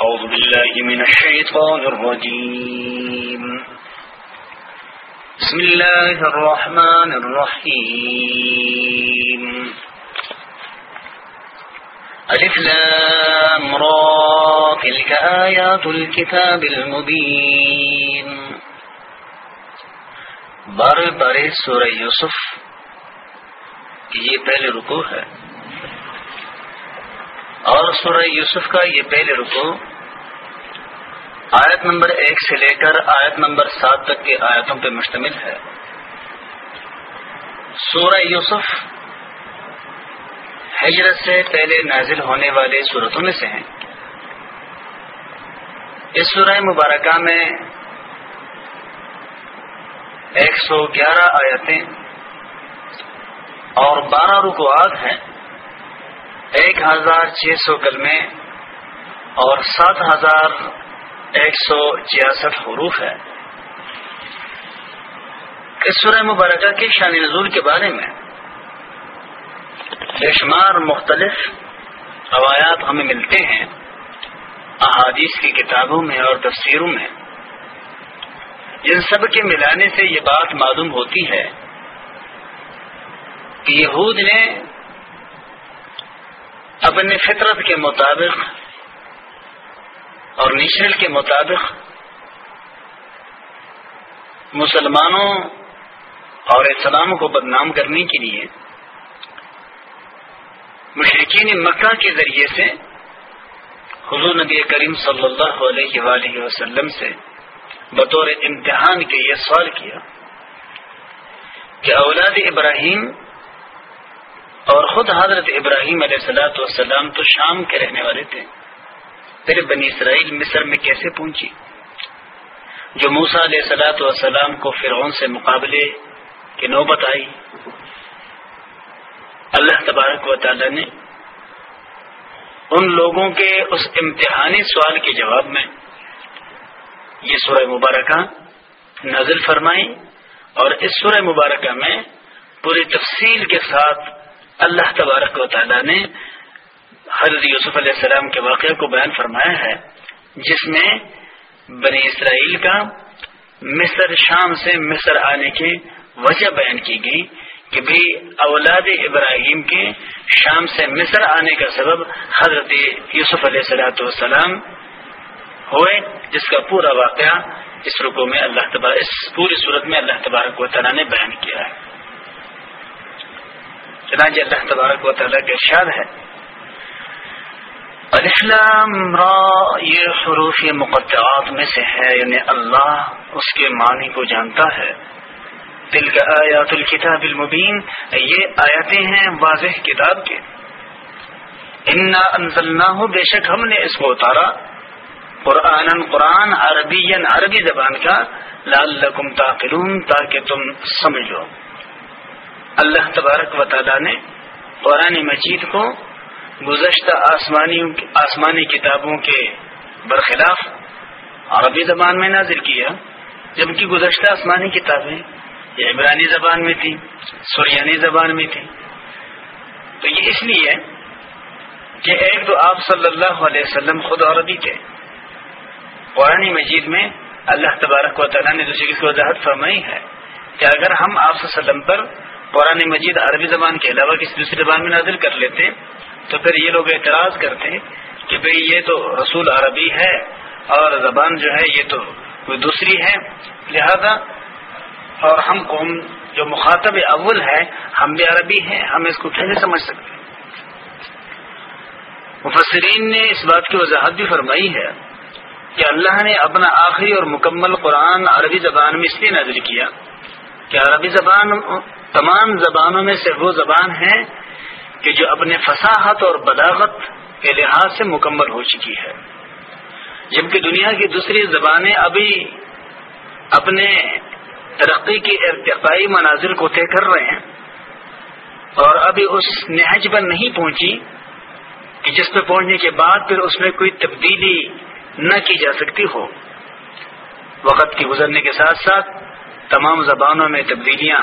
أعوذ بالله من الشيطان الرجيم. بسم الله الرحمن الرحيم. ألف لام را. تلك آيات الكتاب المبين. بار بار سورہ یوسف. یہ پہلے رکو ہے. اور سورہ یوسف کا یہ پہلے رکو آیت نمبر ایک سے لے کر آیت نمبر سات تک کے آیتوں پہ مشتمل ہے۔ سورہ یوسف ہجرت سے پہلے نازل ہونے والے صورتوں میں سے ہیں۔ اس سورہ مبارکہ میں ایک سو گیارہ آیتیں اور بارہ رکوات ہیں۔ ایک ہزار چھ سو کلمے اور سات ہزار ایک سو چھیاسٹھ حروف ہے اس سورہ مبارکہ کے شان نزول کے بارے میں بے شمار مختلف روایات ہمیں ملتے ہیں۔ احادیث کی کتابوں میں اور تفسیروں میں۔ جن سب کے ملانے سے یہ بات معلوم ہوتی ہے کہ یہود نے اپنے فطرت کے مطابق اور نیچرل کے مطابق مسلمانوں اور اسلام کو بدنام کرنے کے لیے مشرقین مکہ کے ذریعے سے حضور نبی کریم صلی اللہ علیہ وآلہ وسلم سے بطور امتحان کے یہ سوال کیا کہ اولاد ابراہیم اور خود حضرت ابراہیم علیہ السلاۃ والسلام تو شام کے رہنے والے تھے۔ پھر بنی اسرائیل مصر میں کیسے پہنچی؟ جو موسا علیہ سلاۃ والسلام کو فرعون سے مقابلے کی نوبت آئی، اللہ تبارک و تعالی نے ان لوگوں کے اس امتحانی سوال کے جواب میں یہ سورہ مبارکہ نازل فرمائی اور اس سورہ مبارکہ میں پوری تفصیل کے ساتھ اللہ تبارک و تعالی نے حضرت یوسف علیہ السلام کے واقعے کو بیان فرمایا ہے، جس میں بنی اسرائیل کا مصر شام سے مصر آنے کی وجہ بیان کی گئی کہ بھی اولاد ابراہیم کے شام سے مصر آنے کا سبب حضرت یوسف علیہ السلاۃ والسلام ہوئے، جس کا پورا واقعہ اس رکو میں اللہ تبارک اس پوری صورت میں اللہ تبارک و تعالیٰ نے بیان کیا ہے۔ چنانچہ اللہ تبارک و تعالیٰ کا ارشاد ہے الاسلام را، یہ حروف مقدعات میں سے ہے یعنی اللہ اس کے معنی کو جانتا ہے۔ دل کا آیات الکتاب المبین، یہ آیاتیں ہیں واضح کتاب کے۔ انا انزلنا ہو بے شک ہم نے اس کو اتارا۔ قرآن قرآن عربی عربی زبان کا۔ لال لکم تاخلون تاکہ تم سمجھ لو اللہ تبارک و تعالیٰ نے قرآن مجید کو گزشتہ آسمانی آسمانی کتابوں کے برخلاف عربی زبان میں نازل کیا، جبکہ گزشتہ آسمانی کتابیں یہ عبرانی زبان میں تھی سریانی زبان میں تھی تو یہ اس لیے کہ ایک تو آپ صلی اللہ علیہ وسلم خود عربی تھے۔ قرآن مجید میں اللہ تبارک و تعالیٰ نے دوسری کی وضاحت فرمائی ہے کہ اگر ہم آپ صلی اللہ علیہ وسلم پر قرآن مجید عربی زبان کے علاوہ کسی دوسری زبان میں نازل کر لیتے تو پھر یہ لوگ اعتراض کرتے کہ بھئی یہ تو رسول عربی ہے اور زبان جو ہے یہ تو کوئی دوسری ہے۔ لہذا اور ہم قوم جو مخاطب اول ہے، ہم بھی عربی ہیں، ہم اس کو کیسے سمجھ سکتے؟ مفسرین نے اس بات کی وضاحت بھی فرمائی ہے کہ اللہ نے اپنا آخری اور مکمل قرآن عربی زبان میں اس لیے نازل کیا کہ عربی زبان تمام زبانوں میں سے وہ زبان ہے کہ جو اپنے فصاحت اور بلاغت کے لحاظ سے مکمل ہو چکی ہے۔ جبکہ دنیا کی دوسری زبانیں ابھی اپنے ترقی کی ارتقائی مناظر کو طے کر رہے ہیں۔ اور ابھی اس نہج پر نہیں پہنچی کہ جس پہ پہنچنے کے بعد پھر اس میں کوئی تبدیلی نہ کی جا سکتی ہو۔ وقت کی گزرنے کے ساتھ ساتھ تمام زبانوں میں تبدیلیاں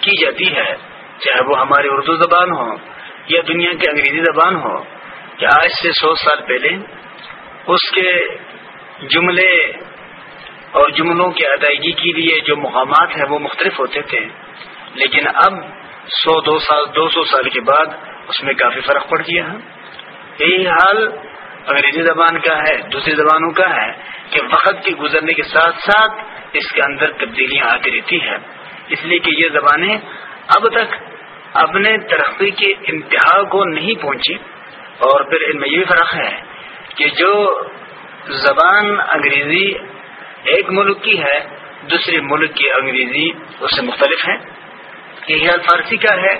کی جاتی ہے، چاہے وہ ہماری اردو زبان ہو یا دنیا کی انگریزی زبان ہو، کہ آج سے سو سال پہلے اس کے جملے اور جملوں کی ادائیگی کے لیے جو مقامات ہیں وہ مختلف ہوتے تھے، لیکن اب سو، دو سال، دو سو سال کے بعد اس میں کافی فرق پڑ گیا ہے۔ یہی حال انگریزی زبان کا ہے، دوسری زبانوں کا ہے، کہ وقت کے گزرنے کے ساتھ ساتھ اس کے اندر تبدیلیاں آتی رہتی ہے اس لیے کہ یہ زبانیں اب تک اپنے ترقی کے انتہا کو نہیں پہنچی۔ اور پھر ان میں یہ فرق ہے کہ جو زبان انگریزی ایک ملک کی ہے، دوسرے ملک کی انگریزی اس سے مختلف ہے یہ حال فارسی کا ہے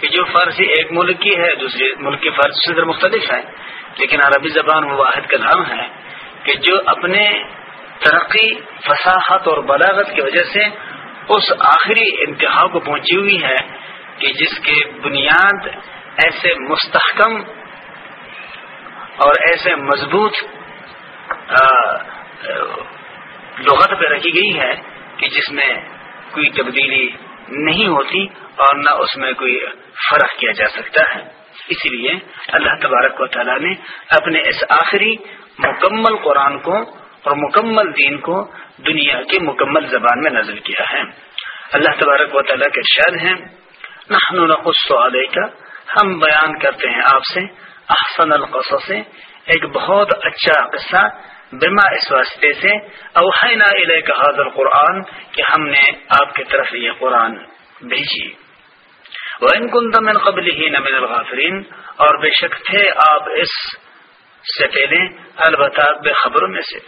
کہ جو فارسی ایک ملک کی ہے، دوسرے ملک کی فارسی سے مختلف ہے لیکن عربی زبان وہ واحد کا نام ہے کہ جو اپنے ترقی، فصاحت اور بلاغت کی وجہ سے اس آخری انتہا کو پہنچی ہوئی ہے۔ کہ جس کے بنیاد ایسے مستحکم اور ایسے مضبوط لغت پہ رکھی گئی ہے کہ جس میں کوئی تبدیلی نہیں ہوتی اور نہ اس میں کوئی فرق کیا جا سکتا ہے۔ اسی لیے اللہ تبارک و تعالیٰ نے اپنے اس آخری مکمل قرآن کو اور مکمل دین کو دنیا کی مکمل زبان میں نظر کیا ہے۔ اللہ تبارک و تعالیٰ کے شاد ہیں نحن نقص کا ہم بیان کرتے ہیں آپ سے احسن القصص ایک بہت اچھا قصہ بما اس واسطے سے اوحینا الیک حاضر قرآن کہ ہم نے آپ کی طرف یہ قرآن بھیجی۔ وَإن كنت من قبله من الغافرین اور بے شک تھے آپ اس سے پہلے، البتہ بے خبروں میں سے۔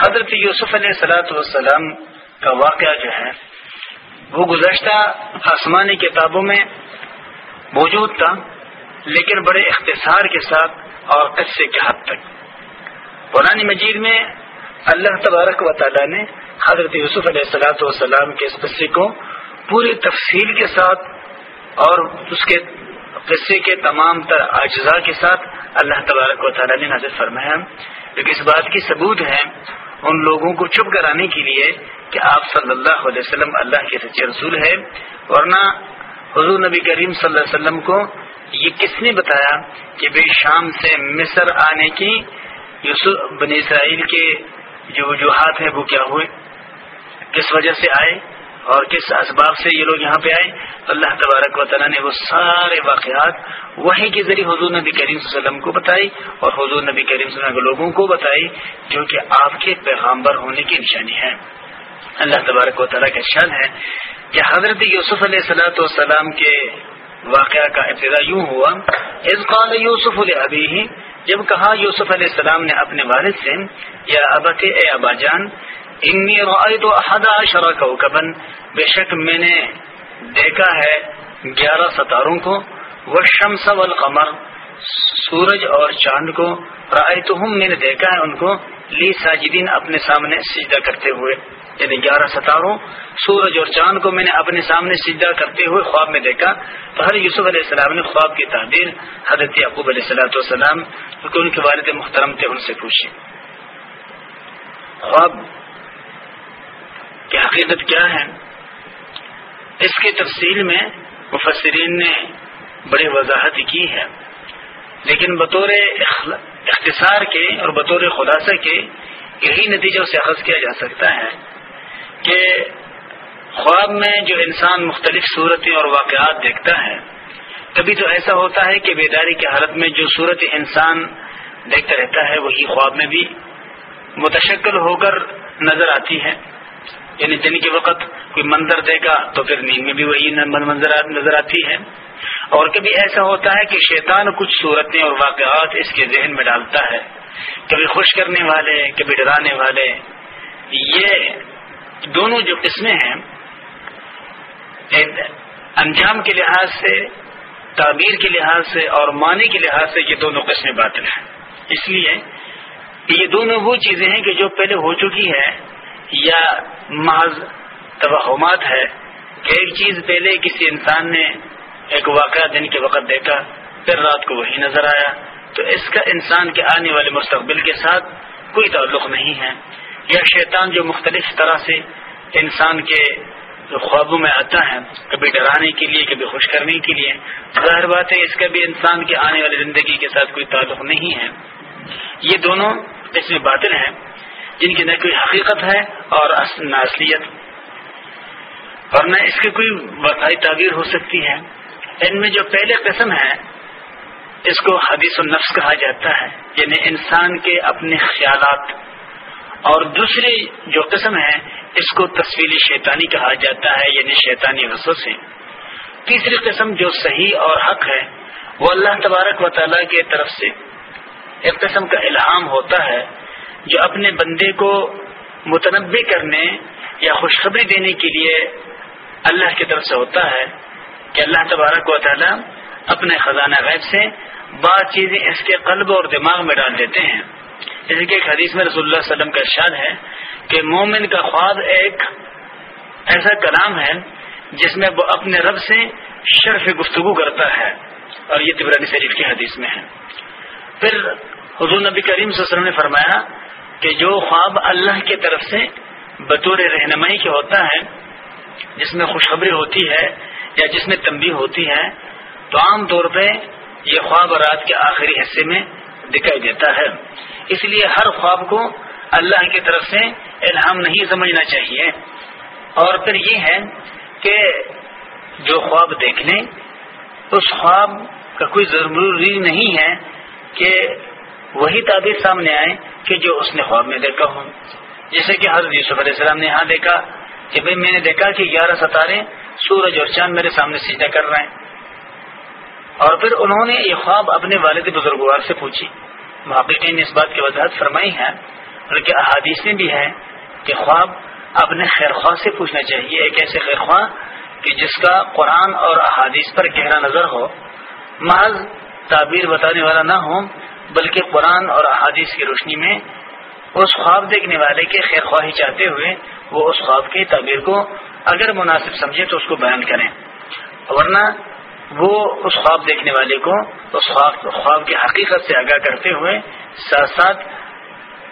حضرت یوسف علیہ سلاۃ والسلام کا واقعہ جو ہے وہ گزشتہ آسمانی کتابوں میں موجود تھا، لیکن بڑے اختصار کے ساتھ اور قصے کے حد تک۔ قرآن مجید میں اللہ تبارک و تعالیٰ نے حضرت یوسف علیہ السلاۃ والسلام کے اس قصے کو پوری تفصیل کے ساتھ اور اس کے قصے کے تمام تر اجزاء کے ساتھ اللہ تبارک و تعالیٰ نے نظر فرمایا۔ کیونکہ اس بات کی ثبوت ہے، ان لوگوں کو چپ کرانے کے لیے کہ آپ صلی اللہ علیہ وسلم اللہ کے سچے رسول ہے ورنہ حضور نبی کریم صلی اللہ علیہ وسلم کو یہ کس نے بتایا کہ بے شام سے مصر آنے کی یوسف بن اسرائیل کے جو وجوہات ہیں، وہ کیا ہوئے؟ کس وجہ سے آئے؟ اور کس اسباب سے یہ لوگ یہاں پہ آئے؟ اللہ تبارک و تعالیٰ نے وہ سارے واقعات وہی کے ذریعے حضور نبی کریم صلی اللہ علیہ وسلم کو بتائی اور حضور نبی کریم صلی اللہ علیہ وسلم کے لوگوں کو بتائی، جو کہ آپ کے پیغامبر ہونے کی نشانی ہے اللہ تبارک و تعالیٰ کا شان ہے کہ حضرت یوسف علیہ السلاۃ والسلام کے واقعہ کا ابتدا یوں ہوا۔ اس قال یوسف علیہ جب کہا یوسف علیہ السلام نے اپنے والد سے، یا ابت اے ابا جان، انی رأیت احد عشر کوکبن بے شک میں نے دیکھا ہے گیارہ ستاروں کو وہ شمس والقمر، سورج اور چاند کو، رأیتہم، میں نے دیکھا ہے ان کو، لی ساجدین اپنے سامنے سجدہ کرتے ہوئے۔ یعنی گیارہ ستاروں، سورج اور چاند کو میں نے اپنے سامنے سجدہ کرتے ہوئے خواب میں دیکھا۔ تو ہر یوسف علیہ السلام نے خواب کی تعبیر حضرت یعقوب علیہ السلاۃ والسلام کیونکہ ان کے والد محترم تھے، ان سے پوچھے خواب کی حقیقت کیا ہے؟ اس کی تفصیل میں مفسرین نے بڑی وضاحت کی ہے، لیکن بطور اختصار کے اور بطور خلاصہ کے یہی نتیجہ سے اخذ کیا جا سکتا ہے۔ کہ خواب میں جو انسان مختلف صورتیں اور واقعات دیکھتا ہے، کبھی تو ایسا ہوتا ہے کہ بیداری کی حالت میں جو صورت انسان دیکھتا رہتا ہے، وہی خواب میں بھی متشکل ہو کر نظر آتی ہے۔ یعنی دن کے وقت کوئی منظر دے گا تو پھر نیند میں بھی وہی منظر نظر آتی ہے۔ اور کبھی ایسا ہوتا ہے کہ شیطان کچھ صورتیں اور واقعات اس کے ذہن میں ڈالتا ہے۔ کبھی خوش کرنے والے، کبھی ڈرانے والے۔ یہ دونوں جو قسمیں ہیں انجام کے لحاظ سے، تعبیر کے لحاظ سے اور معنی کے لحاظ سے یہ دونوں قسمیں باطل ہیں۔ اس لیے یہ دونوں وہ چیزیں ہیں کہ جو پہلے ہو چکی ہے یا محض توہمات ہے کہ ایک چیز پہلے کسی انسان نے ایک واقعہ دن کے وقت دیکھا، پھر رات کو وہی نظر آیا۔ تو اس کا انسان کے آنے والے مستقبل کے ساتھ کوئی تعلق نہیں ہے۔ یہ شیطان جو مختلف طرح سے انسان کے خوابوں میں آتا ہے، کبھی ڈرانے کے لیے، کبھی خوش کرنے کے لیے، ظاہر بات ہے اس کا بھی انسان کے آنے والی زندگی کے ساتھ کوئی تعلق نہیں ہے۔ یہ دونوں اس میں باطل ہیں، جن کی نہ کوئی حقیقت ہے اور نہ اصلیت۔ اور نہ اس کی کوئی وقائی تعبیر ہو سکتی ہے۔ ان میں جو پہلے قسم ہے، اس کو حدیث النفس کہا جاتا ہے یعنی انسان کے اپنے خیالات۔ اور دوسری جو قسم ہے، اس کو تصویری شیطانی کہا جاتا ہے یعنی شیطانی سے۔ تیسری قسم جو صحیح اور حق ہے، وہ اللہ تبارک و تعالیٰ کی طرف سے۔ ایک قسم کا الہام ہوتا ہے، جو اپنے بندے کو متنوع کرنے یا خوشخبری دینے کے لیے اللہ کی طرف سے ہوتا ہے کہ اللہ تبارک و تعالیٰ اپنے خزانہ غیب سے بعض چیزیں اس کے قلب اور دماغ میں ڈال دیتے ہیں۔ جیسے کہ ایک حدیث میں رسول اللہ علیہ وسلم کا ارشاد ہے کہ مومن کا خواب ایک ایسا کلام ہے جس میں وہ اپنے رب سے شرف گفتگو کرتا ہے اور یہ تبرانی شریف کی حدیث میں ہے۔ پھر حضور نبی کریم صلی اللہ علیہ وسلم نے فرمایا کہ جو خواب اللہ کی طرف سے بطور رہنمائی کے ہوتا ہے، جس میں خوشخبری ہوتی ہے یا جس میں تنبیہ ہوتی ہے، تو عام طور پہ یہ خواب رات کے آخری حصے میں دکھائی دیتا ہے۔ اس لیے ہر خواب کو اللہ کی طرف سے الہام نہیں سمجھنا چاہیے۔ اور پھر یہ ہے کہ جو خواب دیکھ لیں، اس خواب کا کوئی ضروری نہیں ہے کہ وہی تعبیر سامنے آئے کہ جو اس نے خواب میں دیکھا ہو۔ جیسے کہ حضرت یوسف علیہ السلام نے یہاں دیکھا کہ بھائی میں نے دیکھا کہ گیارہ ستارے سورج اور چاند میرے سامنے سیدھا کر رہے ہیں۔ اور پھر انہوں نے یہ خواب اپنے والد بزرگوار سے پوچھی۔ محققین نے اس بات کی وضاحت فرمائی ہے بلکہ احادیث میں بھی ہے کہ خواب اپنے خیر خواہ سے پوچھنا چاہیے، ایک ایسے خیر خواہ کہ جس کا قرآن اور احادیث پر گہرا نظر ہو۔ محض تعبیر بتانے والا نہ ہو بلکہ قرآن اور احادیث کی روشنی میں اس خواب دیکھنے والے کے خیر خواہی چاہتے ہوئے وہ اس خواب کی تعبیر کو اگر مناسب سمجھے تو اس کو بیان کریں۔ ورنہ وہ اس خواب دیکھنے والے کو اس خواب خواب کی حقیقت سے آگاہ کرتے ہوئے ساتھ ساتھ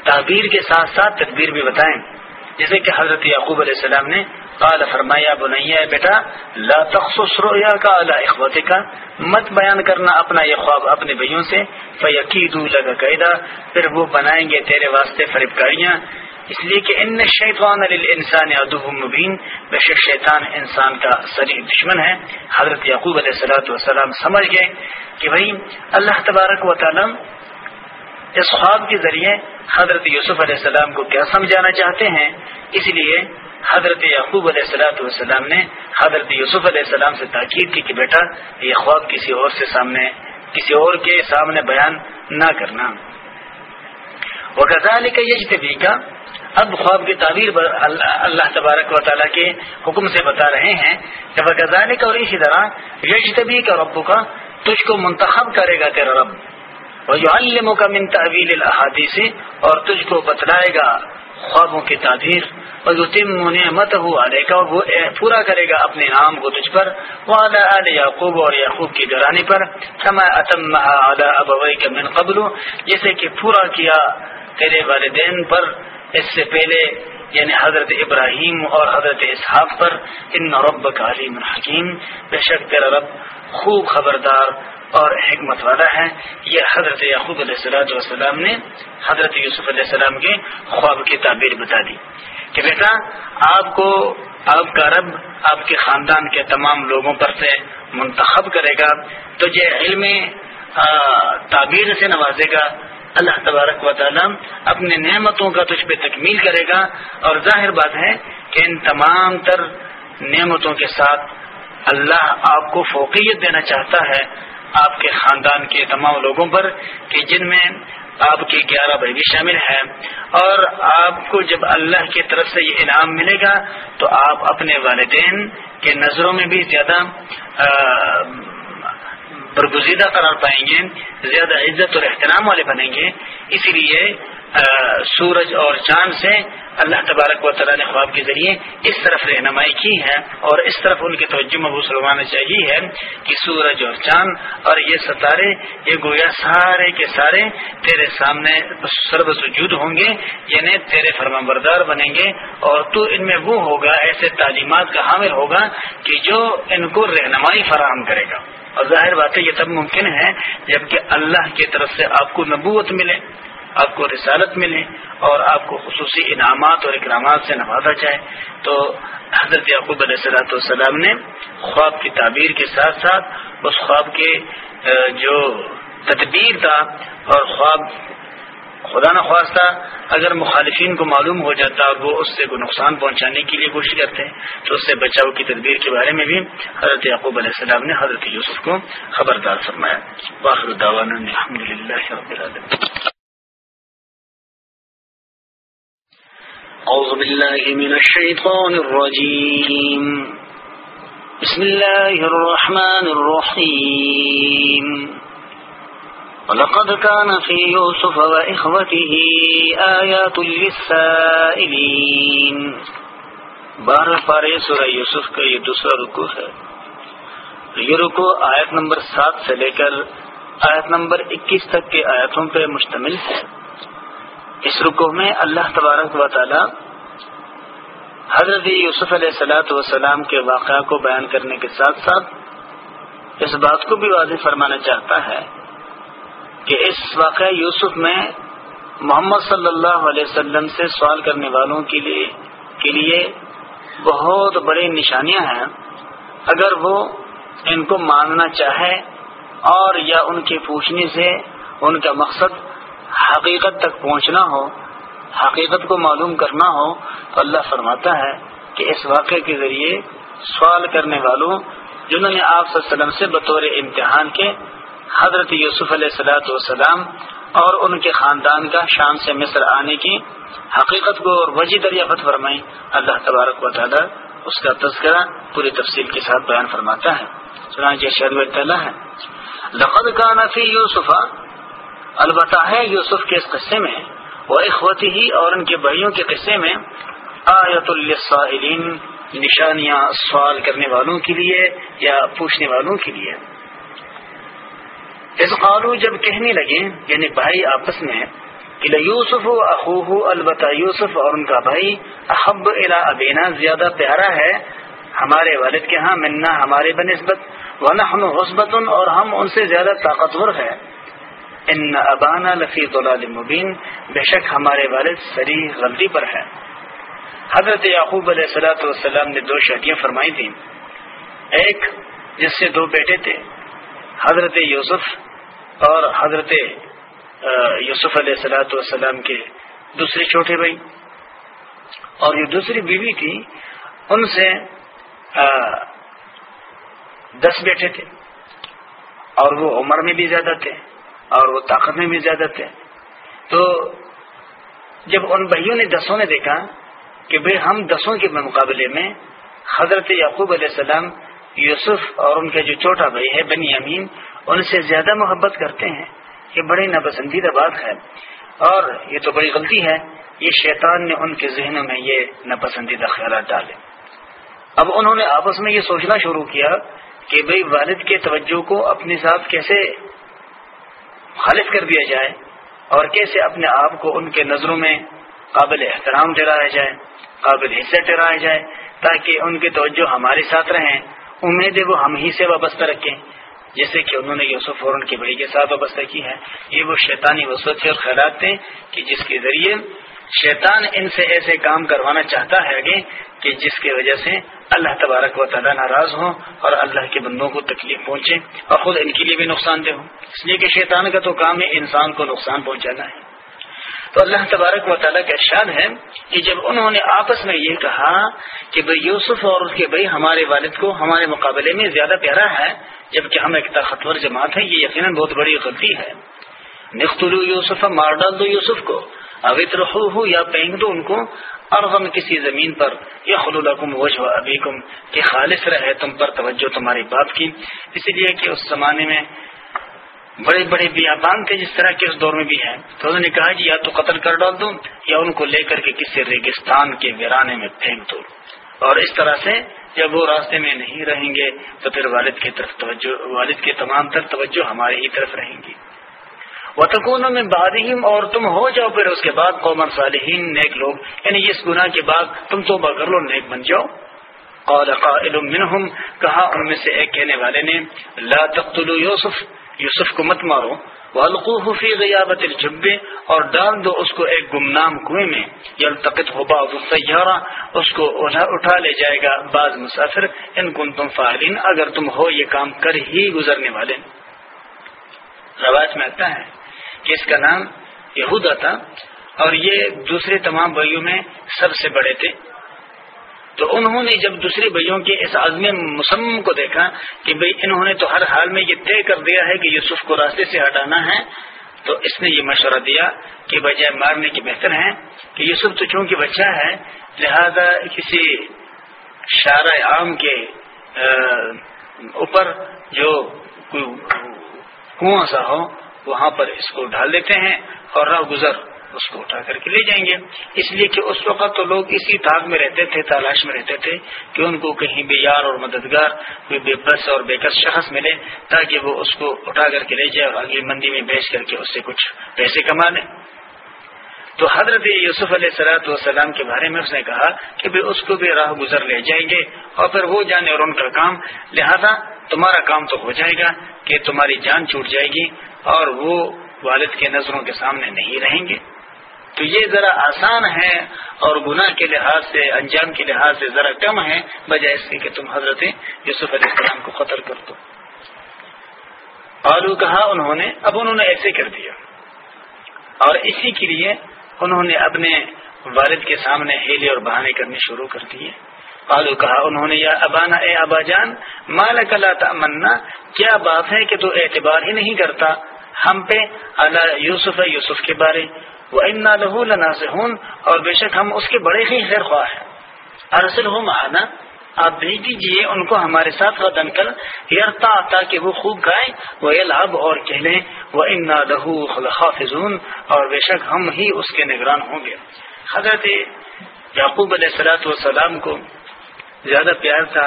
تعبیر کے ساتھ ساتھ تدبیر بھی بتائیں۔ جیسے کہ حضرت یعقوب علیہ السلام نے قال، فرمایا بنیا بیٹا، لا تخصص رؤیا کا اللہ اخوت کا مت بیان کرنا اپنا یہ خواب اپنے بھائیوں سے فیقید لگا قیدا، پھر وہ بنائیں گے تیرے واسطے فریبکاریاں۔ اس لیے کہ ان شیطان انسان ادب مبین، بے شک شیطان انسان کا سری دشمن ہے۔ حضرت یعقوب علیہ السلاۃ والسلام سمجھ گئے کہ بھائی، اللہ تبارک و تعالی اس خواب کے ذریعے حضرت یوسف علیہ السلام کو کیا سمجھانا چاہتے ہیں؟ اس لیے حضرت یعقوب علیہ السلاۃ والسلام نے حضرت یوسف علیہ السلام سے تاکید کی کہ بیٹا، یہ خواب کسی اور سے سامنے، کسی اور کے سامنے بیان نہ کرنا۔ وہ غزال کا یہ کا اب خواب کی تعبیر اللہ تبارک و تعالیٰ کے حکم سے بتا رہے ہیں کہ وہ غزال کا اور اسی طرح یجتبی کا ربو کا تجھ کو منتخب کرے گا تیرا رب۔ وہ جو کا من تعویل الحادی اور تجھ کو بتلائے گا خوابوں کی تعبیر۔ اور تم نعمت ہو علیہ کا وہ پورا کرے گا اپنے نام کو تجھ پر۔ وہ اعلی یعقوب اور یعقوب کی گرانی پر۔ سما اتم ابوئی کا من قبل، جیسے کہ پورا کیا تیرے والدین پر۔ اس سے پہلے یعنی حضرت ابراہیم اور حضرت اسحاق پر ان رب کا علیم الحکیم بے شک تیرا رب خوب خبردار اور حکمت والا ہے۔ یہ حضرت یعقوب علیہ السلام والسلام نے حضرت یوسف علیہ السلام کے خواب کی تعبیر بتا دی کہ بیٹا، آپ کو آپ کا رب، آپ کے خاندان کے تمام لوگوں پر سے منتخب کرے گا تو یہ علم تعبیر سے نوازے گا۔ اللہ تبارک و تعالیٰ اپنے نعمتوں کا تجھ پہ تکمیل کرے گا اور ظاہر بات ہے کہ ان تمام تر نعمتوں کے ساتھ اللہ آپ کو فوقیت دینا چاہتا ہے آپ کے خاندان کے تمام لوگوں پر کہ جن میں آپ کے گیارہ بھائی بھی شامل ہیں اور آپ کو جب اللہ کی طرف سے یہ انعام ملے گا تو آپ اپنے والدین کے نظروں میں بھی زیادہ برگزیدہ قرار پائیں گے، زیادہ عزت اور احترام والے بنیں گے۔ اسی لیے سورج اور چاند سے اللہ تبارک و تعالیٰ نے خواب کے ذریعے اس طرف رہنمائی کی ہے اور اس طرف ان کی توجہ محبوس روانا چاہیے ہے کہ سورج اور چاند اور یہ ستارے، یہ گویا سارے کے سارے تیرے سامنے سرب سجود ہوں گے یعنی تیرے فرما بردار بنیں گے۔ اور تو ان میں وہ ہوگا، ایسے تعلیمات کا حامل ہوگا کہ جو ان کو رہنمائی فراہم کرے گا۔ اور ظاہر بات ہے یہ تب ممکن ہے جبکہ اللہ کی طرف سے آپ کو نبوت ملے، آپ کو رسالت ملے اور آپ کو خصوصی انعامات اور اکرامات سے نوازا جائے۔ تو حضرت یعقوب علیہ صلاۃ والسلام نے خواب کی تعبیر کے ساتھ ساتھ اس خواب کے جو تدبیر تھا اور خواب خدا نخواستہ اگر مخالفین کو معلوم ہو جاتا اور وہ اس سے کوئی نقصان پہنچانے کے لیے کوشش کرتے ہیں، تو اس سے بچاؤ کی تدبیر کے بارے میں بھی حضرت یعقوب علیہ السلام نے حضرت یوسف کو خبردار فرمایا۔ واخر الحمد للہ أعوذ بالله من الشيطان الرجيم بسم الله الرحمن الرحيم ولقد كان في يوسف وإخوته آيات للسائلين. بارہ پارے سورہ یوسف کا یہ دوسرا رکو ہے. یہ رکو آیت نمبر سات سے لے کر آیت نمبر اکیس تک کے آیتوں پہ مشتمل ہے. اس رکو میں اللہ تبارک و تعالی حضرت یوسف علیہ سلاۃ وسلام کے واقعہ کو بیان کرنے کے ساتھ ساتھ اس بات کو بھی واضح فرمانا چاہتا ہے کہ اس واقعہ یوسف میں محمد صلی اللہ علیہ وسلم سے سوال کرنے والوں کے لیے کے لیے بہت بڑی نشانیاں ہیں۔ اگر وہ ان کو ماننا چاہے اور یا ان کے پوچھنے سے ان کا مقصد حقیقت تک پہنچنا ہو، حقیقت کو معلوم کرنا ہو، تو اللہ فرماتا ہے کہ اس واقعے کے ذریعے سوال کرنے والوں جنہوں نے آپ صلی وسلم سے بطور امتحان کے حضرت یوسف علیہ السلاۃ والسلام اور ان کے خاندان کا شام سے مصر آنے کی حقیقت کو اور وجہ دریافت فرمائی اللہ تبارک و تعالی اس کا تذکرہ پوری تفصیل کے ساتھ بیان فرماتا ہے۔ تعالیٰ ہے۔ لقد کا نفی یوسف، البتہ ہے یوسف کے اس قصے میں وہ اخوتی ہی اور ان کے بھائیوں کے قصے میں آیت السائلین نشانیاں سوال کرنے والوں کے لیے یا پوچھنے والوں کے لیے۔ قالو جب کہنے لگے یعنی بھائی آپس میں یوسف اخوہ البتہ یوسف اور ان کا بھائی، احب الا ابینا، زیادہ پیارا ہے ہمارے والد کے ہاں منا ہمارے بنسبت، ونحن حسبت اور ہم ان سے زیادہ طاقتور ہے ان ابانا لفی مبین، بے شک ہمارے والد سری غلطی پر ہے حضرت یعقوب علیہ صلاۃ والسلام نے دو شادیاں فرمائی تھیں۔ ایک جس سے دو بیٹے تھے، حضرت یوسف اور حضرت یوسف علیہ السلاۃ والسلام کے دوسرے چھوٹے بھائی اور یہ دوسری بیوی تھی، ان سے دس بیٹے تھے اور وہ عمر میں بھی زیادہ تھے اور وہ طاقت میں بھی زیادہ تھے۔ تو جب ان بھائیوں نے دسوں نے دیکھا کہ بھئی ہم دسوں کے مقابلے میں حضرت یعقوب علیہ السلام، یوسف اور ان کا جو چھوٹا بھائی ہے، بنی امین ان سے زیادہ محبت کرتے ہیں یہ بڑی ناپسندیدہ بات ہے۔ اور یہ تو بڑی غلطی ہے، یہ شیطان نے ان کے ذہنوں میں یہ ناپسندیدہ خیالات ڈالے۔ اب انہوں نے آپس میں یہ سوچنا شروع کیا کہ بھئی والد کے توجہ کو اپنے ساتھ کیسے خالف کر دیا جائے اور کیسے اپنے آپ کو ان کے نظروں میں قابل احترام ٹھہرایا جائے، قابل حصہ ٹھہرایا جائے تاکہ ان کی توجہ ہمارے ساتھ رہیں۔ امید ہے وہ ہم ہی سے وابستہ رکھیں۔ جیسے کہ انہوں نے یوسف اور ان کے بھائی کے ساتھ وابستہ کی ہے یہ وہ شیطانی وسط اور خیالات تھے کہ جس کے ذریعے شیطان ان سے ایسے کام کروانا چاہتا ہے آگے کہ جس کی وجہ سے اللہ تبارک و تعالیٰ ناراض ہوں اور اللہ کے بندوں کو تکلیف پہنچے اور خود ان کے لیے بھی نقصان دہ ہو اس لیے کہ شیطان کا تو کام ہے انسان کو نقصان پہنچانا ہے۔ تو اللہ تبارک و تعالیٰ کا ارشاد ہے کہ جب انہوں نے آپس میں یہ کہا کہ بھائی یوسف اور اس کے بھائی ہمارے والد کو ہمارے مقابلے میں زیادہ پیارا ہے، جبکہ ہم ایک طاقتور جماعت ہے یہ یقیناً بہت بڑی غلطی ہے۔ نختلو یوسف، مار ڈال دو یوسف کو۔ اوتر ہو یا پینک دو ان کو۔ ارغم کسی زمین پر۔ یا خلوم وجہ ابھی کم کہ خالص رہے تم پر توجہ تمہاری بات کی۔ اسی لیے کہ اس زمانے میں بڑے بڑے بیابان تھے جس طرح کے اس دور میں بھی ہے تو انہوں نے کہا جی یا تو قتل کر ڈال دوں، یا ان کو لے کر کے کسی ریگستان کے ویرانے میں پھینک دو اور اس طرح سے جب وہ راستے میں نہیں رہیں گے، تو پھر والد کی طرف توجہ، والد کے تمام تر توجہ ہمارے ہی طرف رہیں گی۔ وطکونوں میں بادیم اور تم ہو جاؤ پھر اس کے بعد قومر صالحین، نیک لوگ۔ یعنی اس گناہ کے بعد تم تو کر لو، نیک بن جاؤ۔ قال قائل منہم کہا ان میں سے ایک کہنے والے نے، لا تقتلوا یوسف یوسف کو مت مارو۔ والقوف فی غیابت الجبے اور ڈال دو اس کو ایک گمنام کنویں میں۔ یلتقط ہو بعض السیارہ اس کو اٹھا لے جائے گا بعض مسافر۔ ان کن تم فاہرین اگر تم ہو یہ کام کر ہی گزرنے والے۔ روایت میں آتا ہے کہ اس کا نام یہودا تھا اور یہ دوسرے تمام بھائیوں میں سب سے بڑے تھے۔ تو انہوں نے جب دوسرے بھائیوں کے اس عزم مسمم کو دیکھا کہ بھئی انہوں نے تو ہر حال میں یہ طے کر دیا ہے کہ یوسف کو راستے سے ہٹانا ہے، تو اس نے یہ مشورہ دیا کہ بجائے مارنے کی بہتر ہے کہ یوسف تو چونکہ بچہ ہے، لہذا کسی شارہ عام کے اوپر جو کنواں سا ہو، وہاں پر اس کو ڈال دیتے ہیں اور راہ گزر۔ اس کو اٹھا کر کے لے جائیں گے۔ اس لیے کہ اس وقت تو لوگ اسی تاغ میں رہتے تھے، تلاش میں رہتے تھے کہ ان کو کہیں بے یار اور مددگار، کوئی بے بس اور بے کس شخص ملے تاکہ وہ اس کو اٹھا کر کے لے جائے اور اگلی مندی میں بیچ کر کے اس سے کچھ پیسے کما لیں۔ تو حضرت یوسف علیہ سلاۃ والسلام کے بارے میں اس نے کہا کہ بھی اس کو بھی راہ گزر لے جائیں گے اور پھر وہ جانے اور ان کا کام۔ لہذا تمہارا کام تو ہو جائے گا کہ تمہاری جان چھوٹ جائے گی اور وہ والد کے نظروں کے سامنے نہیں رہیں گے۔ تو یہ ذرا آسان ہے اور گناہ کے لحاظ سے، انجام کے لحاظ سے ذرا کم ہے، بجائے اس کے کہ تم حضرت یوسف علیہ السلام کو قتل کر دو۔ آلو کہا، انہوں نے، اب انہوں نے ایسے کر دیا۔ اور اسی کے لیے انہوں نے اپنے والد کے سامنے ہیلے اور بہانے کرنے شروع کر دیے۔ آلو کہا، انہوں نے، یا ابانا، اے ابا جان مال کلا تمنا کیا بات ہے کہ تو اعتبار ہی نہیں کرتا ہم پہ اللہ یوسف یوسف کے بارے؟ وہ انا لہو لنا سے اور بے شک ہم اس کے بڑے ہی خیر خواہ ہیں۔ ارسل ہو مہانا آپ بھیج دیجیے ان کو ہمارے ساتھ ردن کر۔ یرتا تاکہ وہ خوب گائے وہ لاب اور کہلیں۔ وہ انا لہو خافظون اور بے شک ہم ہی اس کے نگران ہوں گے۔ حضرت یعقوب علیہ السلاۃ والسلام کو زیادہ پیار تھا۔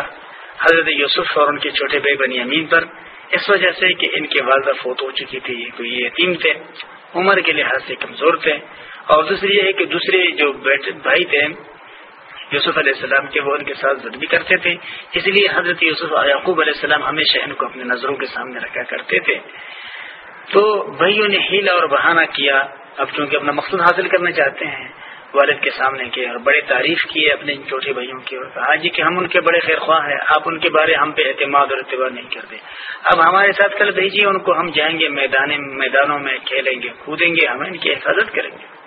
حضرت یوسف اور ان کے چھوٹے بھائی بنی امین پر۔ اس وجہ سے کہ ان کے والدہ فوت ہو چکی تھی۔ کوئی یتیم تھے۔ عمر کے لحاظ سے کمزور تھے اور دوسری یہ ہے کہ دوسرے جو بھائی تھے، یوسف علیہ السلام کے، وہ ان کے ساتھ زد بھی کرتے تھے۔ اس لیے حضرت یوسف یعقوب علیہ السلام ہمیشہ ان کو اپنے نظروں کے سامنے رکھا کرتے تھے۔ تو بھائیوں نے ہیلا اور بہانہ کیا۔ اب چونکہ اپنا مقصد حاصل کرنا چاہتے ہیں والد کے سامنے کیے اور بڑے تعریف کیے اپنے چھوٹے بھائیوں کی اور کہا جی کہ ہم ان کے بڑے خیر خواہ ہیں، آپ ان کے بارے ہم پہ اعتماد اور اعتبار نہیں کرتے۔ اب ہمارے ساتھ کل بھیجیے ان کو ہم جائیں گے میدان میدانوں میں کھیلیں گے، کودیں گے ہم ان کی حفاظت کریں گے۔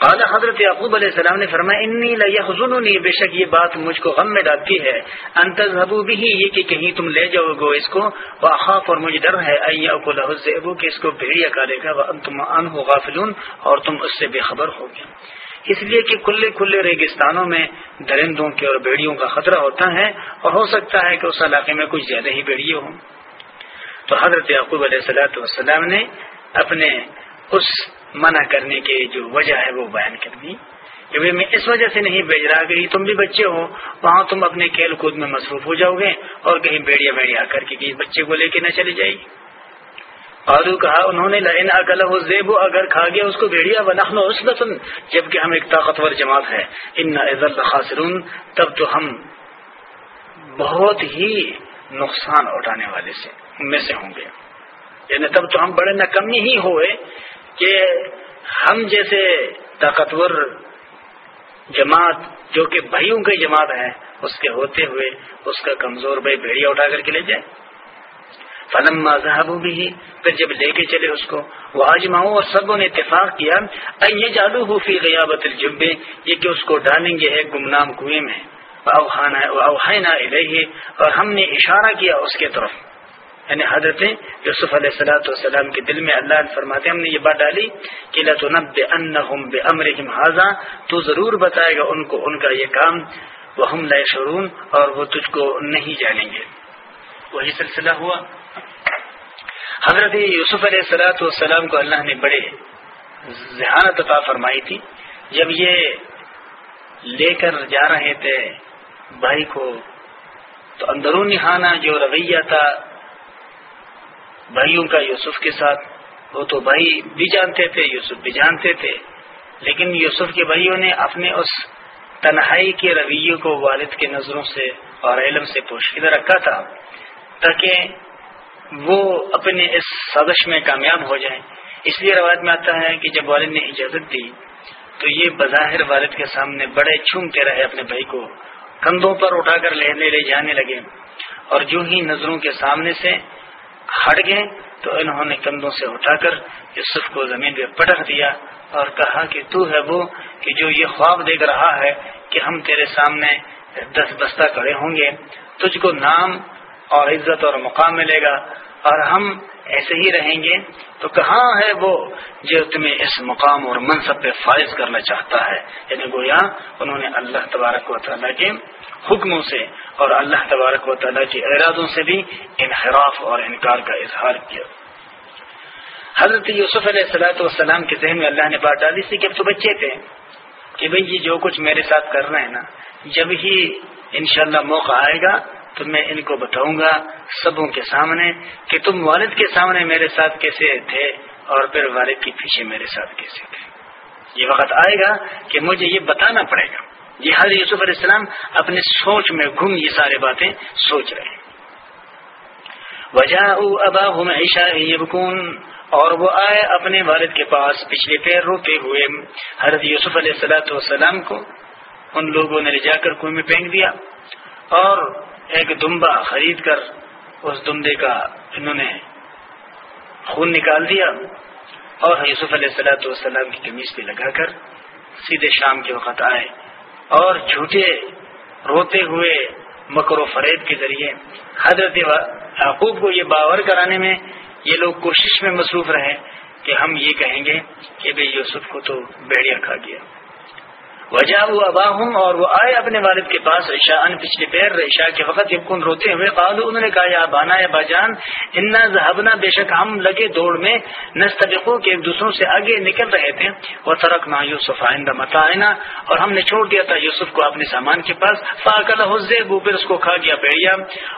قال حضرت یعقوب علیہ السلام نے فرمایا، انی لنی بے شک یہ بات مجھ کو غم میں ڈالتی ہے۔ انتظبو بھی یہ کہ کہیں تم لے جاؤ گو اس کو۔ وخاف اور مجھے ڈر ہے۔ ایاکو لہذبو کہ اس کو بھیڑیا کالے گا وانتم عنہ غافلون، اور تم اس سے بے خبر ہو گے اس لیے کہ کھلے کھلے ریگستانوں میں درندوں کے اور بیڑیوں کا خطرہ ہوتا ہے، اور ہو سکتا ہے کہ اس علاقے میں کچھ زیادہ ہی بیڑیے ہوں۔ تو حضرت یعقوب علیہ السلاۃ والسلام نے اپنے اس منع کرنے کی جو وجہ ہے وہ بیان کر دی کہ میں اس وجہ سے نہیں بھیج رہا کہ تم بھی بچے ہو، وہاں تم اپنے کھیل کود میں مصروف ہو جاؤ گے اور کہیں بیڑیا بیڑیا کر کے بچے کو لے کے نہ چلی جائے گی۔ اور کہا، انہوں نے لائن اکل زیب اگر کھا گیا اس کو بھیڑیا و نخن جب جبکہ ہم ایک طاقتور جماعت ہے۔ ان عزت خاصرون تب تو ہم بہت ہی نقصان اٹھانے والے سے میں سے ہوں گے۔ یعنی تب تو ہم بڑے نکمی ہی ہوئے۔ کہ ہم جیسے طاقتور جماعت جو کہ بھائیوں کی جماعت ہے، اس کے ہوتے ہوئے اس کا کمزور بھائی بھیڑیا اٹھا کر کے لے جائے۔ فلم مذہب بھی پھر جب لے کے چلے اس کو وہ آجماؤں اور سب نے اتفاق کیا یہ جادو ہو غیابت الجبے یہ کہ اس کو ڈالیں گے، ایک گمنام کنویں میں۔ اوہانا اور ہم نے اشارہ کیا اس کے طرف۔ یعنی حضرت یوسف علیہ السلاۃ والسلام کے دل میں اللہ فرماتے ہم نے یہ بات ڈالی کہ لتنب بے امر حاضہ تو ضرور بتائے گا ان کو ان کا یہ کام وہ ہم لیے شرون اور وہ تجھ کو نہیں جانیں گے۔ وہی سلسلہ ہوا۔ حضرت یوسف علیہ السلاۃ والسلام کو اللہ نے بڑے ذہانت عطا فرمائی تھی۔ جب یہ لے کر جا رہے تھے بھائی کو، تو اندرونی خانہ جو رویہ تھا بھائیوں کا یوسف کے ساتھ، وہ تو بھائی بھی جانتے تھے، یوسف بھی جانتے تھے۔ لیکن یوسف کے بھائیوں نے اپنے اس تنہائی کے رویے کو والد کے نظروں سے اور علم سے پوشیدہ رکھا تھا، تاکہ وہ اپنے اس سازش میں کامیاب ہو جائیں۔ اس لیے روایت میں آتا ہے کہ جب والد نے اجازت دی، تو یہ بظاہر والد کے سامنے بڑے چھومتے رہے اپنے بھائی کو۔ کندھوں پر اٹھا کر لہنے لے جانے لگے اور جو ہی نظروں کے سامنے سے ہٹ گئے تو انہوں نے کندھوں سے اٹھا کر یوسف کو زمین پہ پٹک دیا اور کہا کہ تو ہے وہ کہ جو یہ خواب دیکھ رہا ہے کہ ہم تیرے سامنے دس بستہ کڑے ہوں گے، تجھ کو نام اور عزت اور مقام ملے گا اور ہم ایسے ہی رہیں گے۔ تو کہاں ہے وہ جو تمہیں اس مقام اور منصب پہ فائز کرنا چاہتا ہے؟ یعنی گویا انہوں نے اللہ تبارک و تعالیٰ کے حکموں سے اور اللہ تبارک و تعالیٰ کے ارادوں سے بھی انحراف اور انکار کا اظہار کیا۔ حضرت یوسف علیہ السلاۃ والسلام کے ذہن میں اللہ نے بات ڈالی تھی کہ اب تو بچے تھے کہ بھئی یہ جو کچھ میرے ساتھ کر رہے ہیں نا، جب ہی انشاءاللہ موقع آئے گا تو میں ان کو بتاؤں گا سبوں کے سامنے کہ تم والد کے سامنے میرے ساتھ کیسے تھے اور پھر والد کے پیچھے میرے ساتھ کیسے تھے۔ یہ وقت آئے گا کہ مجھے یہ بتانا پڑے گا۔ یہ حضرت یوسف علیہ السلام اپنے سوچ میں گم یہ سارے باتیں سوچ رہے ہیں۔ وجہ ابا عشا اور وہ آئے اپنے والد کے پاس پچھلے پیر روتے ہوئے۔ حضرت یوسف علیہ السلاۃ والسلام کو ان لوگوں نے لے جا کر کنویں میں پھینک دیا، اور ایک دمبا خرید کر اس دمبے کا انہوں نے خون نکال دیا، اور یوسف علیہ السلاۃ والسلام کی کمیز پہ لگا کر سیدھے شام کے وقت آئے۔ اور جھوٹے روتے ہوئے مکر و فریب کے ذریعے۔ حضرت یعقوب کو یہ باور کرانے میں یہ لوگ کوشش میں مصروف رہے کہ ہم یہ کہیں گے کہ بھائی یوسف کو تو بیڑیا کھا گیا۔ وجہ وہ ابا ہوں اور وہ آئے اپنے والد کے پاس عشاء ان پچھلے پیر عشاء کے وقت جب کن روتے ہوئے قالو انہوں نے کہا، یا بانا یا باجان، انا ذہبنا بے شک ہم لگے دوڑ میں نستبقو کے ایک دوسروں سے آگے نکل رہے تھے۔ وہ ترک نہ یوسف آئندہ متا اور ہم نے چھوڑ دیا تھا یوسف کو اپنے سامان کے پاس۔ فاقل حزے پھر اس کو کھا گیا، بیڑیا۔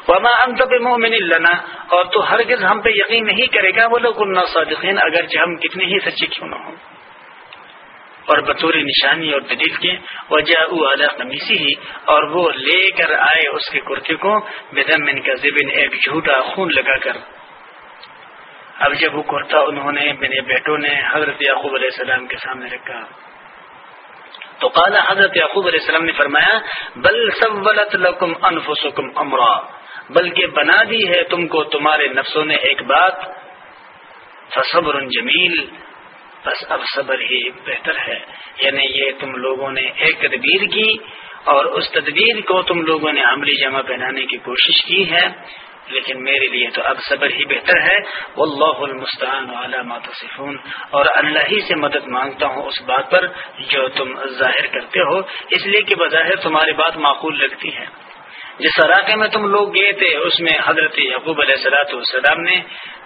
وما ہم تو مومن لنا، اور تو ہرگز ہم پہ یقین نہیں کرے گا۔ وہ لوگ صادقین اگرچہ ہم کتنے ہی سچے کیوں نہ ہوں۔ اور بطور نشانی اور دلیل کے وجہ اعلیٰ قمیصی ہی اور وہ لے کر آئے اس کے کرتے کو بدم کا زبن ایک جھوٹا خون لگا کر۔ اب جب وہ کرتا انہوں نے میرے بیٹوں نے حضرت یعقوب علیہ السلام کے سامنے رکھا۔ تو قال حضرت یعقوب علیہ السلام نے فرمایا، بل سولت لکم انفسکم امرا، بلکہ بنا دی ہے تم کو تمہارے نفسوں نے ایک بات، فصبر جمیل بس اب صبر ہی بہتر ہے۔ یعنی یہ تم لوگوں نے ایک تدبیر کی اور اس تدبیر کو تم لوگوں نے عملی جمع پہنانے کی کوشش کی ہے۔ لیکن میرے لیے تو اب صبر ہی بہتر ہے۔ واللہ المستعان علامات تصفون۔ اور اللہ ہی سے مدد مانگتا ہوں اس بات پر جو تم ظاہر کرتے ہو۔ اس لیے کہ بظاہر تمہاری بات معقول لگتی ہے۔ جس علاقے میں تم لوگ گئے تھے، اس میں حضرت یعقوب علیہ سلاۃ والسلام نے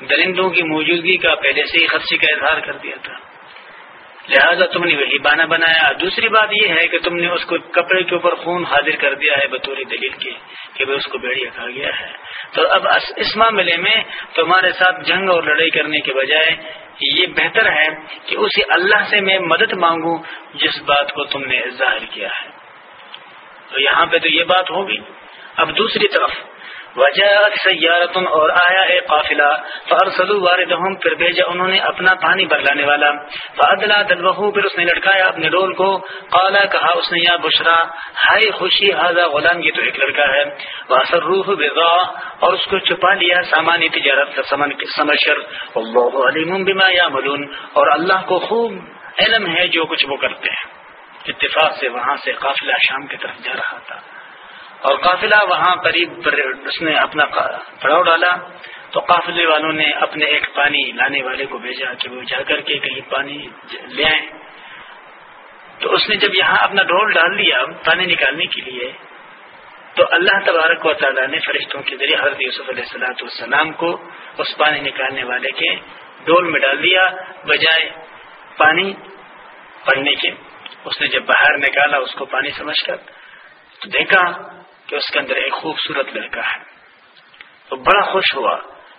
درندوں کی موجودگی کا پہلے سے ہی خدشے کا اظہار کر دیا تھا۔ لہذا تم نے وہی بانا بنایا۔ دوسری بات یہ ہے کہ تم نے اس کو کپڑے کے اوپر خون حاضر کر دیا ہے بطور دلیل کے کہ وہ اس کو بیڑیا کھا گیا ہے۔ تو اب اس معاملے میں تمہارے ساتھ جنگ اور لڑائی کرنے کے بجائے یہ بہتر ہے کہ اسی اللہ سے میں مدد مانگوں جس بات کو تم نے ظاہر کیا ہے۔ تو یہاں پہ تو یہ بات ہوگی۔ اب دوسری طرف وجہ سیارتن اور آیا ہے قافلہ فرسلو واردہم، پھر بھیجا انہوں نے اپنا پانی برلانے والا۔ فادلا دلوہو، پھر اس نے لڑکایا اپنے ڈول کو۔ قالا، کہا اس نے، یا بشرا، ہائے خوشی حاضا غلام، یہ تو ایک لڑکا ہے۔ واسر روح بضا اور اس کو چھپا لیا سامانی تجارت کا سمشر۔ اللہ علیم بما یا ملون اور اللہ کو خوب علم ہے جو کچھ وہ کرتے ہیں۔ اتفاق سے وہاں سے قافلہ شام کی طرف جا رہا تھا۔ اور قافلہ وہاں قریب اس نے اپنا پڑاؤ ڈالا تو قافلے والوں نے اپنے ایک پانی لانے والے کو بھیجا کہ وہ جا کر کے کہیں پانی لے آئیں۔ تو اس نے جب یہاں اپنا ڈھول ڈال دیا پانی نکالنے کے لیے، تو اللہ تبارک و تعالیٰ نے فرشتوں کے ذریعے حضرت یوسف علیہ السلاۃ والسلام کو اس پانی نکالنے والے کے ڈول میں ڈال دیا، بجائے پانی پڑنے کے۔ اس نے جب باہر نکالا، اس کو پانی سمجھ کر تو دیکھا کہ اس کے اندر ایک خوبصورت لڑکا ہے۔ تو بڑا خوش ہوا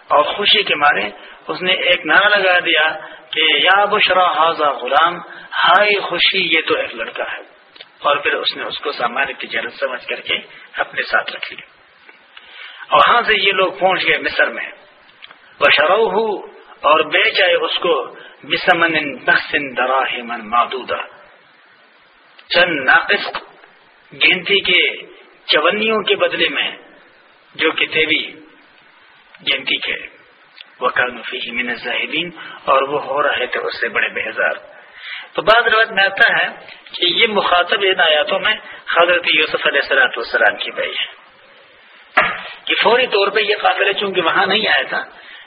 اور خوشی کے مارے اس نے ایک نعرہ لگا دیا کہ یا بشرا حاضہ غلام، ہائی خوشی، یہ تو ایک لڑکا ہے۔ اور پھر اس نے اس کو سامان تجارت سمجھ کر کے اپنے ساتھ رکھ لی اور وہاں سے یہ لوگ پہنچ گئے مصر میں۔ بشرو ہو اور بیچائے اس کو بسمن بحسن دراہ من مادودا چند ناقص، گنتی کے چونیوں کے بدلے میں جو کتابی گنتی کے وکان فی من زاہدین اور وہ ہو رہے تھے اس سے بڑے بہزار تو بعد روایت میں آتا ہے کہ یہ مخاطب ان آیاتوں میں حضرت یوسف علیہ السلاۃ والسلام کی بھائی ہے۔ کہ فوری طور پہ یہ قافلہ چونکہ وہاں نہیں آیا تھا،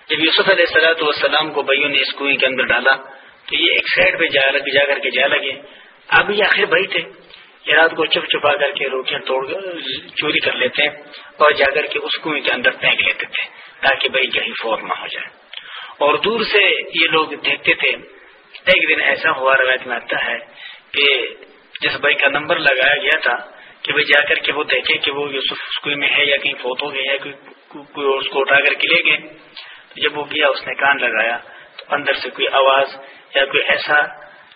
جب یوسف علیہ السلاۃ والسلام کو بھائیوں نے اس کنویں کے اندر ڈالا تو یہ ایک سائڈ پہ جا جا کر کے جا لگے۔ اب یہ آخر بھائی تھے۔ یہ رات کو چپ چپا کر کے روٹیاں توڑ چوری کر لیتے ہیں اور جا کر کے اس کنویں کے اندر پھینک لیتے تھے تاکہ بھائی کہیں فور نہ ہو جائے۔ اور دور سے یہ لوگ دیکھتے تھے۔ ایک دن ایسا ہوا، روایت میں آتا ہے کہ جس بھائی کا نمبر لگایا گیا تھا کہ بھائی جا کر کے وہ دیکھے کہ وہ یوسف کوئی میں ہے یا کہیں فوت ہو گیا یا کوئی اس کو اٹھا کر کے لے گئے۔ جب وہ گیا، اس نے کان لگایا تو اندر سے کوئی آواز یا کوئی ایسا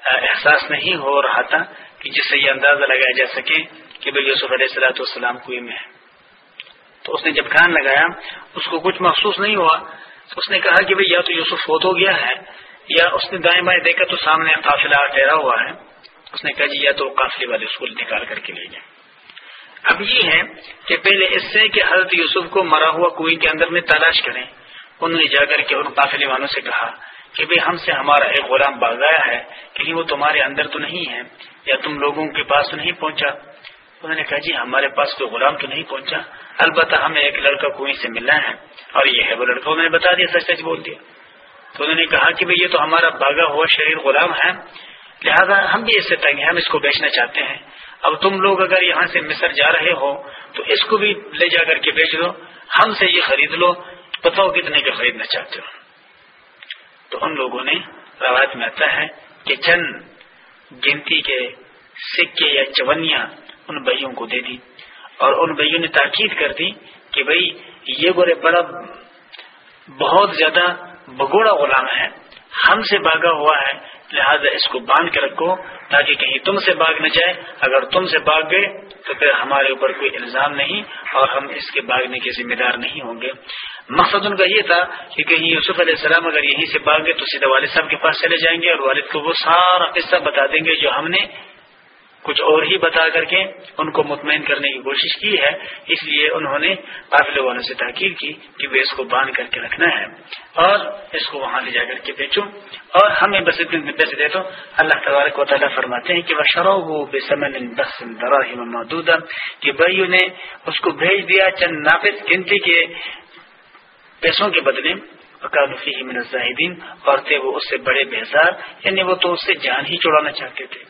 احساس نہیں ہو رہا تھا کہ جس سے یہ اندازہ لگایا جا سکے کہ بھائی یوسف علیہ السلاۃ والسلام کوئی میں ہے۔ تو اس نے جب کان لگایا، اس کو کچھ محسوس نہیں ہوا۔ اس نے کہا کہ بھائی یا تو یوسف فوت ہو گیا ہے، یا اس نے دائیں بائیں دیکھا تو سامنے قافلہ ٹھہرا ہوا ہے۔ اس نے کہا جی یا تو قافلے والے اسکول نکال کر کے لے جائیں۔ اب یہ ہے کہ پہلے اس سے کہ حضرت یوسف کو مرا ہوا کنویں کے اندر میں تلاش کریں۔ انہوں نے جا کر کے ان قافلے والوں سے کہا کہ بھائی ہم سے ہمارا ایک غلام باغایا ہے کہیں وہ تمہارے اندر تو نہیں ہے، یا تم لوگوں کے پاس تو نہیں پہنچا؟ انہوں نے کہا جی ہمارے پاس کوئی غلام تو نہیں پہنچا۔ البتہ ہمیں ایک لڑکا کنویں سے ملنا ہے، اور یہ ہے وہ لڑکا۔ انہوں نے بتا دیا، سچ سچ بول دیا۔ تو انہوں نے کہا کہ بھائی یہ تو ہمارا باغا ہوا شریر غلام ہے۔ لہذا ہم بھی اس سے تنگ ہیں، ہم اس کو بیچنا چاہتے ہیں۔ اب تم لوگ اگر یہاں سے مصر جا رہے ہو، تو اس کو بھی لے جا کر کے بیچ دو۔ ہم سے یہ خرید لو۔ بتاؤ کتنے کے خریدنا چاہتے ہو۔ تو ان لوگوں نے روایت میں آتا ہے کہ چند گنتی کے سکے یا چونیاں ان بھائیوں کو دے دی اور ان بھائیوں نے تاکید کر دی کہ بھائی یہ گورے بڑا بہت زیادہ بگوڑا غلام ہے، ہم سے باغا ہوا ہے، لہذا اس کو باندھ کے رکھو تاکہ کہیں تم سے باغ نہ جائے۔ اگر تم سے باغ گئے تو پھر ہمارے اوپر کوئی الزام نہیں اور ہم اس کے باغنے کے ذمہ دار نہیں ہوں گے۔ مقصد ان کا یہ تھا کہ کہیں یوسف علیہ السلام اگر یہیں سے باغ گئے تو سیدھا والد صاحب کے پاس چلے جائیں گے اور والد کو وہ سارا قصہ بتا دیں گے جو ہم نے کچھ اور ہی بتا کر کے ان کو مطمئن کرنے کی کوشش کی ہے۔ اس لیے انہوں نے قافلے والوں سے تحقیق کی کہ وہ اس کو باندھ کر کے رکھنا ہے اور اس کو وہاں لے جا کر کے بیچو اور ہمیں بس اتنے پیسے دے دو۔ اللہ تبارک و تعالیٰ فرماتے ہیں کہ وہ شرو وہ بے سمن بس محدود کہ بھائی نے اس کو بھیج دیا چند ناپس گنتی کے پیسوں کے بدلے اکالفی من الزاہدین اور تھے وہ اس سے بڑے بہزار یعنی وہ تو اس سے جان ہی چڑانا چاہتے تھے۔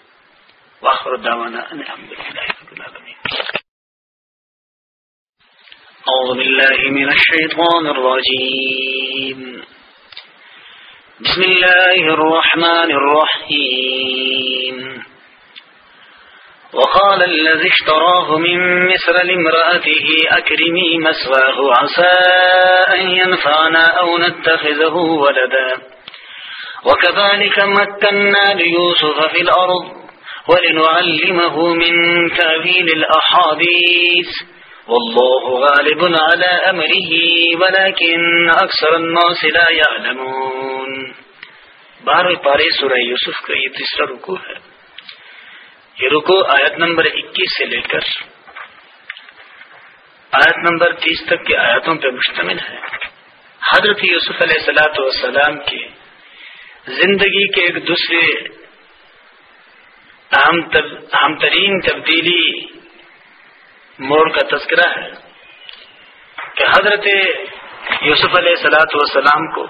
واخر دعوانا ان الحمد لله رب العالمين۔ أعوذ بالله من الشيطان الرجيم۔ بسم الله الرحمن الرحيم۔ وقال الذي اشتراه من مصر لامرأته أكرمي مسواه، عسى أن ينفعنا أو نتخذه ولدا. وكذلك مكنا ليوسف في الأرض ولنعلمه من تأويل الأحاديث. والله غالب على أمره، ولكن أكثر الناس لا يعلمون. بارہ پارے سورہ یوسف کا یہ تیسرا رکو ہے۔ یہ رکو، آیت نمبر اکیس سے لے کر آیت نمبر تیس تک کے آیاتوں پہ مشتمل ہے۔ حضرت یوسف علیہ السلاۃ والسلام کی زندگی کے ایک دوسرے اہم ترین تبدیلی موڑ کا تذکرہ ہے کہ حضرت یوسف علیہ سلاۃ والسلام کو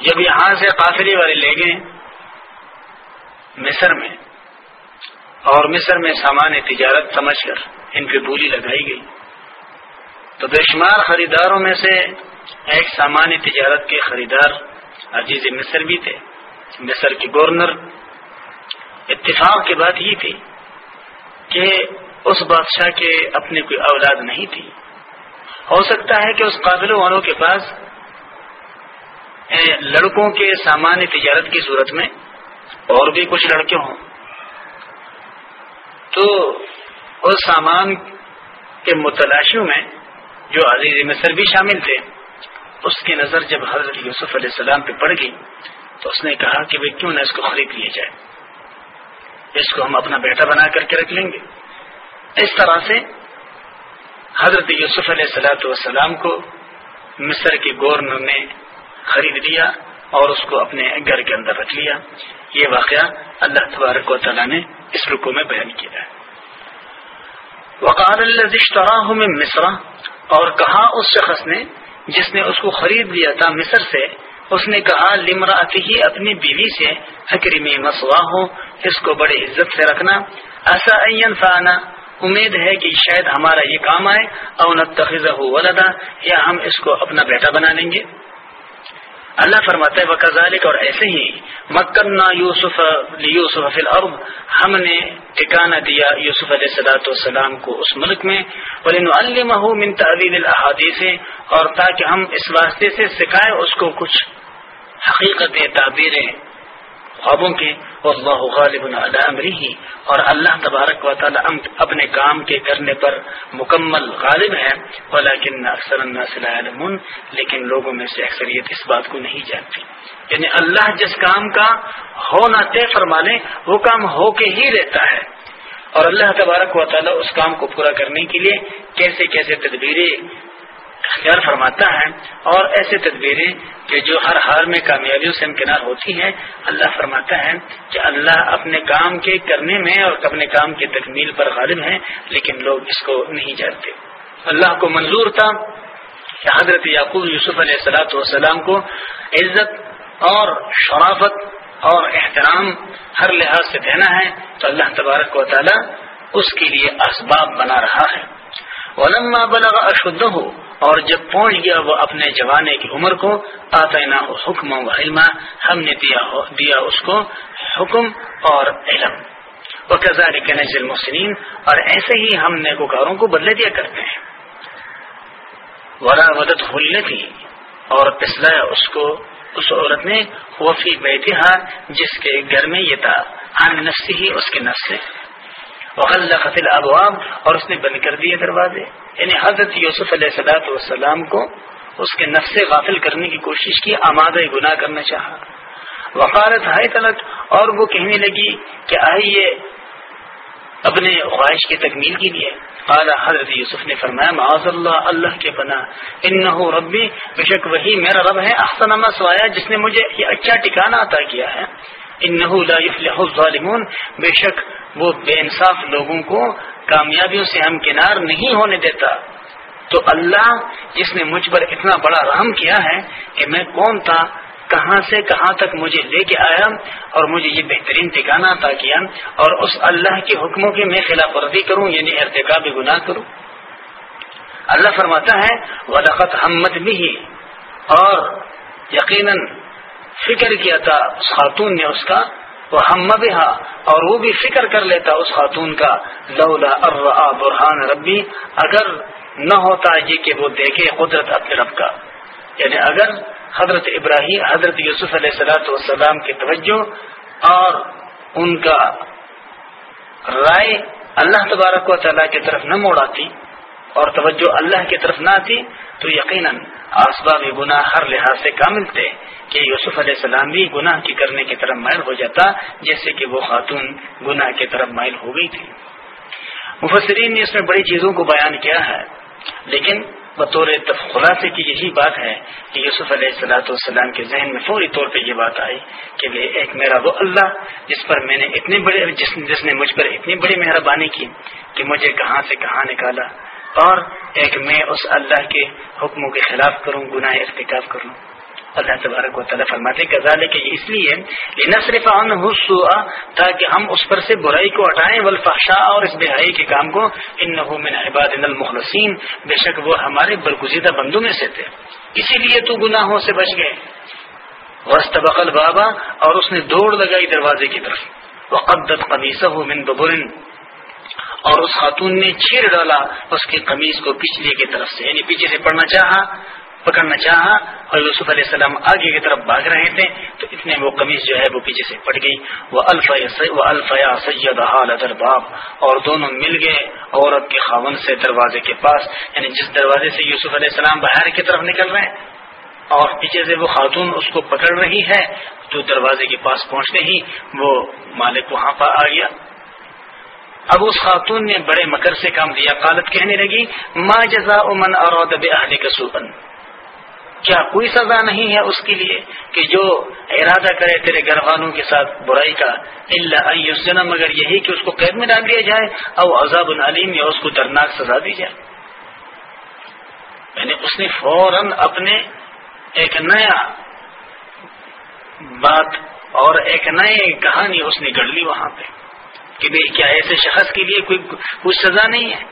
جب یہاں سے قافلی والے لے گئے مصر میں اور مصر میں سامان تجارت سمجھ کر ان کی بولی لگائی گئی۔ تو بے شمار خریداروں میں سے ایک سامان تجارت کے خریدار عزیز مصر بھی تھے۔ مصر کے گورنر اتفاق کی بات یہ تھی کہ اس بادشاہ کے اپنے کوئی اولاد نہیں تھی۔ ہو سکتا ہے کہ اس قابل والوں کے پاس لڑکوں کے سامان تجارت کی صورت میں اور بھی کچھ لڑکے ہوں۔ تو اس سامان کے متلاشیوں میں جو عزیز مصر بھی شامل تھے، اس کی نظر جب حضرت یوسف علیہ السلام پہ پڑ گئی، تو اس نے کہا کہ کیوں نہ اس کو خرید لیا جائے؟ اس کو ہم اپنا بیٹا بنا کر کے رکھ لیں گے۔ اس طرح سے حضرت یوسف علیہ السلاۃ والسلام کو مصر کے گورنر نے خرید لیا اور اس کو اپنے گھر کے اندر رکھ لیا۔ یہ واقعہ اللہ تبارک و تعالیٰ نے اس رکو میں بیان کیا ہے۔ وقال اللہ میں مصرا اور کہا اس شخص نے جس نے اس کو خرید لیا تھا مصر سے، اس نے کہا لمراتی ہی اپنی بیوی سے حکری مسوا ہو اس کو بڑی عزت سے رکھنا۔ ایسا فانا امید ہے کہ شاید ہمارا یہ کام آئے اور ولدا، یا ہم اس کو اپنا بیٹا بنا لیں گے۔ اللہ فرماتا ہے وکذالک اور ایسے ہی مکنہ یوسف یوسف الارض ہم نے ٹھکانہ دیا یوسف علیہ صلاۃ والسلام کو اس ملک میں۔ من تعویل الحادیث اور تاکہ ہم اس واسطے سے سکھائے اس کو کچھ حقیقتیں، تعبیریں۔ خوابوں کے اللہ غالب امری اور اللہ تبارک و تعالی اپنے کام کے کرنے پر مکمل غالب ہے ولیکن اکثر الناس لا علمون لیکن لوگوں میں سے اکثریت اس بات کو نہیں جانتی یعنی اللہ جس کام کا ہونا طے فرما لے، وہ کام ہو کے ہی رہتا ہے۔ اور اللہ تبارک و تعالی اس کام کو پورا کرنے کے لیے کیسے کیسے تدبیریں اختیار فرماتا ہے اور ایسے تدبیریں کہ جو ہر حال میں کامیابیوں سے امکنار ہوتی ہیں، اللہ فرماتا ہے کہ اللہ اپنے کام کے کرنے میں اور اپنے کام کی تکمیل پر غالب ہیں، لیکن لوگ اس کو نہیں جانتے۔ اللہ کو منظور تھا کہ حضرت یعقوب یوسف علیہ السلاۃ والسلام کو عزت اور شرافت اور احترام ہر لحاظ سے دینا ہے، تو اللہ تبارک و تعالی اس کے لیے اسباب بنا رہا ہے۔ ولما بلغ اشدہ اور جب پہنچ گیا وہ اپنے جوانے کی عمر کو آتینا حکم و علم ہم نے دیا دیا اس کو حکم اور علم۔ وہ کزار کے نزل اور ایسے ہی ہم نیکوکاروں کو بدلے دیا کرتے ہیں۔ ورا ودت ہلنے تھی اور پسلایا اس کو، اس عورت نے وفی بیٹھا جس کے گھر میں یہ تھا۔ ان نفسی ہی اس کے نفس سے۔ وغلقت الابواب اور اس نے بند کر دیے دروازے۔ یعنی حضرت یوسف علیہ صلاحت والسلام کو اس کے نفس غافل کرنے کی کوشش کی، آمادہ گناہ کرنا چاہا۔ وقالت ہائے طلت اور وہ کہنے لگی کہ آئیے اپنے خواہش کی تکمیل کے لیے۔ اعلیٰ حضرت یوسف نے فرمایا، معاذ اللہ اللہ کے بنا ان ربی، بے شک وہی میرا رب ہے، احسن سوایا، جس نے مجھے یہ اچھا ٹھکانا عطا کیا ہے۔ ان الظالمون، بے شک وہ بے انصاف لوگوں کو کامیابیوں سے ہم کنار نہیں ہونے دیتا۔ تو اللہ جس نے مجھ پر اتنا بڑا رحم کیا ہے کہ میں کون تھا، کہاں سے کہاں تک مجھے لے کے آیا اور مجھے یہ بہترین ٹھکانا تھا کیا اور اس اللہ کے حکموں کی میں خلاف ورزی کروں یعنی ارتقاب گناہ کروں۔ اللہ فرماتا ہے ولقت حمد بھی۔ اور یقیناً فکر کیا تھا، اس خاتون نے اس کا وہ ہم اور وہ بھی فکر کر لیتا اس خاتون کا، لولا ارا برحان ربی، اگر نہ ہوتا یہ کہ وہ دیکھے قدرت اپنے رب کا۔ یعنی اگر حضرت ابراہیم، حضرت یوسف علیہ السلاۃ والسلام کی توجہ اور ان کا رائے اللہ تبارک و تعالیٰ کی طرف نہ موڑاتی اور توجہ اللہ کی طرف نہ آتی، تو یقیناً اسباب گناہ ہر لحاظ سے کامل تھے۔ کہ یوسف علیہ السلام بھی گناہ کی کرنے کی طرف مائل ہو جاتا، جیسے کہ وہ خاتون گناہ کی طرف مائل ہو گئی تھی۔ مفسرین نے اس میں بڑی چیزوں کو بیان کیا ہے، لیکن بطور خلاصے کی یہی بات ہے کہ یوسف علیہ السلاۃ والسلام کے ذہن میں فوری طور پہ یہ بات آئی کہ ایک میرا وہ اللہ جس پر میں نے اتنے بڑے، جس جس نے مجھ پر اتنی بڑی مہربانی کی کہ مجھے کہاں سے کہاں نکالا، اور ایک میں اس اللہ کے حکموں کے خلاف کروں، گناہ ارتکاب کروں۔ اللہ تبارک و تعالیٰ فرماتے کزالے کہ اس لیے نہ صرف تاکہ ہم اس پر سے برائی کو ہٹائیں ولفاشا اور اس بہائی کے کام کو ان من عباد المخلصین. بے شک وہ ہمارے برگزیدہ بندوں میں سے تھے۔ اسی لیے تو گناہوں سے بچ گئے۔ وسط بابا اور اس نے دوڑ لگائی دروازے کی طرف۔ وہ قدت قمیصہ من ببرن اور اس خاتون نے چیر ڈالا اس کی قمیض کو پچھلے کی طرف سے یعنی پیچھے سے پڑنا چاہا۔ پکڑنا چاہا اور یوسف علیہ السلام آگے کی طرف بھاگ رہے تھے، تو اتنے وہ قمیض جو ہے وہ پیچھے سے پڑ گئی۔ وہ وہ الفیا سید باپ اور دونوں مل گئے عورت کے خاون سے دروازے کے پاس۔ یعنی جس دروازے سے یوسف علیہ السلام باہر کی طرف نکل رہے ہیں، اور پیچھے سے وہ خاتون اس کو پکڑ رہی ہے تو دروازے کے پاس پہنچتے ہی وہ مالک وہاں پر آ گیا۔ اب اس خاتون نے بڑے مکر سے کام دیا۔ قالت کہنے لگی، ما جزا امن اور کسوبن کیا کوئی سزا نہیں ہے اس کے لیے کہ جو ارادہ کرے تیرے گھر والوں کے ساتھ برائی کا اللہ مگر یہی کہ اس کو قید میں ڈال دیا جائے، او عذاب العلیم یا اس کو درناک سزا دی جائے۔ یعنی اس نے فوراً اپنے ایک نیا بات اور ایک نئے کہانی اس نے گڑ لی وہاں پہ، کہ بھائی کیا ایسے شخص کے لیے کوئی کچھ سزا نہیں ہے؟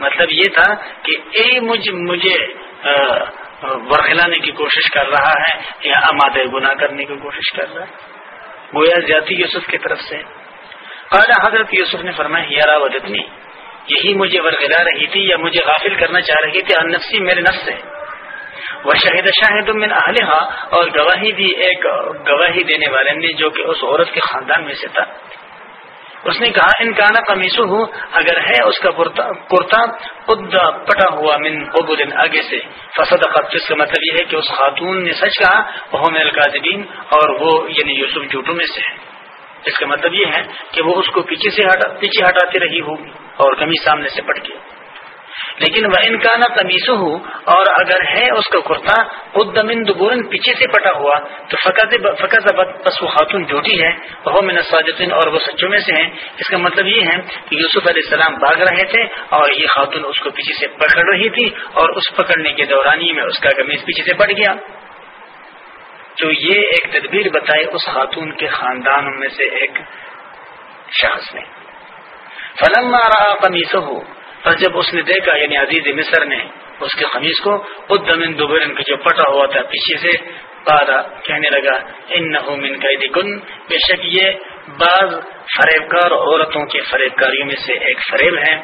مطلب یہ تھا کہ اے مجھ، مجھے ورخلانے کی کوشش کر رہا ہے یا اماد گناہ کرنے کی کوشش کر رہا ہے۔ گویا زیادتی یوسف کی طرف سے۔ اعلیٰ حضرت یوسف نے فرمایا یارا ودتنی یہی مجھے ورغلا رہی تھی یا مجھے غافل کرنا چاہ رہی تھی۔ نفسی میرے نفس سے۔ وہ شاہد شاہد من اہلہا۔ اور گواہی دی، ایک گواہی دینے والے نے جو کہ اس عورت کے خاندان میں سے تھا۔ اس نے کہا، ان کا نا کمیسو ہوں اگر ہے اس کا کرتا پٹا ہوا من قبول آگے سے۔ فسد جس کا مطلب یہ ہے کہ اس خاتون نے سچ کہا وہ من القاطبین اور وہ یعنی یوسف جھوٹوں میں سے ہے۔ اس کا مطلب یہ ہے کہ وہ اس کو پیچھے سے ہٹا، پیچھے ہٹاتی رہی ہوگی اور کمی سامنے سے پٹ گئی لیکن وہ ان کا نا تمیز ہو اور اگر ہے اس کا کرتا ادمن دبورن پیچھے سے پٹا ہوا، تو فقط بس وہ خاتون جھوٹی ہے وہ من اور وہ سچوں میں سے ہیں۔ اس کا مطلب یہ ہے کہ یوسف علیہ السلام بھاگ رہے تھے، اور یہ خاتون اس کو پیچھے سے پکڑ رہی تھی، اور اس پکڑنے کے دورانی میں اس کا کمیز پیچھے سے پڑ گیا۔ جو یہ ایک تدبیر بتائے اس خاتون کے خاندان میں سے ایک شخص نے۔ فلم رہا قمیص ہو اور جب اس نے دیکھا یعنی عزیز مصر نے اس کے خمیز کو ادمن دوبرن کے جو پٹا ہوا تھا پیچھے سے پارا کہنے لگا ان نہ کن بے شک یہ بعض فریب کار عورتوں کے فریبکاریوں میں سے ایک فریب ہے۔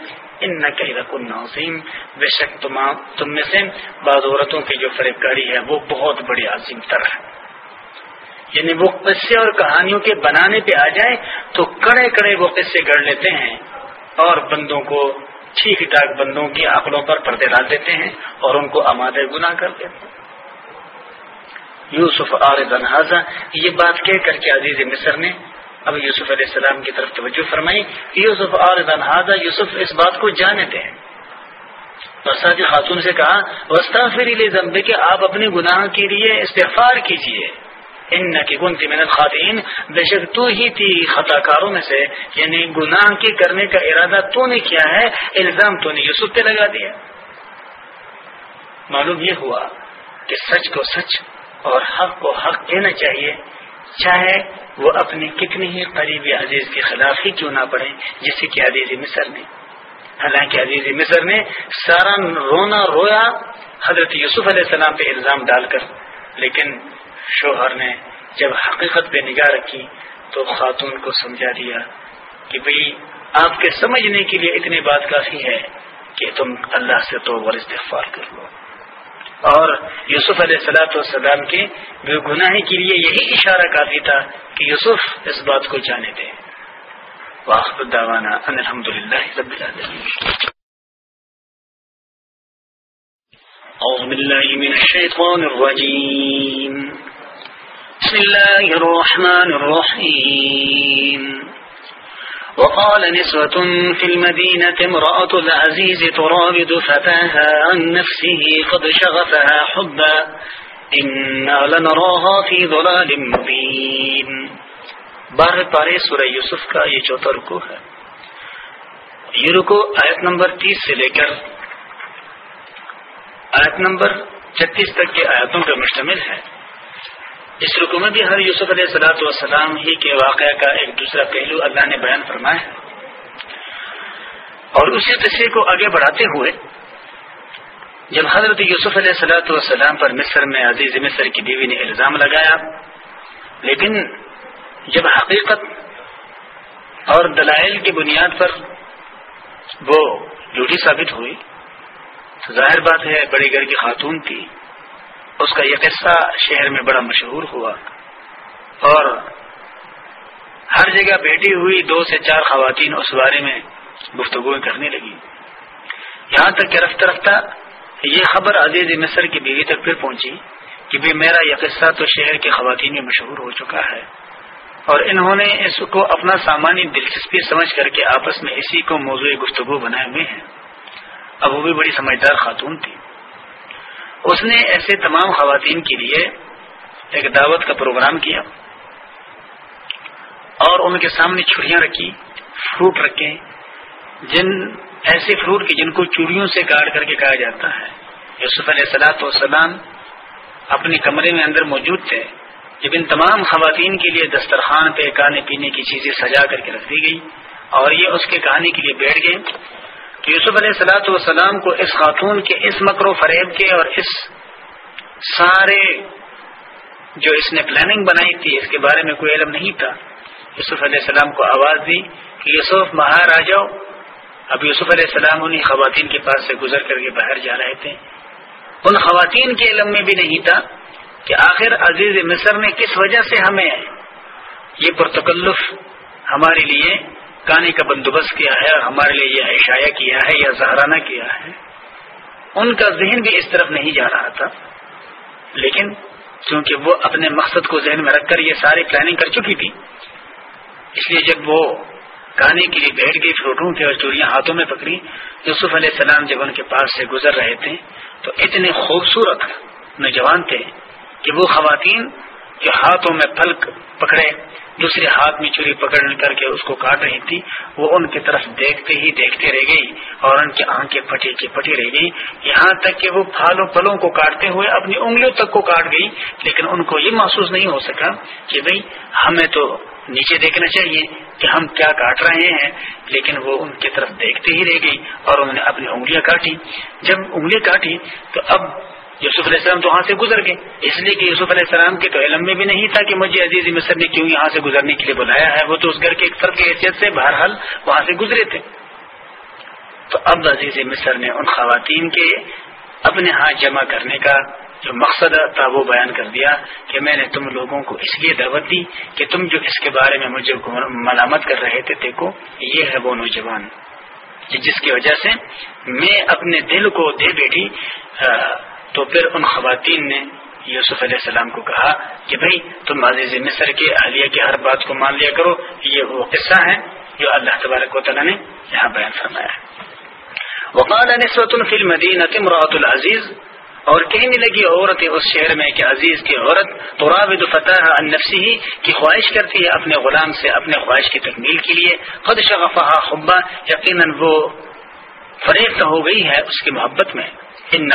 ان نہ کہ کن نوسیم بے شک تم میں سے بعض عورتوں کی جو فریب کاری ہے وہ بہت بڑی عظیم تر ہے یعنی وہ قصے اور کہانیوں کے بنانے پہ آ جائے تو کڑے کڑے وہ قصے گڑ لیتے ہیں اور بندوں کو ٹھیک ٹھاک بندوں کی عقلوں پر پردے ڈال دیتے ہیں اور ان کو اماد گنا کر دیتے ہیں۔ یوسف اور دنہذا یہ بات کہہ کر کے عزیز مصر نے اب یوسف علیہ السلام کی طرف توجہ فرمائی۔ یوسف اور دنہذا یوسف اس بات کو جانتے ہیں۔ خاتون سے کہا وسطہ پھر کہ آپ اپنے گناہ کے لیے استغفار کیجیے ان کی گنتی محنت خواتین بے شک تو ہی تھی خطا کاروں میں سے یعنی گناہ کی کرنے کا ارادہ تو نے کیا ہے، الزام تو نے یوسف پہ لگا دیا۔ معلوم یہ ہوا کہ سچ کو سچ اور حق کو حق کہنا چاہیے، چاہے وہ اپنی کتنی ہی قریبی عزیز کے خلاف ہی کیوں نہ پڑے جیسے کہ عزیز مصر نے حالانکہ عزیز مصر نے سارا رونا رویا حضرت یوسف علیہ السلام پہ الزام ڈال کر، لیکن شوہر نے جب حقیقت پہ نگاہ رکھی تو خاتون کو سمجھا دیا کہ بھئی، آپ کے سمجھنے کے لیے اتنی بات کافی ہے کہ تم اللہ سے تو استغفار کر لو۔ اور یوسف علیہ السلاۃ والسلام کے بے گناہی کے لیے یہی اشارہ کافی تھا کہ یوسف اس بات کو جانے دے۔ واخر الدعوانا ان الحمد للہ رب العالمین۔ أعوذ بالله من الشيطان الرجيم بسم الله الرحمن الرحيم. وقال نسوة في المدينة امرأة العزيز تراود فتاها عن نفسه قد شغفها حبا. إنا لنراها في ضلال مبين. بار پارے سورہ یوسف کا یہ چوتھا رکو ہے. یہ رکو آیت نمبر تیس سے لے کر آیت نمبر چھتیس تک کے آیتوں پر مشتمل ہے. اس رکو میں بھی ہر یوسف علیہ سلاۃ والسلام ہی کے واقعہ کا ایک دوسرا پہلو اللہ نے بیان فرمایا اور اسی قصے کو آگے بڑھاتے ہوئے جب حضرت یوسف علیہ سلاۃ والسلام پر مصر میں عزیز مصر کی بیوی نے الزام لگایا، لیکن جب حقیقت اور دلائل کی بنیاد پر وہ جھوٹی ثابت ہوئی ظاہر بات ہے بڑی گھر کی خاتون تھی۔ اس کا یہ قصہ شہر میں بڑا مشہور ہوا۔ اور ہر جگہ بیٹھی ہوئی دو سے چار خواتین اس بارے میں گفتگو کرنے لگی یہاں تک کہ رفتہ رفتہ یہ خبر عزیز مصر کی بیوی تک پھر پہنچی کہ بھی میرا یہ قصہ تو شہر کے خواتین میں مشہور ہو چکا ہے۔ اور انہوں نے اس کو اپنا سامانی دلچسپی سمجھ کر کے آپس میں اسی کو موضوع گفتگو بنائے ہوئے ہیں۔ اب وہ بھی بڑی سمجھدار خاتون تھی۔ اس نے ایسے تمام خواتین کے لیے ایک دعوت کا پروگرام کیا اور ان کے سامنے چھڑیاں رکھی، فروٹ رکھے، جن ایسے فروٹ کی جن کو چوڑیوں سے کاٹ کر کے کہا جاتا ہے۔ یوسف علیہ السلاۃ والسلام اپنے کمرے میں اندر موجود تھے، جب ان تمام خواتین کے لیے دسترخوان پہ کھانے پینے کی چیزیں سجا کر کے رکھ دی گئی اور یہ اس کے کہانی کے لیے بیٹھ گئے۔ کہ یوسف علیہ السلاۃ والسلام کو اس خاتون کے، اس مکر و فریب کے اور اس سارے جو اس نے پلاننگ بنائی تھی، اس کے بارے میں کوئی علم نہیں تھا۔ یوسف علیہ السلام کو آواز دی کہ یوسف باہر آ جاؤ۔ اب یوسف علیہ السلام انہیں خواتین کے پاس سے گزر کر کے باہر جا رہے تھے۔ ان خواتین کے علم میں بھی نہیں تھا کہ آخر عزیز مصر نے کس وجہ سے ہمیں یہ پرتکلف ہمارے لیے کانے کا بندوبست کیا ہے اور ہمارے لیے یہ عشایا کیا ہے یا زہرانہ کیا ہے، ان کا ذہن بھی اس طرف نہیں جا رہا تھا۔ لیکن کیونکہ وہ اپنے مقصد کو ذہن میں رکھ کر یہ ساری پلاننگ کر چکی تھی، اس لیے جب وہ کھانے کے لیے بیٹھ گئی فروٹوں کے اور چوریاں ہاتھوں میں پکڑی یوسف علیہ السلام جب ان کے پاس سے گزر رہے تھے، تو اتنے خوبصورت نوجوان تھے کہ وہ خواتین جو ہاتھوں میں پھل پکڑے، دوسرے ہاتھ میں چوری پکڑ کر کے اس کو کاٹ رہی تھی، وہ ان کی طرف دیکھتے ہی دیکھتے رہ گئی اور ان کی آنکھیں پٹی کی پٹی رہ گئی۔ یہاں تک کہ وہ پھالوں پلوں کو کاٹتے ہوئے اپنی انگلیوں تک کو کاٹ گئی، لیکن ان کو یہ محسوس نہیں ہو سکا کہ بھئی ہمیں تو نیچے دیکھنا چاہیے کہ ہم کیا کاٹ رہے ہیں، لیکن وہ ان کی طرف دیکھتے ہی رہ گئی اور انہوں نے اپنی انگلیاں کاٹی۔ جب انگلیاں کاٹی تو اب یوسف علیہ السلام تو وہاں سے گزر گئے۔ اس لیے کہ یوسف علیہ السلام کے تو علم میں بھی نہیں تھا کہ مجھے عزیز مصر نے کیوں یہاں سے گزرنے کے لیے بلایا ہے۔ وہ تو اس گھر کے ایک فرق کی حیثیت سے بہرحال وہاں سے گزرے تھے۔ تو اب عزیز مصر نے ان خواتین کے اپنے ہاتھ جمع کرنے کا جو مقصد تھا وہ بیان کر دیا کہ میں نے تم لوگوں کو اس لیے دعوت دی کہ تم جو اس کے بارے میں مجھے ملامت کر رہے تھے، دیکھو، یہ ہے وہ نوجوان۔ جس کی وجہ سے میں اپنے دل کو دے بیٹھی تو پھر ان خواتین نے یوسف علیہ السلام کو کہا کہ بھائی تم عزیز مصر کے اہلیہ کی ہر بات کو مان لیا کرو، یہ وہ قصہ ہے جو اللہ تبارک و تعالیٰ نے یہاں بیان فرمایا ہے۔ وقال نسوت فی المدینہ امراۃ العزیز، اور کہنے لگی عورت اس شہر میں کہ عزیز کی عورت تراود فتح النفسی ہی کی خواہش کرتی ہے اپنے غلام سے اپنے خواہش کی تکمیل کے لیے۔ خود شغفہ خبا یقیناً وہ فریق ہو گئی ہے اس کی محبت میں۔ ان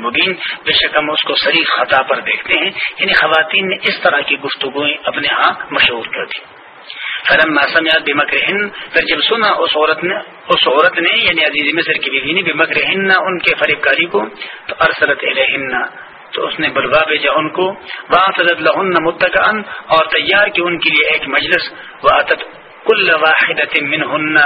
مبین بے شک ہم اس کو سری خطا پر دیکھتے ہیں۔ یعنی خواتین نے اس طرح کی گفتگویں اپنے ہاں مشہور کر دی۔ فلم سمعت بمکر ہند پھر جب سنا اس عورت نے اس عورت نے یعنی عزیز مصر کی بیوی نے بمکر ہند ان کے فریب کاری کو، تو ارسلت الہن تو اس نے بلوا بھیجا ان کو۔ واطد لہن متقن اور تیار کی ان کے لیے ایک مجلس۔ واطت کل واحد منہن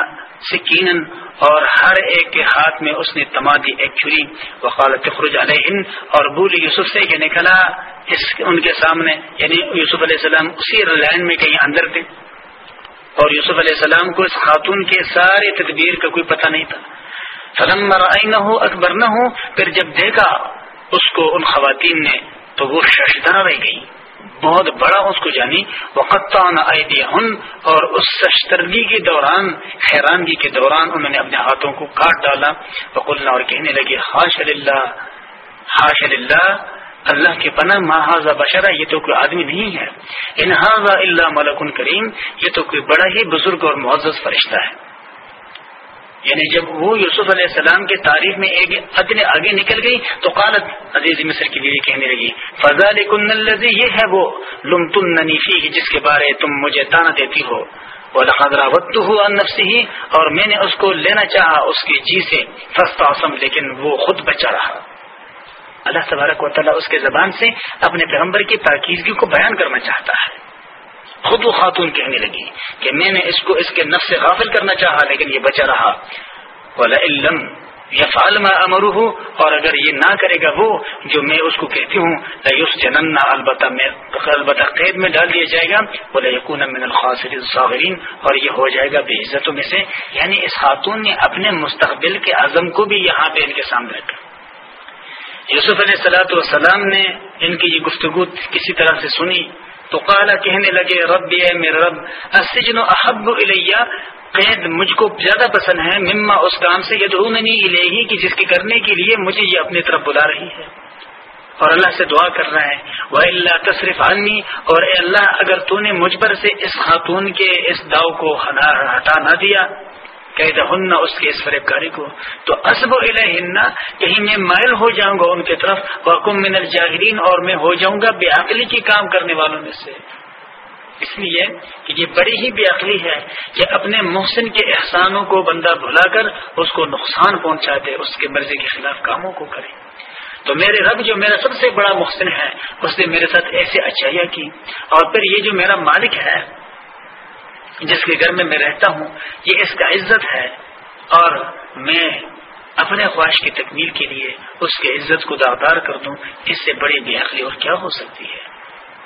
سکین اور ہر ایک کے ہاتھ میں اس نے تمادی ایک چھری۔ وقالت خرج علیہ اور بولی یوسف سے کہ نکلا اس ان کے سامنے یعنی یوسف علیہ السلام اسی لینڈ میں کہیں اندر تھے۔ اور یوسف علیہ السلام کو اس خاتون کے سارے تدبیر کا کوئی پتہ نہیں تھا۔ فلم مرآئی نہ ہو اکبر نہ ہو پھر جب دیکھا اس کو ان خواتین نے، تو وہ ششدہ رہ گئی۔ بہت بڑا اس کو جانی وقت ہن اور اس ششترگی کے دوران، حیرانگی کے دوران انہوں نے اپنے ہاتھوں کو کاٹ ڈالا۔ وقلنا، اور کہنے لگے حاش اللہ حاش اللہ اللہ کے پناہ محاذہ بشرا، یہ تو کوئی آدمی نہیں ہے۔ انحاظ اللہ ملک کریم یہ تو کوئی بڑا ہی بزرگ اور معزز فرشتہ ہے۔ یعنی جب وہ یوسف علیہ السلام کی تعریف میں ایک ادنے آگے نکل گئی تو قالت عزیز مصر کی بیوی کہنے لگی فضال کن الزی یہ ہے وہ لم تن ننیفی جس کے بارے تم مجھے تانا دیتی ہو۔ وہ لخذرا وقت ہوا نفسی ہی اور میں نے اس کو لینا چاہا، اس کے جی سے۔ فستا لیکن وہ خود بچا رہا۔ اللہ تبارک و تعالیٰ اس کے زبان سے اپنے پیغمبر کی پاکیزگی کو بیان کرنا چاہتا ہے۔ خود وہ خاتون کہنے لگی کہ میں نے اس کو اس کے نفس سے غافل کرنا چاہا، لیکن یہ بچا رہا۔ علم یا فالما امر اور اگر یہ نہ کرے گا وہ جو میں اس کو کہتی ہوں یوس جنن البتہ میں، البتہ قید میں ڈال دیا جائے گا۔ بولے یقون من الخاصر صاغرین اور یہ ہو جائے گا بے عزتوں میں سے۔ یعنی اس خاتون نے اپنے مستقبل کے عزم کو بھی یہاں پہ ان کے سامنے رکھا۔ یوسف علیہ السلاۃ والسلام نے ان کی یہ گفتگو کسی طرح سے سنی۔ تو قالا کہنے لگے رب اے میرے رب، السجن احب الیہ. قید مجھ کو زیادہ پسند ہے، مما اس کام سے یدعوننی الیہ، کہ جس کے کرنے کے لیے مجھے یہ اپنی طرف بلا رہی ہے۔ اور اللہ سے دعا کر رہا ہے وہ اللہ تصرف عنی اور اے اللہ، اگر تو نے مجھ پر سے اس خاتون کے اس داؤ کو ہٹا نہ دیا ہن اس کے اس فریب کاری کو۔ تو اسب الہن کہیں میں مائل ہو جاؤں گا ان کی طرف۔ وقم من الجاہرین اور میں ہو جاؤں گا بے عقلی کی کام کرنے والوں میں سے۔ اس لیے کہ یہ بڑی ہی بے عقلی ہے کہ اپنے محسن کے احسانوں کو بندہ بھلا کر اس کو نقصان پہنچا دے اس کے مرضی کے خلاف کاموں کو کرے۔ تو میرے رب جو میرا سب سے بڑا محسن ہے، اس نے میرے ساتھ ایسے اچھائیاں کی۔ اور پھر یہ جو میرا مالک ہے جس کے گھر میں میں رہتا ہوں، یہ اس کا عزت ہے۔ اور میں اپنے خواہش کی تکمیل کے لیے اس کی عزت کو داغدار کر دوں، اس سے بڑی بے عقلی اور کیا ہو سکتی ہے؟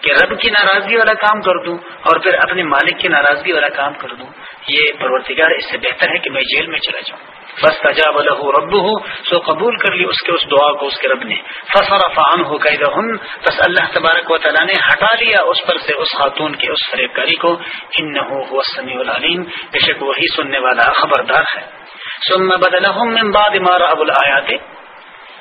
کہ رب کی ناراضگی والا کام کر دوں اور پھر اپنے مالک کی ناراضگی والا کام کر دوں۔ یہ پرورتگار اس سے بہتر ہے کہ میں جیل میں چلا جاؤں۔ بس تجاب الح رب ہو سو قبول کر لی اس کے اس دعا کو اس کے رب نے۔ فصر فان ہو قید بس اللہ تبارک و تعالیٰ نے ہٹا لیا اس پر سے اس خاتون کے اس فریب کاری کو۔ ان نہ سمیع العلیم۔ بے شک وہی سننے والا خبردار ہے۔ سن بدل من بعد مارا ابو الآیات۔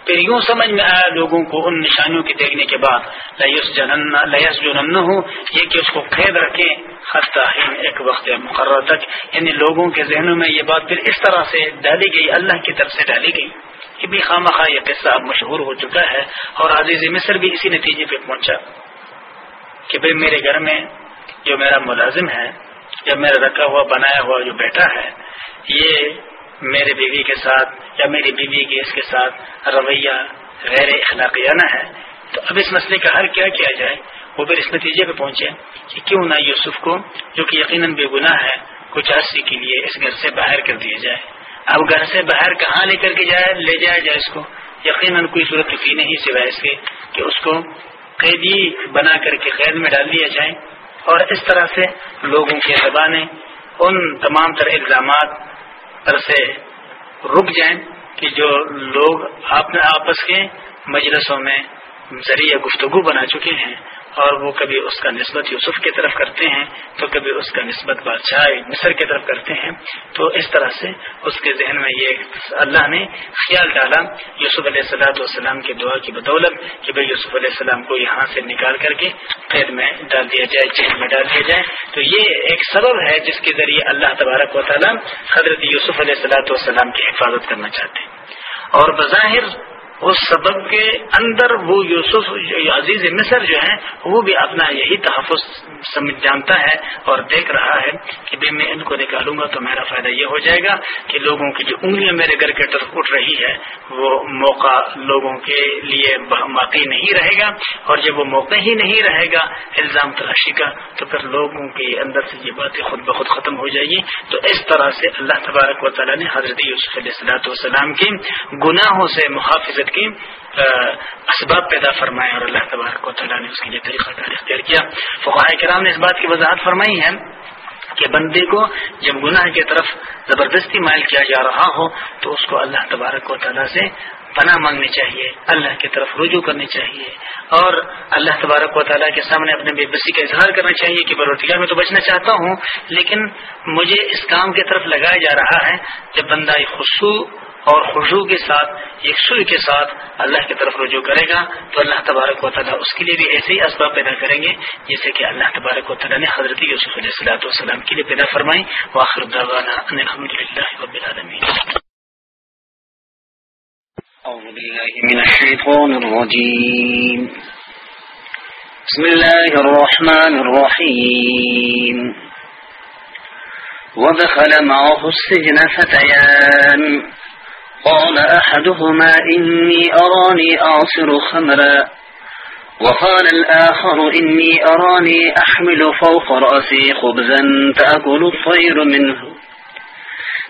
پھر یوں سمجھ میں آیا لوگوں کو ان نشانیوں کے دیکھنے کے بعد لیس جنن لیس جنن ہو یہ کہ اس کو قید رکھیں خطہ ایک وقت مقرر تک۔ یعنی لوگوں کے ذہنوں میں یہ بات پھر اس طرح سے ڈالی گئی، اللہ کی طرف سے ڈالی گئی یہ بھی خواہ یہ قصہ اب مشہور ہو چکا ہے اور عزیز مصر بھی اسی نتیجے پہ پہنچا کہ بھائی میرے گھر میں جو میرا ملازم ہے یا میرا رکھا ہوا، بنایا ہوا جو بیٹا ہے، یہ میرے بیوی کے ساتھ یا میری بیوی کے اس کے ساتھ رویہ غیر اخلاقیانہ ہے، تو اب اس مسئلے کا حل کیا کیا جائے؟ وہ پھر اس نتیجے پہ پہنچے کہ کیوں نہ یوسف کو، جو کہ یقیناً بے گناہ ہے، کچھ عرصے کے لیے اس گھر سے باہر کر دیا جائے۔ اب گھر سے باہر کہاں لے کر کے جائے؟ لے جایا جائے اس کو۔ یقیناً کوئی صورت فی نہیں سوائے اس کے کہ اس کو قیدی بنا کر کے قید میں ڈال دیا جائے۔ اور اس طرح سے لوگوں کی زبانیں، ان تمام تر الزامات پر سے رک جائیں کہ جو لوگ اپنے آپس کے مجلسوں میں ذریعہ گفتگو بنا چکے ہیں اور وہ کبھی اس کا نسبت یوسف کی طرف کرتے ہیں، تو کبھی اس کا نسبت بادشاہ مصر کی طرف کرتے ہیں۔ تو اس طرح سے اس کے ذہن میں یہ اللہ نے خیال ڈالا یوسف علیہ السلاۃ والسلام کی دعا کی بدولت کہ بھائی یوسف علیہ السلام کو یہاں سے نکال کر کے قید میں ڈال دیا جائے، جیل میں ڈال دیا جائے۔ تو یہ ایک سبب ہے جس کے ذریعے اللہ تبارک و تعالیٰ حضرت یوسف علیہ السلاۃ والسلام کی حفاظت کرنا چاہتے ہیں۔ اور بظاہر اس سبب کے اندر وہ یوسف عزیز مصر جو ہیں، وہ بھی اپنا یہی تحفظ سمجھ جانتا ہے اور دیکھ رہا ہے کہ بھائی میں ان کو نکالوں گا تو میرا فائدہ یہ ہو جائے گا کہ لوگوں کی جو انگلیاں میرے گھر کے طرف اٹھ رہی ہے، وہ موقع لوگوں کے لیے باقی نہیں رہے گا اور جب وہ موقع ہی نہیں رہے گا، الزام تلاشی کا، تو پھر لوگوں کے اندر سے یہ باتیں خود بخود ختم ہو جائے گی۔ تو اس طرح سے اللہ تبارک و تعالیٰ نے حضرت یوسف علیہ السلاۃ والسلام کی گناہوں سے محافظت کی اسباب پیدا فرمائے اور اللہ تبارک و تعالیٰ نے اس کے لیے طریقہ کار اختیار کیا۔ فقاہ کرام نے اس بات کی وضاحت فرمائی ہے کہ بندے کو جب گناہ کی طرف زبردستی مائل کیا جا رہا ہو، تو اس کو اللہ تبارک و تعالیٰ سے پناہ مانگنی چاہیے، اللہ کی طرف رجوع کرنی چاہیے۔ اور اللہ تبارک و تعالیٰ کے سامنے اپنے بے بسی کا اظہار کرنا چاہیے کہ بروتیا میں تو بچنا چاہتا ہوں، لیکن مجھے اس کام کی طرف لگایا جا رہا ہے جب بندہ خصو اور خوشبو کے ساتھ یکسوئی کے ساتھ اللہ کی طرف رجوع کرے گا، تو اللہ تبارک و تعالیٰ اس کے لیے بھی ایسے ہی اسباب پیدا کریں گے، جیسے کہ اللہ تبارک و تعالیٰ نے حضرت یوسف علیہ السلاۃ والسلام کے لیے پیدا فرمائی واخر الحمد للہ رب العالمین۔ أعوذ بالله من الشيطان الرجيم بسم الله الرحمن الرحيم ودخل معه السجن فتيان۔ قال أحدهما إني أراني أعصر خمرا وقال الآخر إني أراني أحمل فوق رأسي خبزا تأكل الطير منه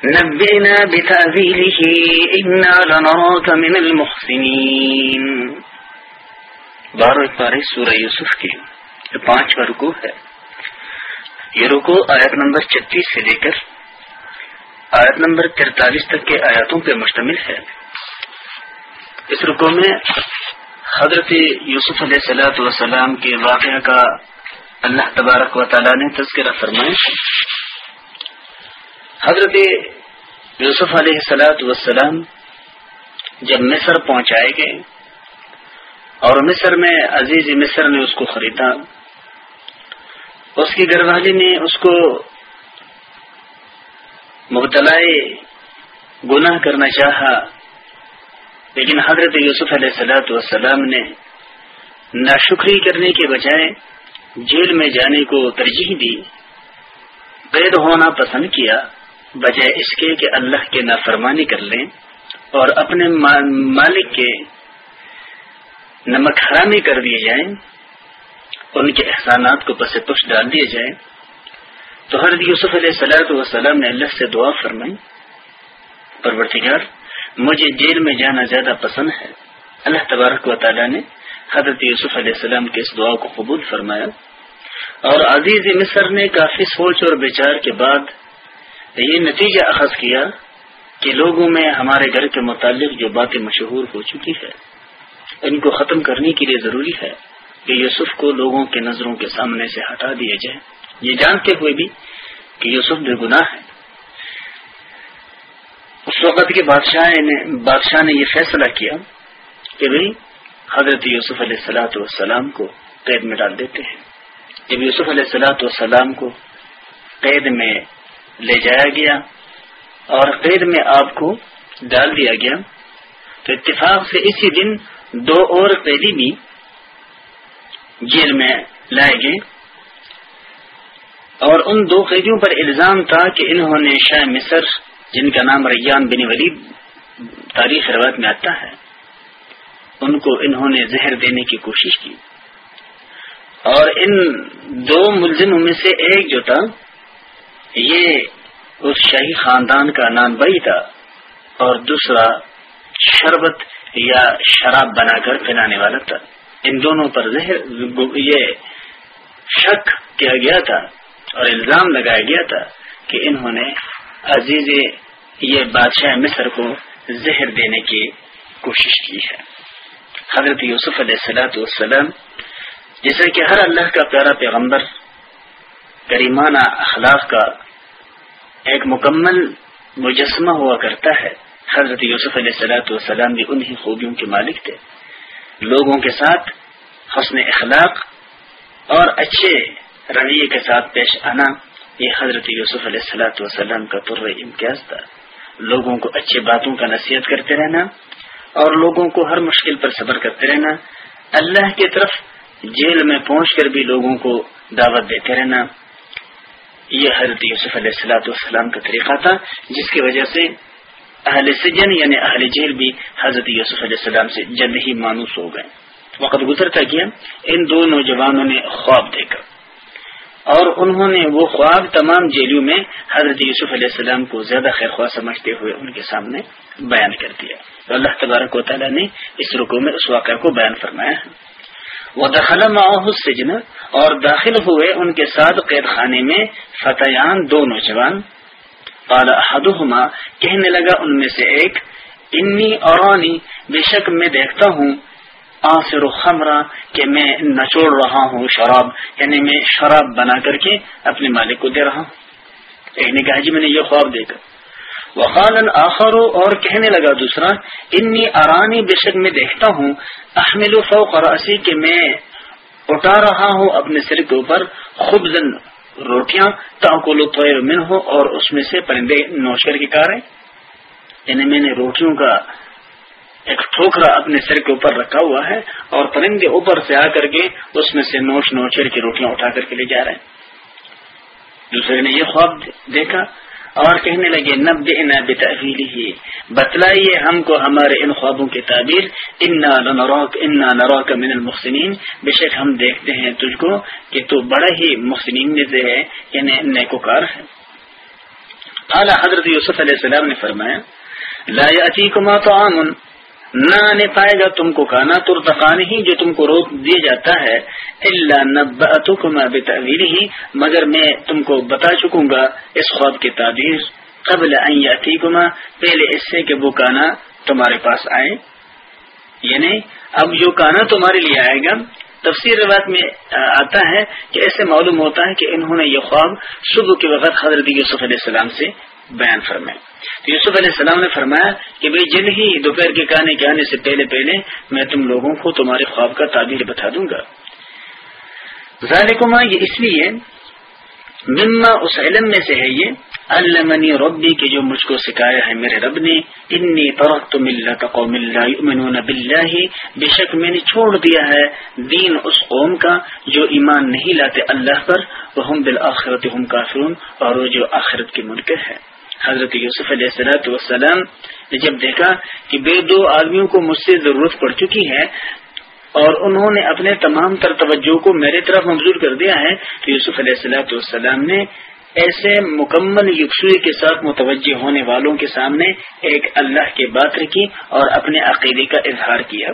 نبئنا بتأذيله إنا لنراك من المحسنين بارہ پارے سورہ یوسف کے پانچ رکو ہے، یہ رکو آیت نمبر چھتیس سے لے کر آیت نمبر ترتالیس تک کے آیاتوں پہ مشتمل ہے۔ اس رکو میں حضرت یوسف علیہ السلاۃ والسلام کے واقعہ کا اللہ تبارک و تعالیٰ نے تذکرہ فرمایا۔ حضرت یوسف علیہ السلاۃ والسلام جب مصر پہنچائے گئے اور مصر میں عزیز مصر نے اس کو خریدا، اس کی گھر والی نے اس کو مبتلا گناہ کرنا چاہا، لیکن حضرت یوسف علیہ السلاۃ والسلام نے ناشکری کرنے کے بجائے جیل میں جانے کو ترجیح دی، قید ہونا پسند کیا، بجائے اس کے کہ اللہ کے نافرمانی کر لیں اور اپنے مالک کے نمک حرامی کر دیے جائیں، ان کے احسانات کو پس پش ڈال دیے جائیں۔ تو حضرت یوسف علیہ السلاۃ والسلام نے اللہ سے دعا فرمائی پرورتگار مجھے جیل میں جانا زیادہ پسند ہے۔ اللہ تبارک و تعالیٰ نے حضرت یوسف علیہ السلام کے اس دعا کو قبول فرمایا۔ اور عزیز مصر نے کافی سوچ اور بیچار کے بعد یہ نتیجہ اخذ کیا کہ لوگوں میں ہمارے گھر کے متعلق جو باتیں مشہور ہو چکی ہے ان کو ختم کرنے کے لیے ضروری ہے کہ یوسف کو لوگوں کے نظروں کے سامنے سے ہٹا دیا جائے۔ یہ جانتے ہوئے بھی کہ یوسف بے گناہ ہے۔ اس وقت کے بادشاہ نے بادشاہ نے یہ فیصلہ کیا کہ بھائی، حضرت یوسف علیہ السلاۃ والسلام کو قید میں ڈال دیتے ہیں۔ جب یوسف علیہ السلاۃ والسلام کو قید میں لے جایا گیا اور قید میں آپ کو ڈال دیا گیا، تو اتفاق سے اسی دن دو اور قیدی بھی جیل میں لائے گئے۔ اور ان دو قیدیوں پر الزام تھا کہ انہوں نے شاہ مصر، جن کا نام ریان بن ولید، تاریخ روایت میں آتا ہے، ان کو انہوں نے زہر دینے کی کوشش کی۔ اور ان دو ملزموں میں سے ایک جو تھا، یہ اس شاہی خاندان کا نام بئی تھا اور دوسرا شربت یا شراب بنا کر پلانے والا تھا۔ ان دونوں پر زہر، یہ شک کیا گیا تھا اور الزام لگایا گیا تھا کہ انہوں نے عزیز یہ بادشاہ مصر کو زہر دینے کی کوشش کی ہے۔ حضرت یوسف علیہ السلاۃ والسلام جیسے کہ ہر اللہ کا پیارا پیغمبر، کریمانہ اخلاق کا ایک مکمل مجسمہ ہوا کرتا ہے۔ حضرت یوسف علیہ السلاۃ والسلام بھی انہی خوبیوں کے مالک تھے۔ لوگوں کے ساتھ حسن اخلاق اور اچھے رویے کے ساتھ پیش آنا یہ حضرت یوسف علیہ السلاۃ والسلام کا پر امتیاز تھا۔ لوگوں کو اچھی باتوں کا نصیحت کرتے رہنا اور لوگوں کو ہر مشکل پر صبر کرتے رہنا۔ اللہ کی طرف جیل میں پہنچ کر بھی لوگوں کو دعوت دیتے رہنا۔ یہ حضرت یوسف علیہ السلاۃ والسلام کا طریقہ تھا، جس کی وجہ سے اہل سجن یعنی اہل جیل بھی حضرت یوسف علیہ السلام سے جلد ہی مانوس ہو گئے۔ وقت گزرتا کیا ان دو نوجوانوں نے خواب دیکھا۔ اور انہوں نے وہ خواب تمام جیلوں میں حضرت یوسف علیہ السلام کو زیادہ خیر خواہ سمجھتے ہوئے ان کے سامنے بیان کر دیا۔ تو اللہ تبارک و تعالیٰ نے اس رکو میں اس واقعہ کو بیان فرمایا۔ ہے وہ دخل معاحد سجن اور داخل ہوئے ان کے ساتھ قید خانے میں فتحان دو نوجوان۔ احدہما کہنے لگا ان میں سے ایک انی اورانی بے شک میں دیکھتا ہوں آصر خمرہ کہ میں نچوڑ رہا ہوں شراب یعنی میں شراب بنا کر کے اپنے مالک کو دے رہا ہوں۔ ایک نے کہا جی میں نے یہ خواب دیکھا۔ وقال آخر اور کہنے لگا دوسرا انی ارانی، بے شک میں دیکھتا ہوں، احمل فوق راسی کہ میں اٹھا رہا ہوں اپنے سر کے اوپر خبزن روٹیاں تاکولو طویر من ہو اور اس میں سے پرندے نوش کر کے کارے۔ یعنی میں نے روٹیوں کا ایک ٹھوکرا اپنے سر کے اوپر رکھا ہوا ہے اور پرندے اوپر سے آ کر کے اس میں سے نوش نوچر کی روٹیاں اٹھا کر کے لے جا رہے ہیں۔ دوسرے نے یہ خواب دیکھا اور کہنے لگے نب نب تحویلی ہی بتلائیے ہم کو ہمارے ان خوابوں کی تعبیر، انا انا نروک من المحسنین بے شک ہم دیکھتے ہیں تجھ کو کہ تو بڑا ہی محسنین میں سے ہے یعنی نیکوکار ہے اعلیٰ حضرت یوسف علیہ السلام نے فرمایا، لا یاتیکما طعام نہ آنے پائے گا تم کو کھانا، ترتقان ہی جو تم کو روک دیا جاتا ہے اللہ نب ہی مگر میں تم کو بتا چکوں گا اس خواب کی تعبیر قبل پہلے اس سے کہ وہ کانا تمہارے پاس آئے۔ یعنی اب جو کانا تمہارے لیے آئے گا، تفسیر روایت میں آتا ہے کہ ایسے معلوم ہوتا ہے کہ انہوں نے یہ خواب صبح کے وقت حضرت یوسف علیہ السلام سے بیان فرمائے۔ تو یوسف علیہ السلام نے فرمایا کہ بھائی جلد ہی دوپہر کے کانے کے آنے سے پہلے پہلے میں تم لوگوں کو تمہارے خواب کا تعبیر بتا دوں گا۔ ذالکما یہ اس لیے مما اس علم میں سے ہے یہ، علمنی ربی کے جو مجھ کو سکھایا ہے میرے رب نے، انی ترقت ملت قوم اللہ یؤمنون باللہ، بے شک میں نے چھوڑ دیا ہے دین اس قوم کا جو ایمان نہیں لاتے اللہ پر وہ ہم بالآخرت ہم کافرون اور وہ جو آخرت کے منکر ہے حضرت یوسف علیہ السلاۃ والسلام نے جب دیکھا کہ بے دو آدمیوں کو مجھ سے ضرورت پڑ چکی ہے اور انہوں نے اپنے تمام تر توجہ کو میرے طرف منظور کر دیا ہے، تو یوسف علیہ السلاۃ والسلام نے ایسے مکمل یکسوئی کے ساتھ متوجہ ہونے والوں کے سامنے ایک اللہ کے بات رکھی اور اپنے عقیدے کا اظہار کیا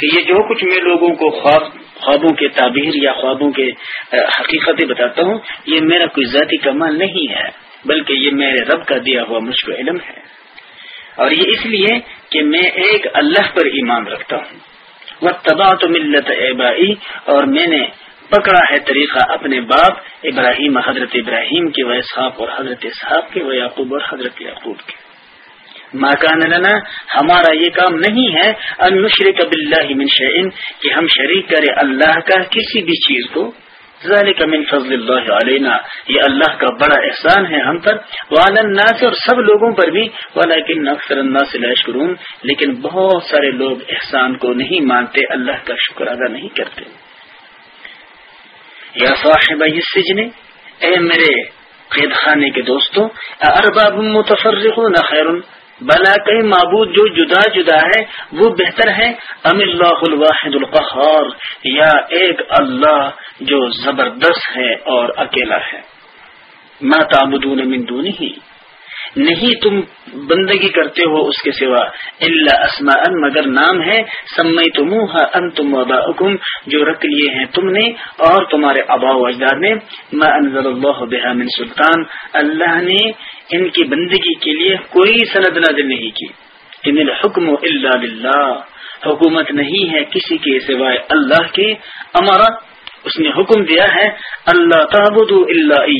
کہ یہ جو کچھ میں لوگوں کو خواب، خوابوں کے تعبیر یا خوابوں کے حقیقتیں بتاتا ہوں، یہ میرا کوئی ذاتی کمال نہیں ہے۔ بلکہ یہ میرے رب کا دیا ہوا مجھ کو علم ہے۔ اور یہ اس لیے کہ میں ایک اللہ پر ایمان رکھتا ہوں۔ وہ تباہ تو ملت ابائی، اور میں نے پکڑا ہے طریقہ اپنے باپ ابراہیم، حضرت ابراہیم کے وہ صاحب اور حضرت صاحب کے وہ یعقوب اور حضرت یعقوب کے۔ ماکان لنا، ہمارا یہ کام نہیں ہے المشرق باللہ من شعین کہ ہم شریک کریں اللہ کا کسی بھی چیز کو۔ ذالک من فضل اللہ علینا۔ یہ اللہ کا بڑا احسان ہے ہم پر۔ وعلی الناس اور سب لوگوں پر بھی۔ ولیکن اکثر الناس لا یشکرون۔ لیکن بہت سارے لوگ احسان کو نہیں مانتے، اللہ کا شکر ادا نہیں کرتے۔ یا صاحب السجن اے میرے قید خانے کے دوستوں ارباب متفرقون خیر بلا کئی معبود جو جدا جدا ہے، وہ بہتر ہے۔ ام اللہ الواحد القحار یا ایک اللہ جو زبردست ہے اور اکیلا ہے۔ ما تعبدون من دونه نہیں تم بندگی کرتے ہو اس کے سوا اللہ اسما ان مگر نام ہے سمئی تم ان تم وبا جو رکھ لیے ہیں تم نے اور تمہارے ابا و اجداد نے۔ ما انزل اللہ بها من سلطان۔ اللہ نے ان کی بندگی کے لیے کوئی سند نازل نہیں کی۔ ان الحکم اللہ للہ حکومت نہیں ہے کسی کے سوائے اللہ کے۔ امارا اس نے حکم دیا ہے، اللہ تعبد اللہ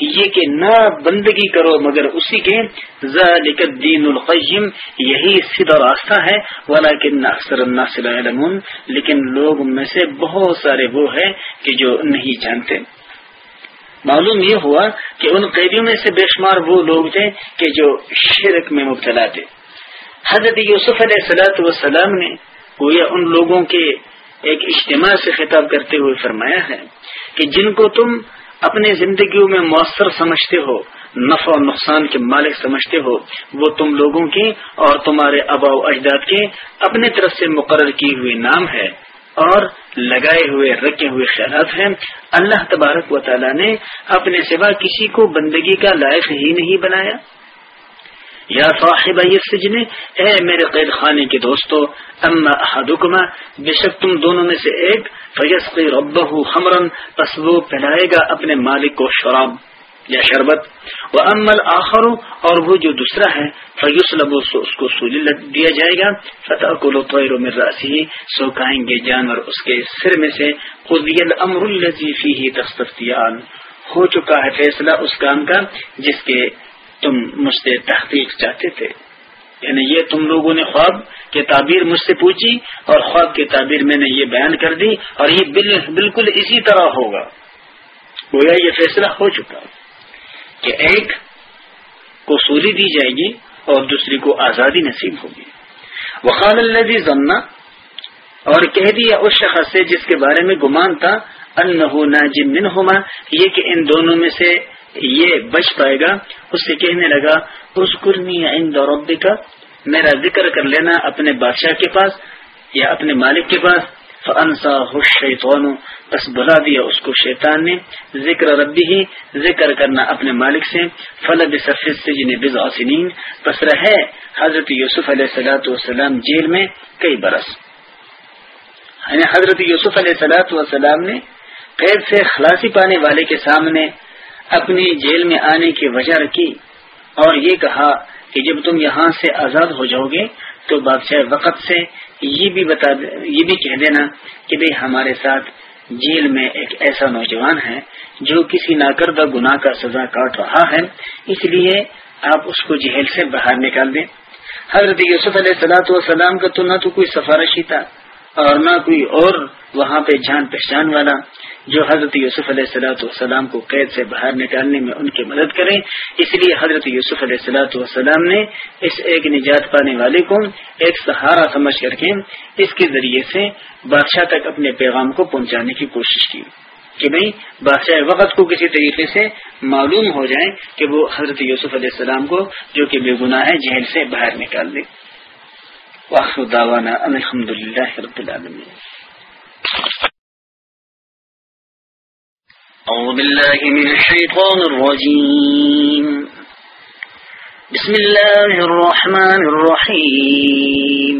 یہ کہ نہ بندگی کرو مگر اسی کے، ذالک الدین القیم، یہی سیدھا راستہ ہے، ولیکن اکثر الناس لا علمون لیکن لوگ میں سے بہت سارے وہ ہیں کہ جو نہیں جانتے۔ معلوم یہ ہوا کہ ان قیدیوں میں سے بے شمار وہ لوگ تھے کہ جو شرک میں مبتلا تھے۔ حضرت یوسف علیہ سلاۃ وسلام نے گویا ان لوگوں کے ایک اجتماع سے خطاب کرتے ہوئے فرمایا ہے کہ جن کو تم اپنے زندگیوں میں مؤثر سمجھتے ہو، نفع و نقصان کے مالک سمجھتے ہو، وہ تم لوگوں کے اور تمہارے ابا و اجداد کے اپنے طرف سے مقرر کی ہوئی نام ہے اور لگائے ہوئے، رکھے ہوئے خیالات ہیں۔ اللہ تبارک و تعالی نے اپنے سوا کسی کو بندگی کا لائق ہی نہیں بنایا۔ یا صاحب السجن اے میرے قید خانے کے دوستو، اما احدکما، بے شک تم دونوں میں سے ایک، فیسقی ربہ خمرن، پس وہ پہلائے گا اپنے مالک کو شراب یا شربت۔ وہ امل آخر اور وہ جو دوسرا ہے فیوس لبو اس کو سولی دیا جائے گا۔ فتح کو لو تو راسی سو کہیں گے جانور اس کے سر میں سے۔ خود امر الزیفی ہی ہو چکا ہے فیصلہ اس کام کا، جس کے تم مجھ سے تحقیق چاہتے تھے۔ یعنی یہ تم لوگوں نے خواب کے تعبیر مجھ سے پوچھی اور خواب کی تعبیر میں نے یہ بیان کر دی اور یہ بالکل اسی طرح ہوگا۔ گویا یہ فیصلہ ہو چکا کہ ایک کو سوری دی جائے گی اور دوسری کو آزادی نصیب ہوگی۔ وقال اللہ ضمنا اور کہہ دیا اس شخص سے جس کے بارے میں گمان تھا ناجم منہما، یہ کہ ان دونوں میں سے یہ بچ پائے گا اس سے کہنے لگا اس قرنی عند کا میرا ذکر کر لینا اپنے بادشاہ کے پاس یا اپنے مالک کے پاس. فنسا شیطان بس بلا دیا اس کو شیطان نے. ذکر ربی ہی، ذکر کرنا اپنے مالک سے. فلب سفید سے جنہیں بزاسنین بس رہے حضرت یوسف علیہ السلاۃ والسلام جیل میں کئی برس. یعنی حضرت یوسف علیہ السلاۃ والسلام نے قید سے خلاصی پانے والے کے سامنے اپنی جیل میں آنے کی وجہ رکھی اور یہ کہا کہ جب تم یہاں سے آزاد ہو جاؤ گے تو بادشاہ وقت سے یہ بھی بتا یہ بھی کہہ دینا کہ بھئی ہمارے ساتھ جیل میں ایک ایسا نوجوان ہے جو کسی ناکردہ گناہ کا سزا کاٹ رہا ہے۔ اس لیے آپ اس کو جہل سے باہر نکال دیں۔ حضرت یوسف علیہ سلاۃ والسلام کا تو نہ تو کوئی سفارشی تھا۔ اور نہ کوئی اور وہاں پہ جان پہچان والا جو حضرت یوسف علیہ السلاۃ والسلام کو قید سے باہر نکالنے میں ان کی مدد کریں اس لیے حضرت یوسف علیہ السلاۃ والسلام نے اس ایک نجات پانے والے کو ایک سہارا سمجھ کر کے اس کے ذریعے سے بادشاہ تک اپنے پیغام کو پہنچانے کی کوشش کی کہ بھائی بادشاہ وقت کو کسی طریقے سے معلوم ہو جائے کہ وہ حضرت یوسف علیہ السلام کو جو کہ بے گناہ ہے جہل سے باہر نکال دے۔ واخر دعوانا ان الحمد للہ رب العالمین. أعوذ بالله من الشيطان الرجيم بسم الله الرحمن الرحيم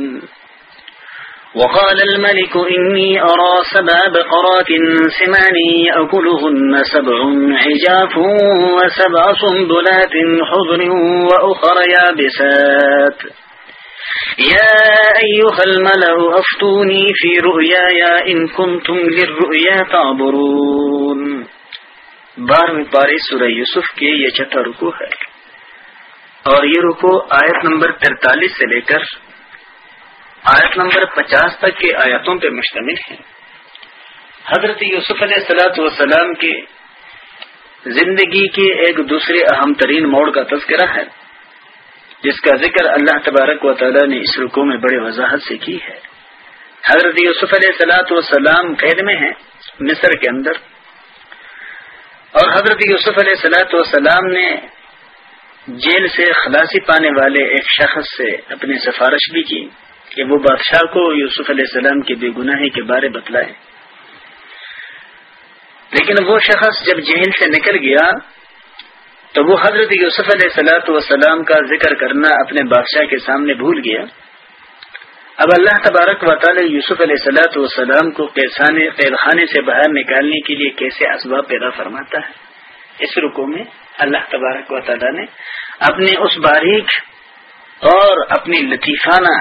وقال الملك إني أرى سبع بقرات سمان يأكلهن سبع عجاف وسبع صنبلات حضر وأخر يابسات يا أيها الملأ، أفتوني في رؤيايا إن كنتم للرؤيا تعبرون. بارہویں پارے سورہ یوسف کے یہ چھٹا رکو ہے۔ اور یہ رکو آیت نمبر ترتالیس سے لے کر آیت نمبر پچاس تک کے آیاتوں پہ مشتمل ہیں۔ حضرت یوسف علیہ سلاۃ وسلام کے زندگی کے ایک دوسرے اہم ترین موڑ کا تذکرہ ہے۔ جس کا ذکر اللہ تبارک و تعالی نے اس رکو میں بڑے وضاحت سے کی ہے۔ حضرت یوسف علیہ سلاۃ وسلام قید میں ہیں، مصر کے اندر۔ اور حضرت یوسف علیہ سلاۃ وسلام نے جیل سے خلاصی پانے والے ایک شخص سے اپنی سفارش بھی کی کہ وہ بادشاہ کو یوسف علیہ السلام کی بے گناہی کے بارے بتلائے۔ لیکن وہ شخص جب جیل سے نکل گیا تو وہ حضرت یوسف علیہ سلاۃ وسلام کا ذکر کرنا اپنے بادشاہ کے سامنے بھول گیا۔ اب اللہ تبارک و تعالی یوسف علیہ سلاۃ والسلام کو قید خانے سے باہر نکالنے کے لیے کیسے اسباب پیدا فرماتا ہے؟ اس رکو میں اللہ تبارک و تعالی نے اپنے اس باریک اور اپنی لطیفانہ،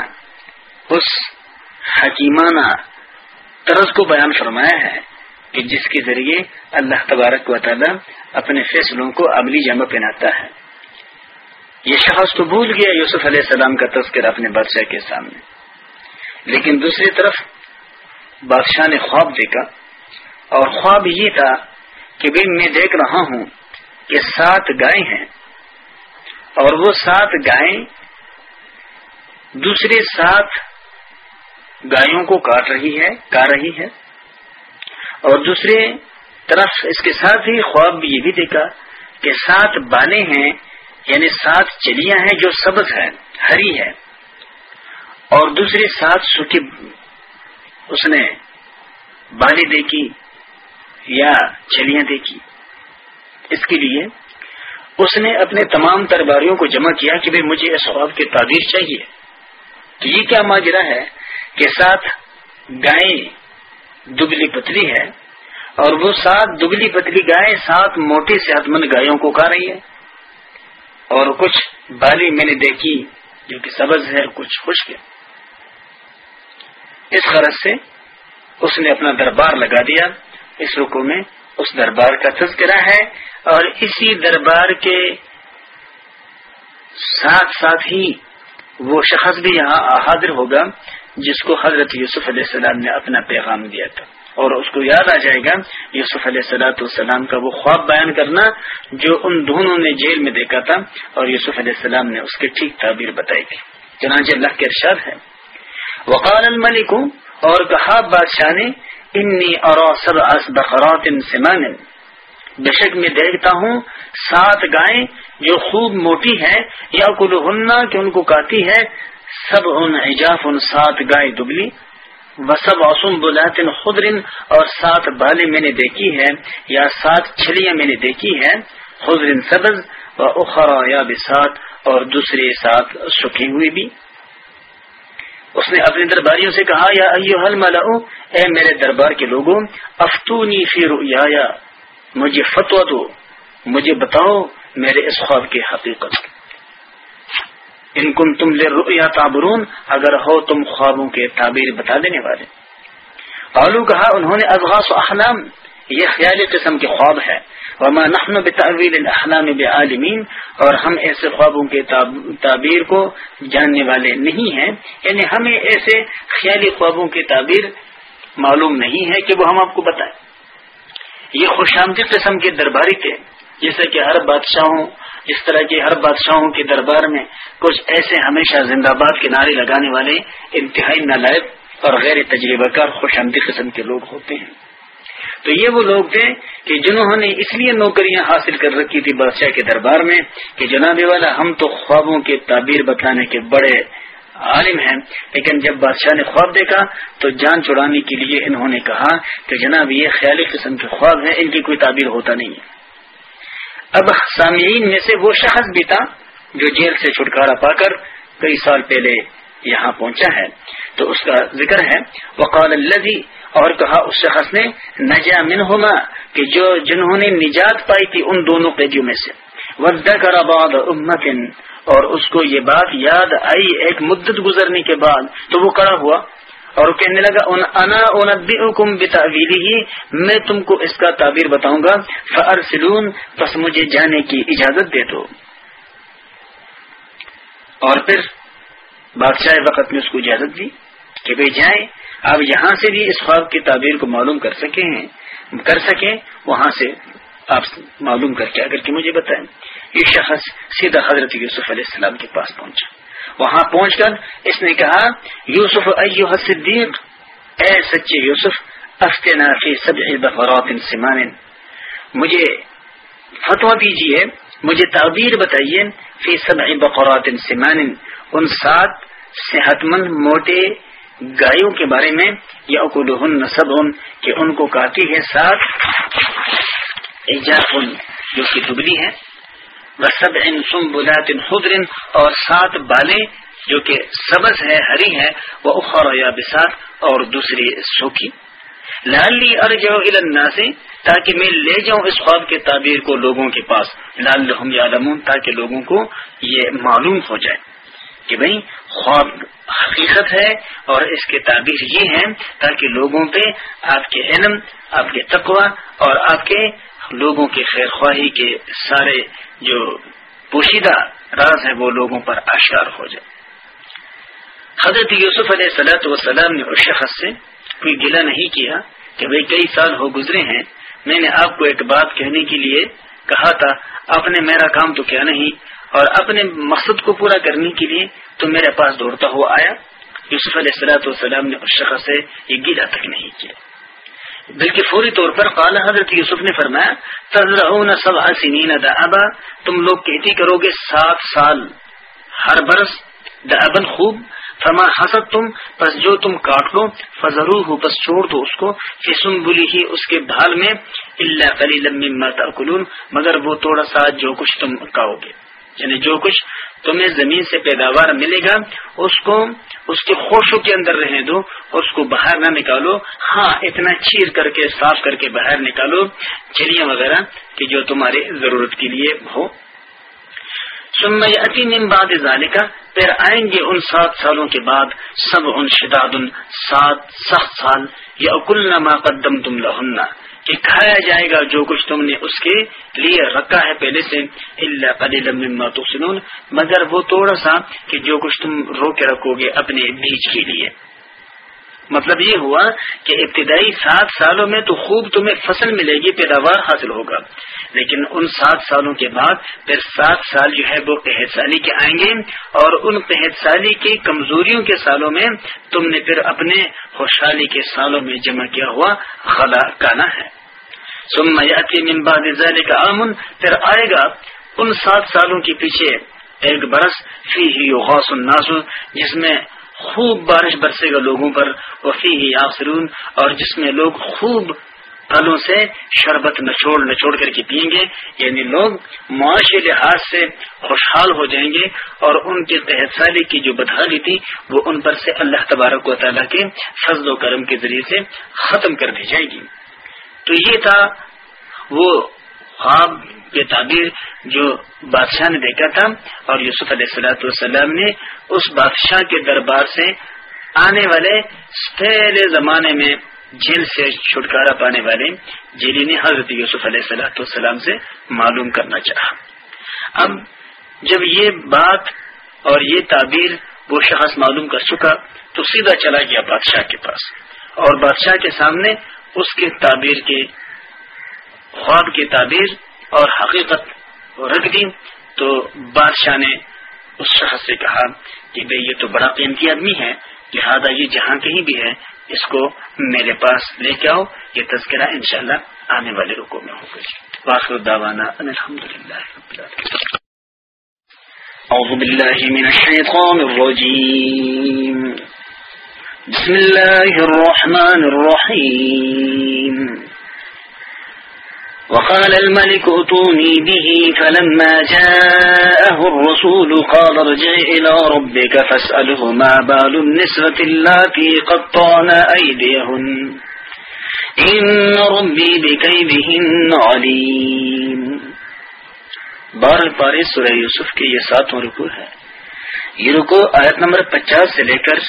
اس حکیمانہ طرز کو بیان فرمایا ہے کہ جس کے ذریعے اللہ تبارک و تعالی اپنے فیصلوں کو عملی جمع پہناتا ہے۔ یہ شخص تو بھول گیا یوسف علیہ السلام کا تذکر اپنے بادشاہ کے سامنے۔ لیکن دوسری طرف بادشاہ نے خواب دیکھا اور خواب یہ تھا کہ بھائی میں دیکھ رہا ہوں کہ سات گائے ہیں اور وہ سات گائے دوسرے سات گایوں کو کاٹ رہی ہے کا رہی ہے اور دوسرے طرف اس کے ساتھ ہی خواب بھی یہ بھی دیکھا کہ سات بالے ہیں یعنی سات چلیاں ہیں جو سبز ہے ہری ہے اور دوسری سات سکھی اس نے بالی دیکھی یا چلیاں دیکھی۔ اس کے لیے اس نے اپنے تمام درباریوں کو جمع کیا کہ بھائی مجھے اس خواب کی تعبیر چاہیے۔ تو یہ کیا ماجرا ہے کہ ساتھ گائے دبلی پتلی ہے اور وہ سات دبلی پتلی گائے سات موٹی صحت مند گایوں کو کھا رہی ہے۔ اور کچھ بالی میں نے دیکھی جو کہ سبز ہے کچھ خشک ہے۔ اس غرض سے اس نے اپنا دربار لگا دیا۔ اس رکو میں اس دربار کا تذکرہ ہے اور اسی دربار کے ساتھ ساتھ ہی وہ شخص بھی یہاں حاضر ہوگا جس کو حضرت یوسف علیہ السلام نے اپنا پیغام دیا تھا۔ اور اس کو یاد آ جائے گا، یوسف علیہ السلاۃ والسلام کا وہ خواب بیان کرنا جو ان دونوں نے جیل میں دیکھا تھا اور یوسف علیہ السلام نے اس کی ٹھیک تعبیر بتائی تھی۔ چنانچہ اللہ کے ارشاد ہے۔ وقال الملک، اور کہا بادشاہ نے، انی اور بخرات سمان۔ بے شک میں دیکھتا ہوں سات گائیں جو خوب موٹی ہے یا کل کہ ان کو کاتی ہے۔ سب ان اجاف ان سات گائے دبلی۔ و سب آسم بلاتن خدرن اور سات بالیں میں نے دیکھی ہے یا سات چھلیاں میں نے دیکھی ہے خدرن سبز و اخرا یا بسات اور دوسرے ساتھ سکھی ہوئی بھی۔ اس نے اپنے درباریوں سے کہا، یا ایو حل ملو اے میرے دربار کے لوگوں، افتونی فی رؤیا مجھے فتوا دو، مجھے بتاؤ میرے اس خواب کی حقیقت۔ ان کم تم لے تعبرون، اگر ہو تم خوابوں کے تعبیر بتا دینے والے۔ آلو کہا ہاں، انہوں نے ازغاس و احلام یہ خیالی قسم کے خواب ہے۔ وما نحن بتعویل الاحلام بعالمین اور ہم ایسے خوابوں کے تعبیر کو جاننے والے نہیں ہیں۔ یعنی ہمیں ایسے خیالی خوابوں کی تعبیر معلوم نہیں ہے کہ وہ ہم آپ کو بتائیں۔ یہ خوشامدی قسم کے درباری تھے، جیسے کہ ہر بادشاہوں اس طرح کے ہر بادشاہوں کے دربار میں کچھ ایسے ہمیشہ زندہ باد کے نعرے لگانے والے انتہائی نالائق اور غیر تجربہ کار خوش آمدی قسم کے لوگ ہوتے ہیں۔ تو یہ وہ لوگ تھے کہ جنہوں نے اس لیے نوکریاں حاصل کر رکھی تھی بادشاہ کے دربار میں کہ جناب والا ہم تو خوابوں کے تعبیر بتانے کے بڑے عالم ہیں، لیکن جب بادشاہ نے خواب دیکھا تو جان چھڑانے کے لیے انہوں نے کہا کہ جناب یہ خیالی قسم کے خواب ہیں، ان کی کوئی تعبیر ہوتا نہیں۔ ہے اب سامعین میں سے وہ شخص بھی تھا جو جیل سے چھٹکارا پا کر کئی سال پہلے یہاں پہنچا ہے۔ تو اس کا ذکر ہے۔ وقال الذي اور کہا اس شخص نے، نجا منہما، کہ جو جنہوں نے نجات پائی تھی ان دونوں قیدیوں میں سے۔ وذکر بعد امت اور اس کو یہ بات یاد آئی ایک مدت گزرنے کے بعد، تو وہ کڑا ہوا۔ اور کہنے لگا انا ہی میں تم کو اس کا تعبیر بتاؤں گا فارسلون پس مجھے جانے کی اجازت دے دو. اور پھر بادشاہ وقت نے اس کو اجازت دی کہ بھائی جائیں، آپ یہاں سے بھی اس خواب کی تعبیر کو معلوم کر سکے ہیں، کر سکیں، وہاں سے آپ معلوم کر کے اگر کہ مجھے بتائیں۔ یہ شخص سیدھا حضرت یوسف علیہ السلام کے پاس پہنچا۔ وہاں پہنچ کر اس نے کہا، یوسف ایوہ صدیق، اے سچے یوسف، افتنا فی سبع بقرات سمان. مجھے فتوہ دیجیے، مجھے تعبیر بتائیے، فی سبع بقرات سمان، ان سات صحت مند موٹے گایوں کے بارے میں یا اکلہن نصب کہ ان کو کاتی ہے سات جو کہ دبلی ہے سب ان سم بلات خدر اور سات بالیں جو کہ سبز ہے ہری ہے وہ اخر یا بسات اور دوسری سوکھی۔ لالی ارجو النا سے تاکہ میں لے جاؤں اس خواب کے تعبیر کو لوگوں کے پاس۔ لال یا تاکہ لوگوں کو یہ معلوم ہو جائے کہ بھائی خواب حقیقت ہے اور اس کے تعبیر یہ ہیں تاکہ لوگوں پہ آپ کے علم، آپ کے تقوی اور آپ کے لوگوں کی خیر خواہی کے سارے جو پوشیدہ راز ہیں وہ لوگوں پر اشکار ہو جائے۔ حضرت یوسف علیہ صلاحت وسلام نے اس شخص سے کوئی گلا نہیں کیا کہ بھئی کئی سال ہو گزرے ہیں، میں نے آپ کو ایک بات کہنے کے لیے کہا تھا، آپ نے میرا کام تو کیا نہیں، اور اپنے مقصد کو پورا کرنے کے لیے تو میرے پاس دوڑتا ہوا آیا۔ یوسف علیہ السلاۃ والسلام نے اس شخص سے یہ گیلا تک نہیں کیا۔ بلکہ فوری طور پر قال حضرت یوسف نے فرمایا تزرعون سبع سنین دعبا تم لوگ کہتی کرو گے سات سال، ہر برس دعبن خوب فما حسد تم، پس جو تم کاٹ لو فضرو ہو پس چھوڑ دو اس کو فسم بلی ہی اس کے بھال میں اللہ کلی لمبی ماتا مگر وہ تھوڑا سا جو کچھ تم کہو گے۔ یعنی جو کچھ تمہیں زمین سے پیداوار ملے گا، اس کو، اس کے خوشوں کے اندر رہنے دو، اس کو باہر نہ نکالو۔ ہاں اتنا چیر کر کے، صاف کر کے باہر نکالو چڑیا وغیرہ کہ جو تمہاری ضرورت کے لیے ہو۔ سمتی بعد ذالکہ پھر آئیں گے ان سات سالوں کے بعد سب ان شداد، سات، سخت سال یا اکل نہ قدم تم لہنہ کہ کھایا جائے گا جو کچھ تم نے اس کے لیے رکھا ہے پہلے سے اللہ مگر وہ تھوڑا سا کہ جو کچھ تم رو کے رکھو گے اپنے بیج کے لیے۔ مطلب یہ ہوا کہ ابتدائی سات سالوں میں تو خوب تمہیں فصل ملے گی، پیداوار حاصل ہوگا۔ لیکن ان سات سالوں کے بعد پھر سات سال جو ہے وہ قحط سالی کے آئیں گے اور ان قحط سالی کی کمزوریوں کے سالوں میں تم نے پھر اپنے خوشحالی کے سالوں میں جمع کیا ہوا خلا کانا ہے۔ من بعد ذلك عام، پھر آئے گا ان سات سالوں کے پیچھے ایک برس فی ہی غوث الناس، جس میں خوب بارش برسے گا لوگوں پر وفی ہی آخرون اور جس میں لوگ خوب پھلوں سے شربت نچوڑ نچوڑ کر کے پیئیں گے یعنی لوگ معاشی لحاظ سے خوشحال ہو جائیں گے، اور ان کی تحت سالی کی جو بدحالی تھی، وہ ان پر سے اللہ تبارک و تعالیٰ کے فضل و کرم کے ذریعے سے ختم کر دی جائے گی۔ تو یہ تھا وہ خواب کے تعبیر جو بادشاہ نے دیکھا تھا اور یوسف علیہ السلاۃ والسلام نے اس بادشاہ کے دربار سے آنے والے پہلے زمانے میں جیل سے چھٹکارا پانے والے جیلی نے حضرت یوسف علیہ السلاۃ والسلام سے معلوم کرنا چاہا۔ اب جب یہ بات اور یہ تعبیر وہ شخص معلوم کر چکا تو سیدھا چلا گیا بادشاہ کے پاس اور بادشاہ کے سامنے اس کے تعبیر کے خواب کی تعبیر اور حقیقت رکھ دی تو بادشاہ نے اس شخص سے کہا کہ بھئی یہ تو بڑا قیمتی آدمی ہے لہذا یہ جہاں کہیں بھی ہے، اس کو میرے پاس لے کے آؤ، یہ تذکرہ انشاءاللہ آنے والے رکو میں ہوگا۔ باخر داوانا الحمد للہ أعوذ بالله من الشيطان الرجيم بسم الله الرحمن الرحيم وقال الملك اتوني به فلما جاءه الرسول قال ارجع إلى ربك فاسأله ما بال النسوة اللاتي قطعن أيديهن. إن ربي بكيدهن عليم. بار پارے سورہ یوسف کے یہ ساتواں رکو ہے. یہ رکو آیت نمبر پچاس سے لے کر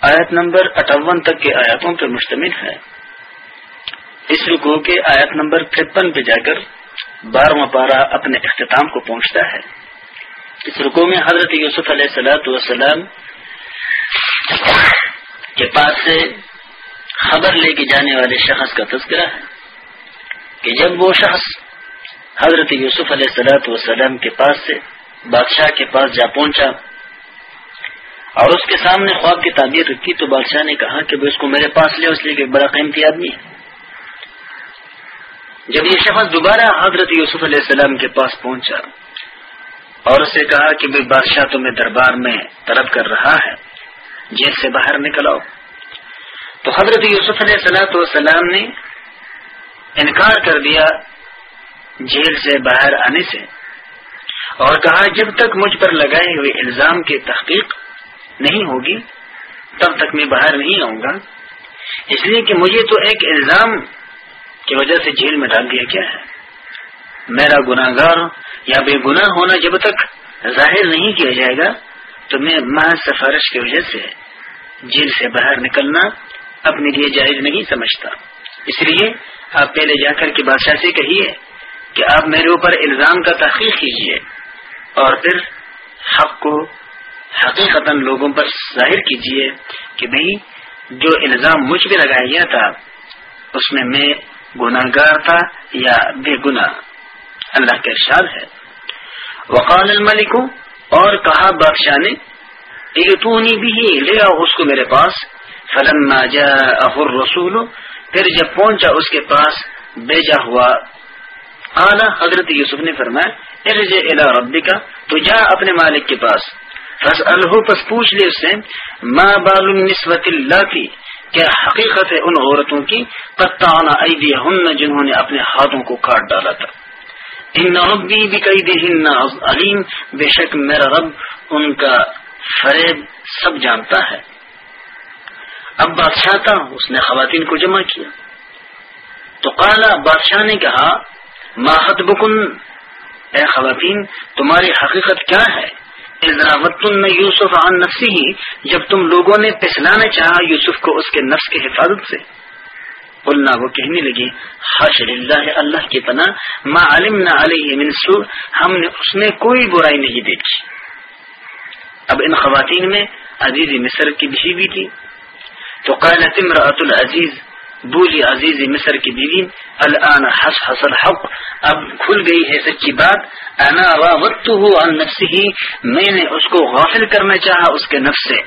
آیت نمبر اٹھاون تک کے آیاتوں پر مشتمل ہے. اس رکو کے آیت نمبر ترپن پہ جا کر بارہواں پارہ اپنے اختتام کو پہنچتا ہے۔ اس رکو میں حضرت یوسف علیہ سلاۃ وسلام کے پاس سے خبر لے کے جانے والے شخص کا تذکرہ ہے کہ جب وہ شخص حضرت یوسف علیہ سلاۃ وسلم کے پاس سے بادشاہ کے پاس جا پہنچا اور اس کے سامنے خواب کی تعبیر رکھی تو بادشاہ نے کہا کہ وہ اس کو میرے پاس لے اس لیے کہ بڑا قیمتی آدمی ہے۔ جب یہ شخص دوبارہ حضرت یوسف علیہ السلام کے پاس پہنچا اور اسے کہا کہ بھائی بادشاہ تمہیں دربار میں طلب کر رہا ہے، جیل سے باہر نکل آؤ۔ تو حضرت یوسف علیہ السلاۃ والسلام نے انکار کر دیا جیل سے باہر آنے سے اور کہا، جب تک مجھ پر لگائے ہوئے الزام کی تحقیق نہیں ہوگی، تب تک میں باہر نہیں آؤں گا۔ اس لیے کہ مجھے تو ایک الزام کی وجہ سے جیل میں ڈال دیا کیا ہے؟ میرا گناہ گار یا بے گناہ ہونا جب تک ظاہر نہیں کیا جائے گا، تو میں محض سفارش کی وجہ سے جیل سے باہر نکلنا اپنے لیے جائز نہیں سمجھتا۔ اس لیے آپ پہلے جا کر کے بادشاہ سے کہیے کہ آپ میرے اوپر الزام کا تحقیق کیجیے اور پھر حق کو حقیقت لوگوں پر ظاہر کیجیے کہ بھئی جو الزام مجھ پہ لگایا گیا تھا، اس میں میں گناگار تھا یا بے گنا اللہ کا ارشاد ہے۔ وقال الملک، اور کہا بادشاہ نے بھی لے آؤ اس کو میرے پاس۔ فلم رسول پھر جب پہنچا اس کے پاس بیجا ہوا۔ اعلی حضرت یوسف نے فرمایا ارج الا ربی کا تو جا اپنے مالک کے پاس۔ فس پس پوچھ لے اس سے ماں بال نسبت اللہ کی کیا حقیقت ہے ان عورتوں کی قطعنا ایدیہن جنہوں نے اپنے ہاتھوں کو کاٹ ڈالا تھا۔ ان ربی بقیدہن علیم بے شک میرا رب ان کا فریب سب جانتا ہے۔ اب بادشاہ تھا، اس نے خواتین کو جمع کیا۔ تو قالا بادشاہ نے کہا ماہت بکن اے خواتین، تمہاری حقیقت کیا ہے؟ یوسف عن نفسی ہی جب تم لوگوں نے پسلانا چاہا یوسف کو اس کے نفس کے حفاظت سے۔ بولنا وہ کہنے لگی حش اللہ اللہ کی پناہ، ما علم نہ علیہ منصور ہم نے اس میں کوئی برائی نہیں دیکھی۔ اب ان خواتین میں عزیز مصر کی بھی تھی۔ تو قالت امرأت العزیز بولی عزیز مصر کی بیوی، الان حس حسل حق اب کھل گئی ہے سچی بات، انا عن نفسه، میں نے اس کو غافل کرنا چاہا اس کے نفس سے،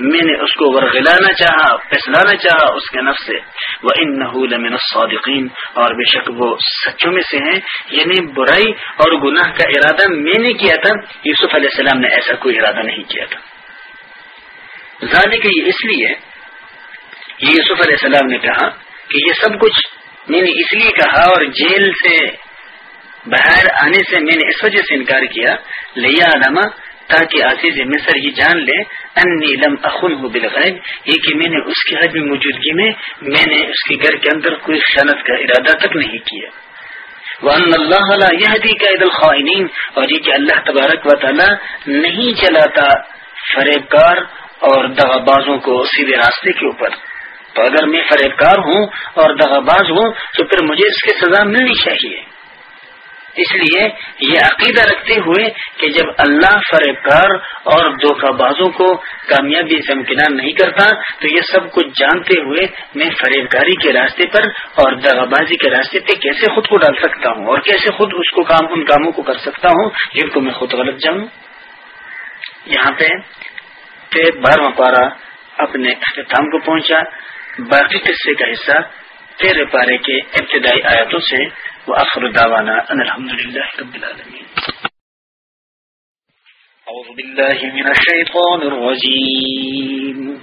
میں نے اس کو ورغلانا چاہا پسلانا چاہا اس کے نفس سے وہ ان لمن الصادقین اور بے شک وہ سچوں میں سے ہیں یعنی برائی اور گناہ کا ارادہ میں نے کیا تھا، یوسف علیہ السلام نے ایسا کوئی ارادہ نہیں کیا تھا۔ ذالک کہ یہ اس لیے، یہ یوسف علیہ السلام نے کہا کہ یہ سب کچھ میں نے اس لیے کہا اور جیل سے باہر آنے سے میں نے اس وجہ سے انکار کیا لیا علامہ تاکہ عزیز مصر یہ جان لے، انی لم اخن ہو بالغیب، یہ کہ میں نے اس کی حجم موجودگی میں میں نے اس کے گھر کے اندر کوئی خیانت کا ارادہ تک نہیں کیا۔ ون اللہ یہ قید الخوائنین اور یہ کہ اللہ تبارک و تعالی نہیں چلاتا فریب کار اور دغا بازوں کو سیدھے راستے کے اوپر۔ تو اگر میں فریب کار ہوں اور دغا باز ہوں، تو پھر مجھے اس کی سزا ملنی چاہیے۔ اس لیے یہ عقیدہ رکھتے ہوئے کہ جب اللہ فریب کار اور دھوکہ بازوں کو کامیابی سے امکنان نہیں کرتا، تو یہ سب کچھ جانتے ہوئے میں فریب کاری کے راستے پر اور دغا بازی کے راستے پہ کیسے خود کو ڈال سکتا ہوں اور کیسے خود اس کو کام، ان کاموں کو کر سکتا ہوں، جن کو میں خود غلط جانوں؟ یہاں پہ پھر بارہواں پارا اپنے اختتام کو پہنچا۔ باقی قصے کا حصہ تیرے پارے کے ابتدائی آیاتوں سے وآخر دعوانا أن الحمد لله رب العالمين أعوذ بالله من الشيطان الرجيم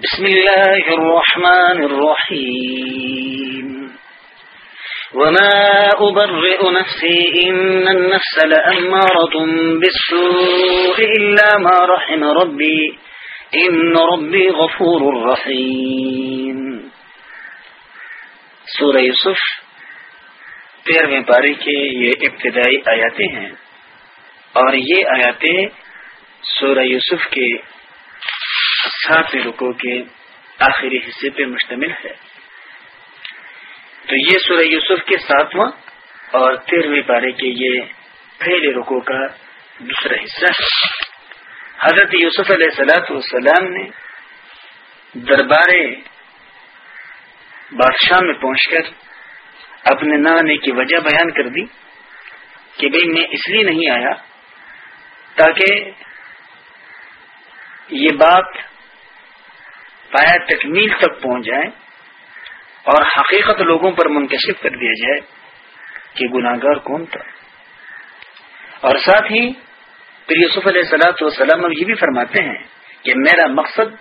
بسم الله الرحمن الرحيم وما أبرئ نفسي إن النفس لأمارة بالسوء إلا ما رحم ربي۔ إن ربي غفور رحيم. سورة يوسف تیرہویں پاری کے یہ ابتدائی آیاتیں ہیں۔ اور یہ آیاتیں سورہ یوسف کے ساتویں رکو کے آخری حصے پہ مشتمل ہے۔ تو یہ سورہ یوسف کے ساتواں اور تیرہویں پارے کے یہ پہلے رکو کا دوسرا حصہ ہے۔ حضرت یوسف علیہ سلاۃ والسلام نے دربار بادشاہ میں پہنچ کر اپنے نہ آنے کی وجہ بیان کر دی کہ بھئی میں اس لیے نہیں آیا تاکہ یہ بات پایا تکمیل تک پہنچ جائے اور حقیقت لوگوں پر منکشف کر دیا جائے کہ گناگار کون تھا۔ اور ساتھ ہی پھر یوسف علیہ سلاۃ وسلم اب یہ بھی فرماتے ہیں کہ میرا مقصد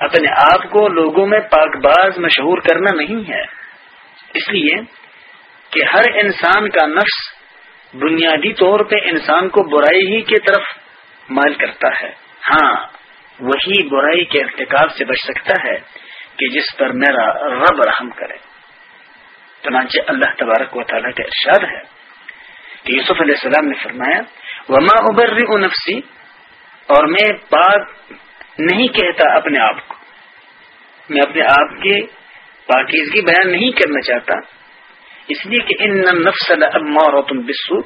اپنے آپ کو لوگوں میں پاک باز مشہور کرنا نہیں ہے۔ اس لیے کہ ہر انسان کا نفس بنیادی طور پہ انسان کو برائی ہی کی طرف مائل کرتا ہے۔ ہاں وہی برائی کے ارتکاب سے بچ سکتا ہے کہ جس پر میرا رب رحم کرے۔ چنانچہ اللہ تبارک و تعالیٰ کا ارشاد ہے کہ یوسف علیہ السلام نے فرمایا وما ابر نفسی اور میں پاک نہیں کہتا اپنے آپ کو۔ میں اپنے آپ کے پاکیزگی بیان نہیں کرنا چاہتا۔ اس لیے کہ ان نفس تم بسو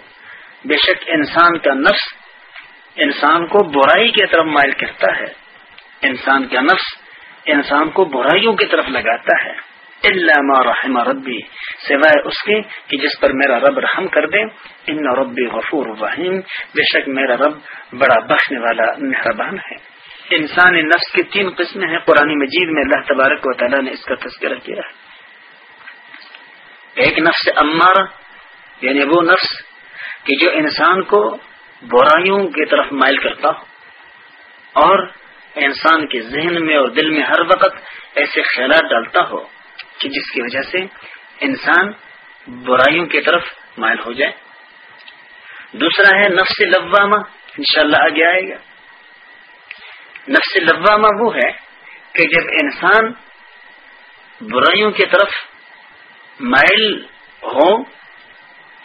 بے شک انسان کا نفس انسان کو برائی کی طرف مائل کرتا ہے۔ انسان کا نفس انسان کو برائیوں کی طرف لگاتا ہے۔ اللہ ما رحم ربی سوائے اس کے کہ جس پر میرا رب رحم کر دے ان ربی غفور الرحیم بے شک میرا رب بڑا بخشنے والا مہربان ہے. انسان نفس کی تین قسمیں ہیں. قرآن مجید میں اللہ تبارک و تعالیٰ نے اس کا تذکرہ کیا ہے. ایک نفس امار یعنی وہ نفس کہ جو انسان کو برائیوں کی طرف مائل کرتا ہو. اور انسان کے ذہن میں اور دل میں ہر وقت ایسے خیالات ڈالتا ہو. کہ جس کی وجہ سے انسان برائیوں کی طرف مائل ہو جائے۔ دوسرا ہے نفس لوامہ، انشاءاللہ آگے آئے گا۔ نفس لوامہ وہ ہے کہ جب انسان برائیوں کی طرف مائل ہو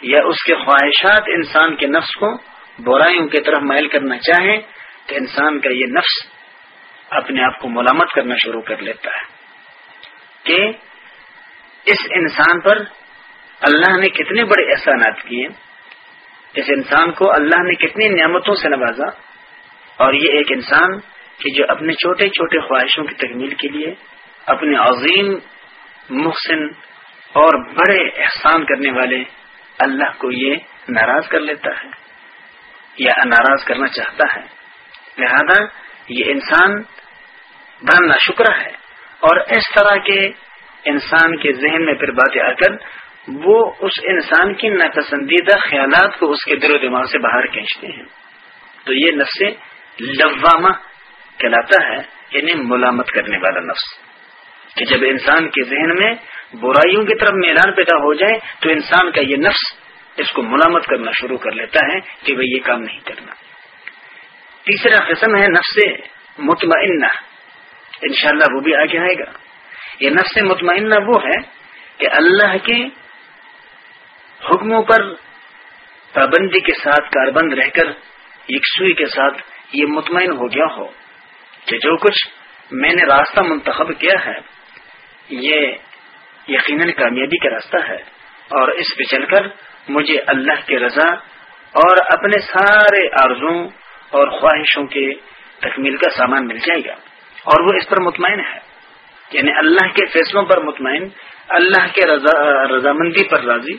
یا اس کے خواہشات انسان کے نفس کو برائیوں کی طرف مائل کرنا چاہیں تو انسان کا یہ نفس اپنے آپ کو ملامت کرنا شروع کر لیتا ہے کہ اس انسان پر اللہ نے کتنے بڑے احسانات کیے اس انسان کو اللہ نے کتنی نعمتوں سے نوازا اور یہ ایک انسان کہ جو اپنے چھوٹے چھوٹے خواہشوں کی تکمیل کے لیے اپنے عظیم محسن اور بڑے احسان کرنے والے اللہ کو یہ ناراض کر لیتا ہے یا ناراض کرنا چاہتا ہے۔ لہذا یہ انسان بڑا ناشکرہ ہے اور اس طرح کے انسان کے ذہن میں پھر باتیں آ کر، وہ اس انسان کی ناپسندیدہ خیالات کو اس کے دل و دماغ سے باہر کھینچتے ہیں۔ تو یہ نفس لوامہ کہلاتا ہے یعنی ملامت کرنے والا نفس۔ کہ جب انسان کے ذہن میں برائیوں کی طرف میدان پیدا ہو جائے، تو انسان کا یہ نفس اس کو ملامت کرنا شروع کر لیتا ہے کہ وہ یہ کام نہیں کرنا۔ تیسرا قسم ہے نفس مطمئنہ۔ انشاءاللہ وہ بھی آگے آئے گا۔ یہ نفس مطمئنہ وہ ہے کہ اللہ کے حکموں پر پابندی کے ساتھ کاربند رہ کر، یکسوئی کے ساتھ یہ مطمئن ہو گیا ہو کہ جو کچھ میں نے راستہ منتخب کیا ہے، یہ یقیناً کامیابی کا راستہ ہے۔ اور اس پہ چل کر مجھے اللہ کے رضا اور اپنے سارے آرزوں اور خواہشوں کے تکمیل کا سامان مل جائے گا۔ اور وہ اس پر مطمئن ہے۔ یعنی اللہ کے فیصلوں پر مطمئن، اللہ کے رضامندی پر راضی۔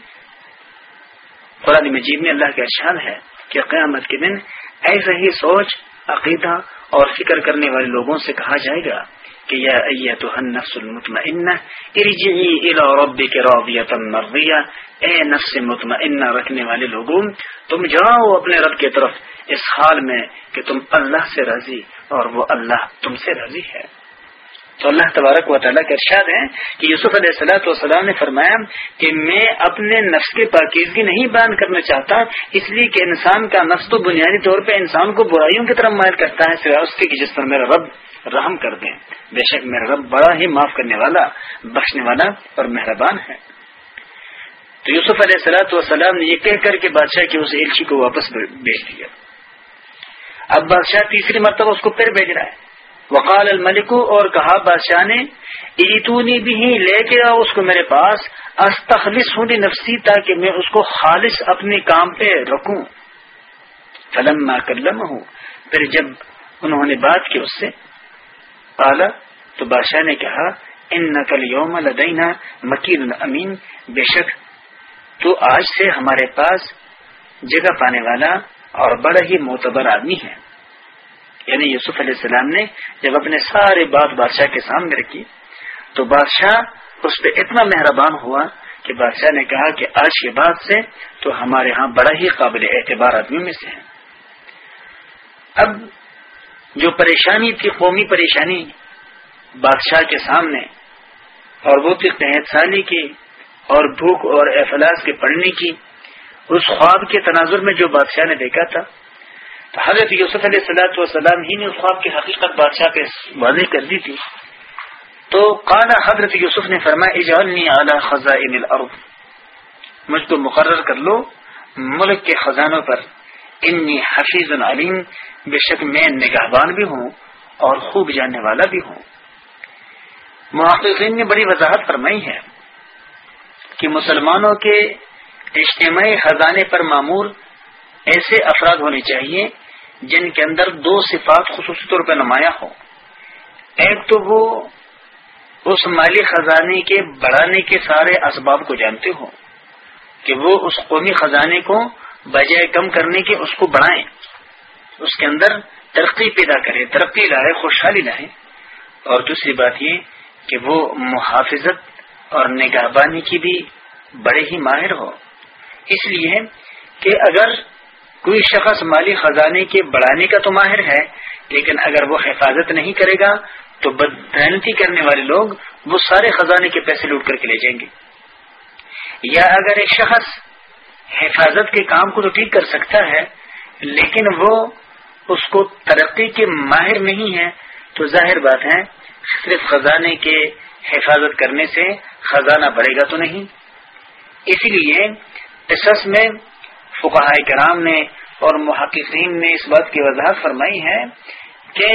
قرآن مجید میں اللہ کا ارشاد ہے کہ قیامت کے دن ایسے ہی سوچ، عقیدہ اور فکر کرنے والے لوگوں سے کہا جائے گا کہ یا تو نفس المطمئنہ، ارجعی الى ربک راضیتا مرضیہ۔ اے نفس مطمئنہ، رکھنے والے لوگوں، تم جاؤ اپنے رب کی طرف اس حال میں کہ تم اللہ سے راضی اور وہ اللہ تم سے راضی ہے۔ تو اللہ تبارک و تعالیٰ کا ارشاد ہے کہ یوسف علیہ السلاۃ والسلام نے فرمایا کہ میں اپنے نفس کی پاکیزگی نہیں بیان کرنا چاہتا، اس لیے کہ انسان کا نفس تو بنیادی طور پہ انسان کو برائیوں کی طرف مائل کرتا ہے، سوائے اس کے کہ جس پر میرا رب رحم کر دیں بے شک میرا رب بڑا ہی معاف کرنے والا، بخشنے والا اور مہربان ہے۔ تو یوسف علیہ السلاۃ والسلام نے یہ کہہ کر کے بادشاہ کی اس ایلچی کو واپس بھیج دیا۔ اب بادشاہ تیسری مرتبہ اس کو پھر بھیج رہا ہے۔ وقال الملک اور کہا بادشاہ نے، ایتونی بھی لے کے آؤ اس کو میرے پاس استخلص ہوں نفسی تاکہ میں اس کو خالص اپنے کام پہ رکھوں۔ فلم کلم ہوں پھر جب انہوں نے بات کی اس سے پالا تو بادشاہ نے کہا ان نقل یوم لدینا مکین امین۔ بے شک، تو آج سے ہمارے پاس جگہ پانے والا اور بڑا ہی معتبر آدمی ہے۔ یعنی یوسف علیہ السلام نے جب اپنے سارے بات بادشاہ کے سامنے رکھی، تو بادشاہ اس پہ اتنا مہربان ہوا کہ بادشاہ نے کہا کہ آج کے بعد سے تو ہمارے ہاں بڑا ہی قابل اعتبار آدمیوں میں سے ہے اب جو پریشانی تھی، قومی پریشانی بادشاہ کے سامنے، اور وہ تھی تحت سالی کی، اور بھوک اور احفلاس کے پڑھنے کی، اس خواب کے تناظر میں جو بادشاہ نے دیکھا تھا تو حضرت یوسف علیہ السلاۃ والسلام ہی نے اس خواب کی حقیقت بادشاہ پہ واضح کر دی تھی۔ تو قالا حضرت یوسف نے فرمایا، اجعلنی اعلی خزائن الارض مجھ کو مقرر کر لو ملک کے خزانوں پر۔ انی حفیظ علیم، بے شک میں نگہبان بھی ہوں اور خوب جاننے والا بھی ہوں۔ محققین نے بڑی وضاحت فرمائی ہے کہ مسلمانوں کے اجتماعی خزانے پر معمور ایسے افراد ہونے چاہیے جن کے اندر دو صفات خصوصی طور پر نمایاں ہو ایک تو وہ اس مالی خزانے کے بڑھانے کے سارے اسباب کو جانتے ہوں کہ وہ اس قومی خزانے کو بجائے کم کرنے کے اس کو بڑھائیں، اس کے اندر ترقی پیدا کرے ترقی لائے خوشحالی لائے اور دوسری بات یہ کہ وہ محافظت اور نگہبانی کی بھی بڑے ہی ماہر ہو اس لیے کہ اگر کوئی شخص مالی خزانے کے بڑھانے کا تو ماہر ہے، لیکن اگر وہ حفاظت نہیں کرے گا، تو بدنتی کرنے والے لوگ وہ سارے خزانے کے پیسے لوٹ کر کے لے جائیں گے۔ یا اگر ایک شخص حفاظت کے کام کو تو ٹھیک کر سکتا ہے، لیکن وہ اس کو ترقی کے ماہر نہیں ہے، تو ظاہر بات ہے، صرف خزانے کے حفاظت کرنے سے خزانہ بڑھے گا تو نہیں۔ اسی لیے اس میں فقہ کرام نے اور محققین نے اس بات کی وضاحت فرمائی ہے کہ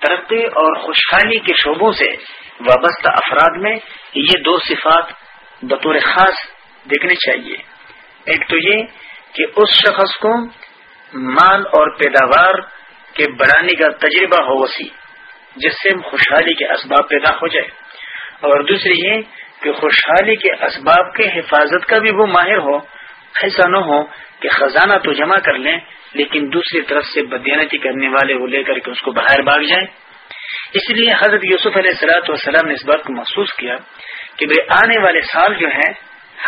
ترقی اور خوشحالی کے شعبوں سے وابستہ افراد میں یہ دو صفات بطور خاص دیکھنے چاہیے۔ ایک تو یہ کہ اس شخص کو مال اور پیداوار کے بڑھانے کا تجربہ ہو وسیع، جس سے خوشحالی کے اسباب پیدا ہو جائے۔ اور دوسری یہ کہ خوشحالی کے اسباب کے حفاظت کا بھی وہ ماہر ہو ایسا نہ ہو کہ خزانہ تو جمع کر لیں، لیکن دوسری طرف سے بدیانتی کرنے والے وہ لے کر کے اس کو باہر بھاگ جائیں۔ اس لیے حضرت یوسف علیہ السلاۃ والسلام نے اس بات کو محسوس کیا کہ بھائی آنے والے سال جو ہیں،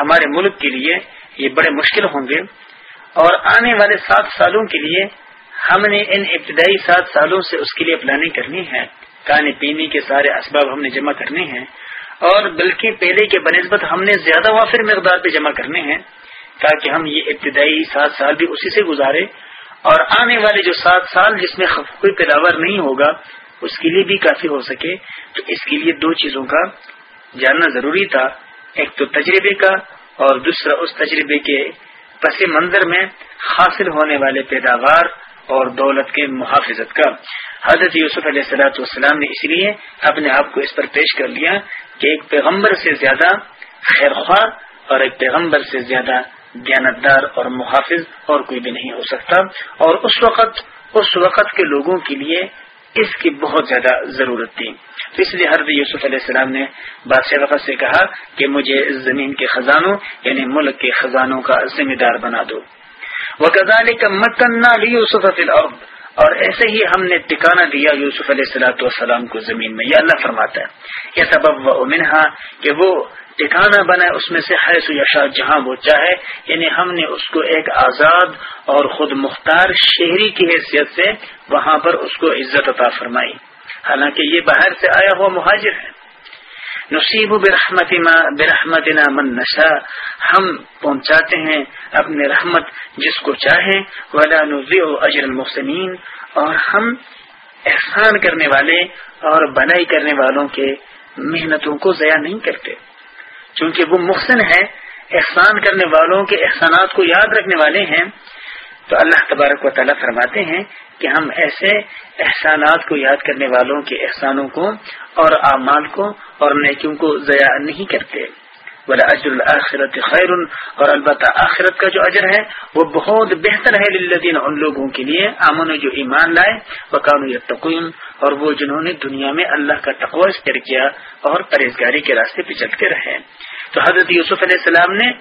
ہمارے ملک کے لیے یہ بڑے مشکل ہوں گے۔ اور آنے والے سات سالوں کے لیے ہم نے ان ابتدائی سات سالوں سے اس کے لیے پلاننگ کرنی ہے۔ کھانے پینے کے سارے اسباب ہم نے جمع کرنے ہیں۔ اور بلکہ پہلے کے بنسبت ہم نے زیادہ وافر مقدار پہ جمع کرنے ہیں۔ تاکہ ہم یہ ابتدائی سات سال بھی اسی سے گزارے اور آنے والے جو سات سال جس میں کوئی پیداوار نہیں ہوگا، اس کے لیے بھی کافی ہو سکے۔ تو اس کے لیے دو چیزوں کا جاننا ضروری تھا۔ ایک تو تجربے کا اور دوسرا اس تجربے کے پس منظر میں حاصل ہونے والے پیداوار اور دولت کے محافظت کا۔ حضرت یوسف علیہ السلاۃ والسلام نے اس لیے اپنے آپ کو اس پر پیش کر لیا کہ ایک پیغمبر سے زیادہ خیرخواہ اور ایک پیغمبر سے زیادہ دیانتدار اور محافظ اور کوئی بھی نہیں ہو سکتا۔ اور اس وقت اس وقت کے لوگوں کے لیے اس کی بہت زیادہ ضرورت تھی۔ تو اس لیے حضرت یوسف علیہ السلام نے بادشاہ وقت سے کہا کہ مجھے زمین کے خزانوں یعنی ملک کے خزانوں کا ذمہ دار بنا دو۔ وہ کزالی کا متنا یوسف اور ایسے ہی ہم نے ٹکانا دیا یوسف علیہ السلاۃ والسلام کو زمین میں۔ یہ اللہ فرماتا ہے یہ سبب و منہا کہ وہ ٹھکانا بنا اس میں سے حیث یشا جہاں وہ چاہے۔ یعنی ہم نے اس کو ایک آزاد اور خود مختار شہری کی حیثیت سے وہاں پر اس کو عزت عطا فرمائی۔ حالانکہ یہ باہر سے آیا ہوا مہاجر ہے۔ نصیب برحمت من نشا ہم پہنچاتے ہیں اپنے رحمت جس کو چاہے۔ ولا اجر المحسنین۔ اور ہم احسان کرنے والے اور بنائی کرنے والوں کے محنتوں کو ضیاع نہیں کرتے۔ چونکہ وہ محسن ہے، احسان کرنے والوں کے احسانات کو یاد رکھنے والے ہیں۔ تو اللہ تبارک و تعالیٰ فرماتے ہیں کہ ہم ایسے احسانات کو یاد کرنے والوں کے احسانوں کو اور اعمال کو اور نیکیوں کو ضیاع نہیں کرتے۔ بلا اجر الآخرت خیر اور البتہ آخرت کا جو اجر ہے، وہ بہت بہتر ہے للذین، ان لوگوں کے لیے امن جو ایمان لائے وہ قانون اور وہ جنہوں نے دنیا میں اللہ کا تقوی اختیار کیا اور پرہیزگاری کے راستے پہ چلتے رہے۔ تو حضرت یوسف علیہ السلام نے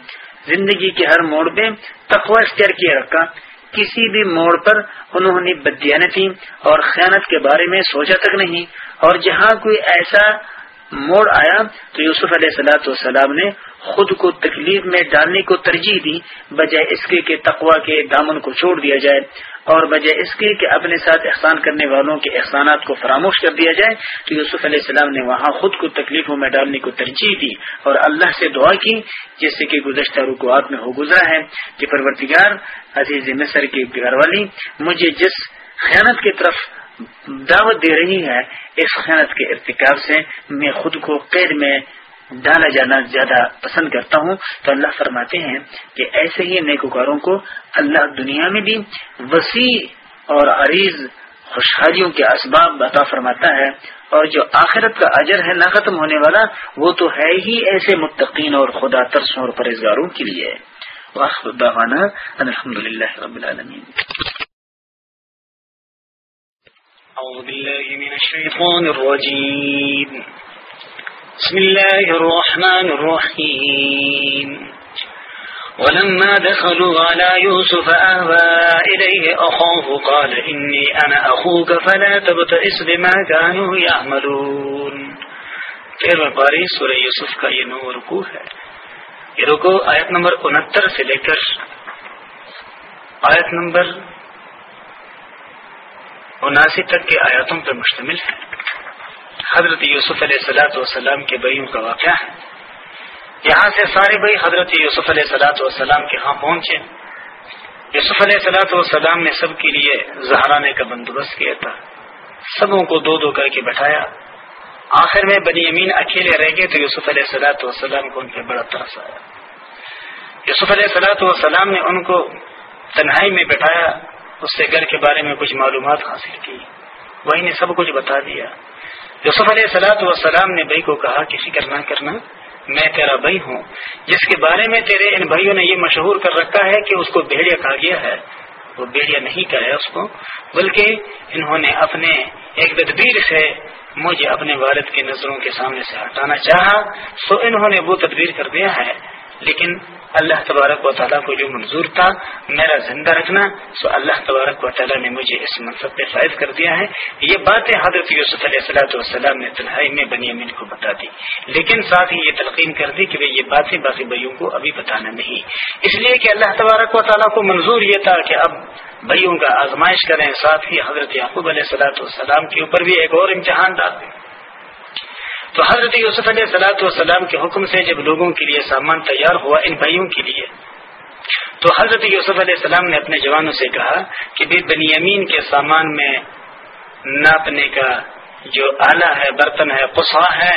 زندگی کے ہر موڑ میں تقوی اختیار کیا رکھا۔ کسی بھی موڑ پر انہوں نے بدیانتی اور خیانت کے بارے میں سوچا تک نہیں۔ اور جہاں کوئی ایسا موڑ آیا تو یوسف علیہ سلاۃ والسلام نے خود کو تکلیف میں ڈالنے کو ترجیح دی، بجائے اس کے کہ تقوا کے دامن کو چھوڑ دیا جائے اور بجائے اس کے کہ اپنے ساتھ احسان کرنے والوں کے احسانات کو فراموش کر دیا جائے، تو یوسف علیہ السلام نے وہاں خود کو تکلیفوں میں ڈالنے کو ترجیح دی اور اللہ سے دعا کی، جس سے کہ گزشتہ رکوات میں ہو گزرا ہے۔ جی کہ پرورتگار عزیز مصر کی گھر والی، مجھے جس خیانت کی طرف دعوت دے رہی ہے اس خیانت کے ارتکاب سے میں خود کو قید میں ڈالا جانا زیادہ پسند کرتا ہوں۔ تو اللہ فرماتے ہیں کہ ایسے ہی نیکوکاروں کو اللہ دنیا میں بھی وسیع اور عریض خوشحالیوں کے اسباب بتا فرماتا ہے اور جو آخرت کا اجر ہے نہ ختم ہونے والا، وہ تو ہے ہی ایسے متقین اور خدا ترسوں اور پرہزگاروں کے لیے۔ الحمد للہ رب العالمین۔ أعوذ بالله من الشيطان الرجيم. بسم الله الرحمن الرحيم. ولما دخلوا على يوسف أهوى إليه أخاه، قال إني أنا أخوك، فلا تبتئس بما كانوا يعملون. تیرہ باری سورہ یوسف کا یہ نو رکو ہے. یہ رکو آیت نمبر انہتر سے لے کر آیت نمبر اناسی تک کے آیاتوں پر مشتمل ہے حضرت یوسف علیہ سلاۃ والسلام کے بئیوں کا واقعہ ہے۔ یہاں سے سارے بھائی حضرت یوسف علیہ سلاۃ والسلام کے ہاں پہنچے یوسف علیہ سلاۃ والسلام نے سب کے لیے زہرانے کا بندوبست کیا تھا۔ سبوں کو دو دو کر کے بٹھایا۔ آخر میں بنی امین اکیلے رہ گئے تو یوسف علیہ سلاۃ والسلام کو ان پہ بڑا ترس آیا۔ یوسف علیہ سلاۃ والسلام نے ان کو تنہائی میں بٹھایا۔ اس سے گھر کے بارے میں کچھ معلومات حاصل کی۔ وہی نے سب کچھ بتا دیا۔ یوسف علیہ سلاۃ والسلام نے بھائی کو کہا کہ فکر نہ کرنا، میں تیرا بھائی ہوں، جس کے بارے میں تیرے ان بھائیوں نے یہ مشہور کر رکھا ہے کہ اس کو بھیڑیا کہا گیا ہے۔ وہ بھیڑیا نہیں کہا ہے اس کو، بلکہ انہوں نے اپنے ایک تدبیر سے مجھے اپنے والد کی نظروں کے سامنے سے ہٹانا چاہا، سو انہوں نے وہ تدبیر کر دیا ہے۔ لیکن اللہ تبارک و تعالیٰ کو جو منظور تھا، میرا زندہ رکھنا، سو اللہ تبارک و تعالیٰ نے مجھے اس منصب پہ فائد کر دیا ہے۔ یہ باتیں حضرت یوسف علیہ السلاۃ والسلام نے تنہائی میں بنی امین کو بتا دی۔ لیکن ساتھ ہی یہ تلقین کر دی کہ یہ باتیں باقی بھائیوں کو ابھی بتانا نہیں۔ اس لیے کہ اللہ تبارک و تعالیٰ کو منظور یہ تھا کہ اب بھائیوں کا آزمائش کریں، ساتھ ہی حضرت یعقوب علیہ السلاۃ والسلام کے اوپر بھی ایک اور امتحان ڈال دیں۔ تو حضرت یوسف علیہ سلاۃ والسلام کے حکم سے جب لوگوں کے لیے سامان تیار ہوا ان بھائیوں کے لیے، تو حضرت یوسف علیہ السلام نے اپنے جوانوں سے کہا کہ بنی امین کے سامان میں ناپنے کا جو آلہ ہے، برتن ہے قصا ہے،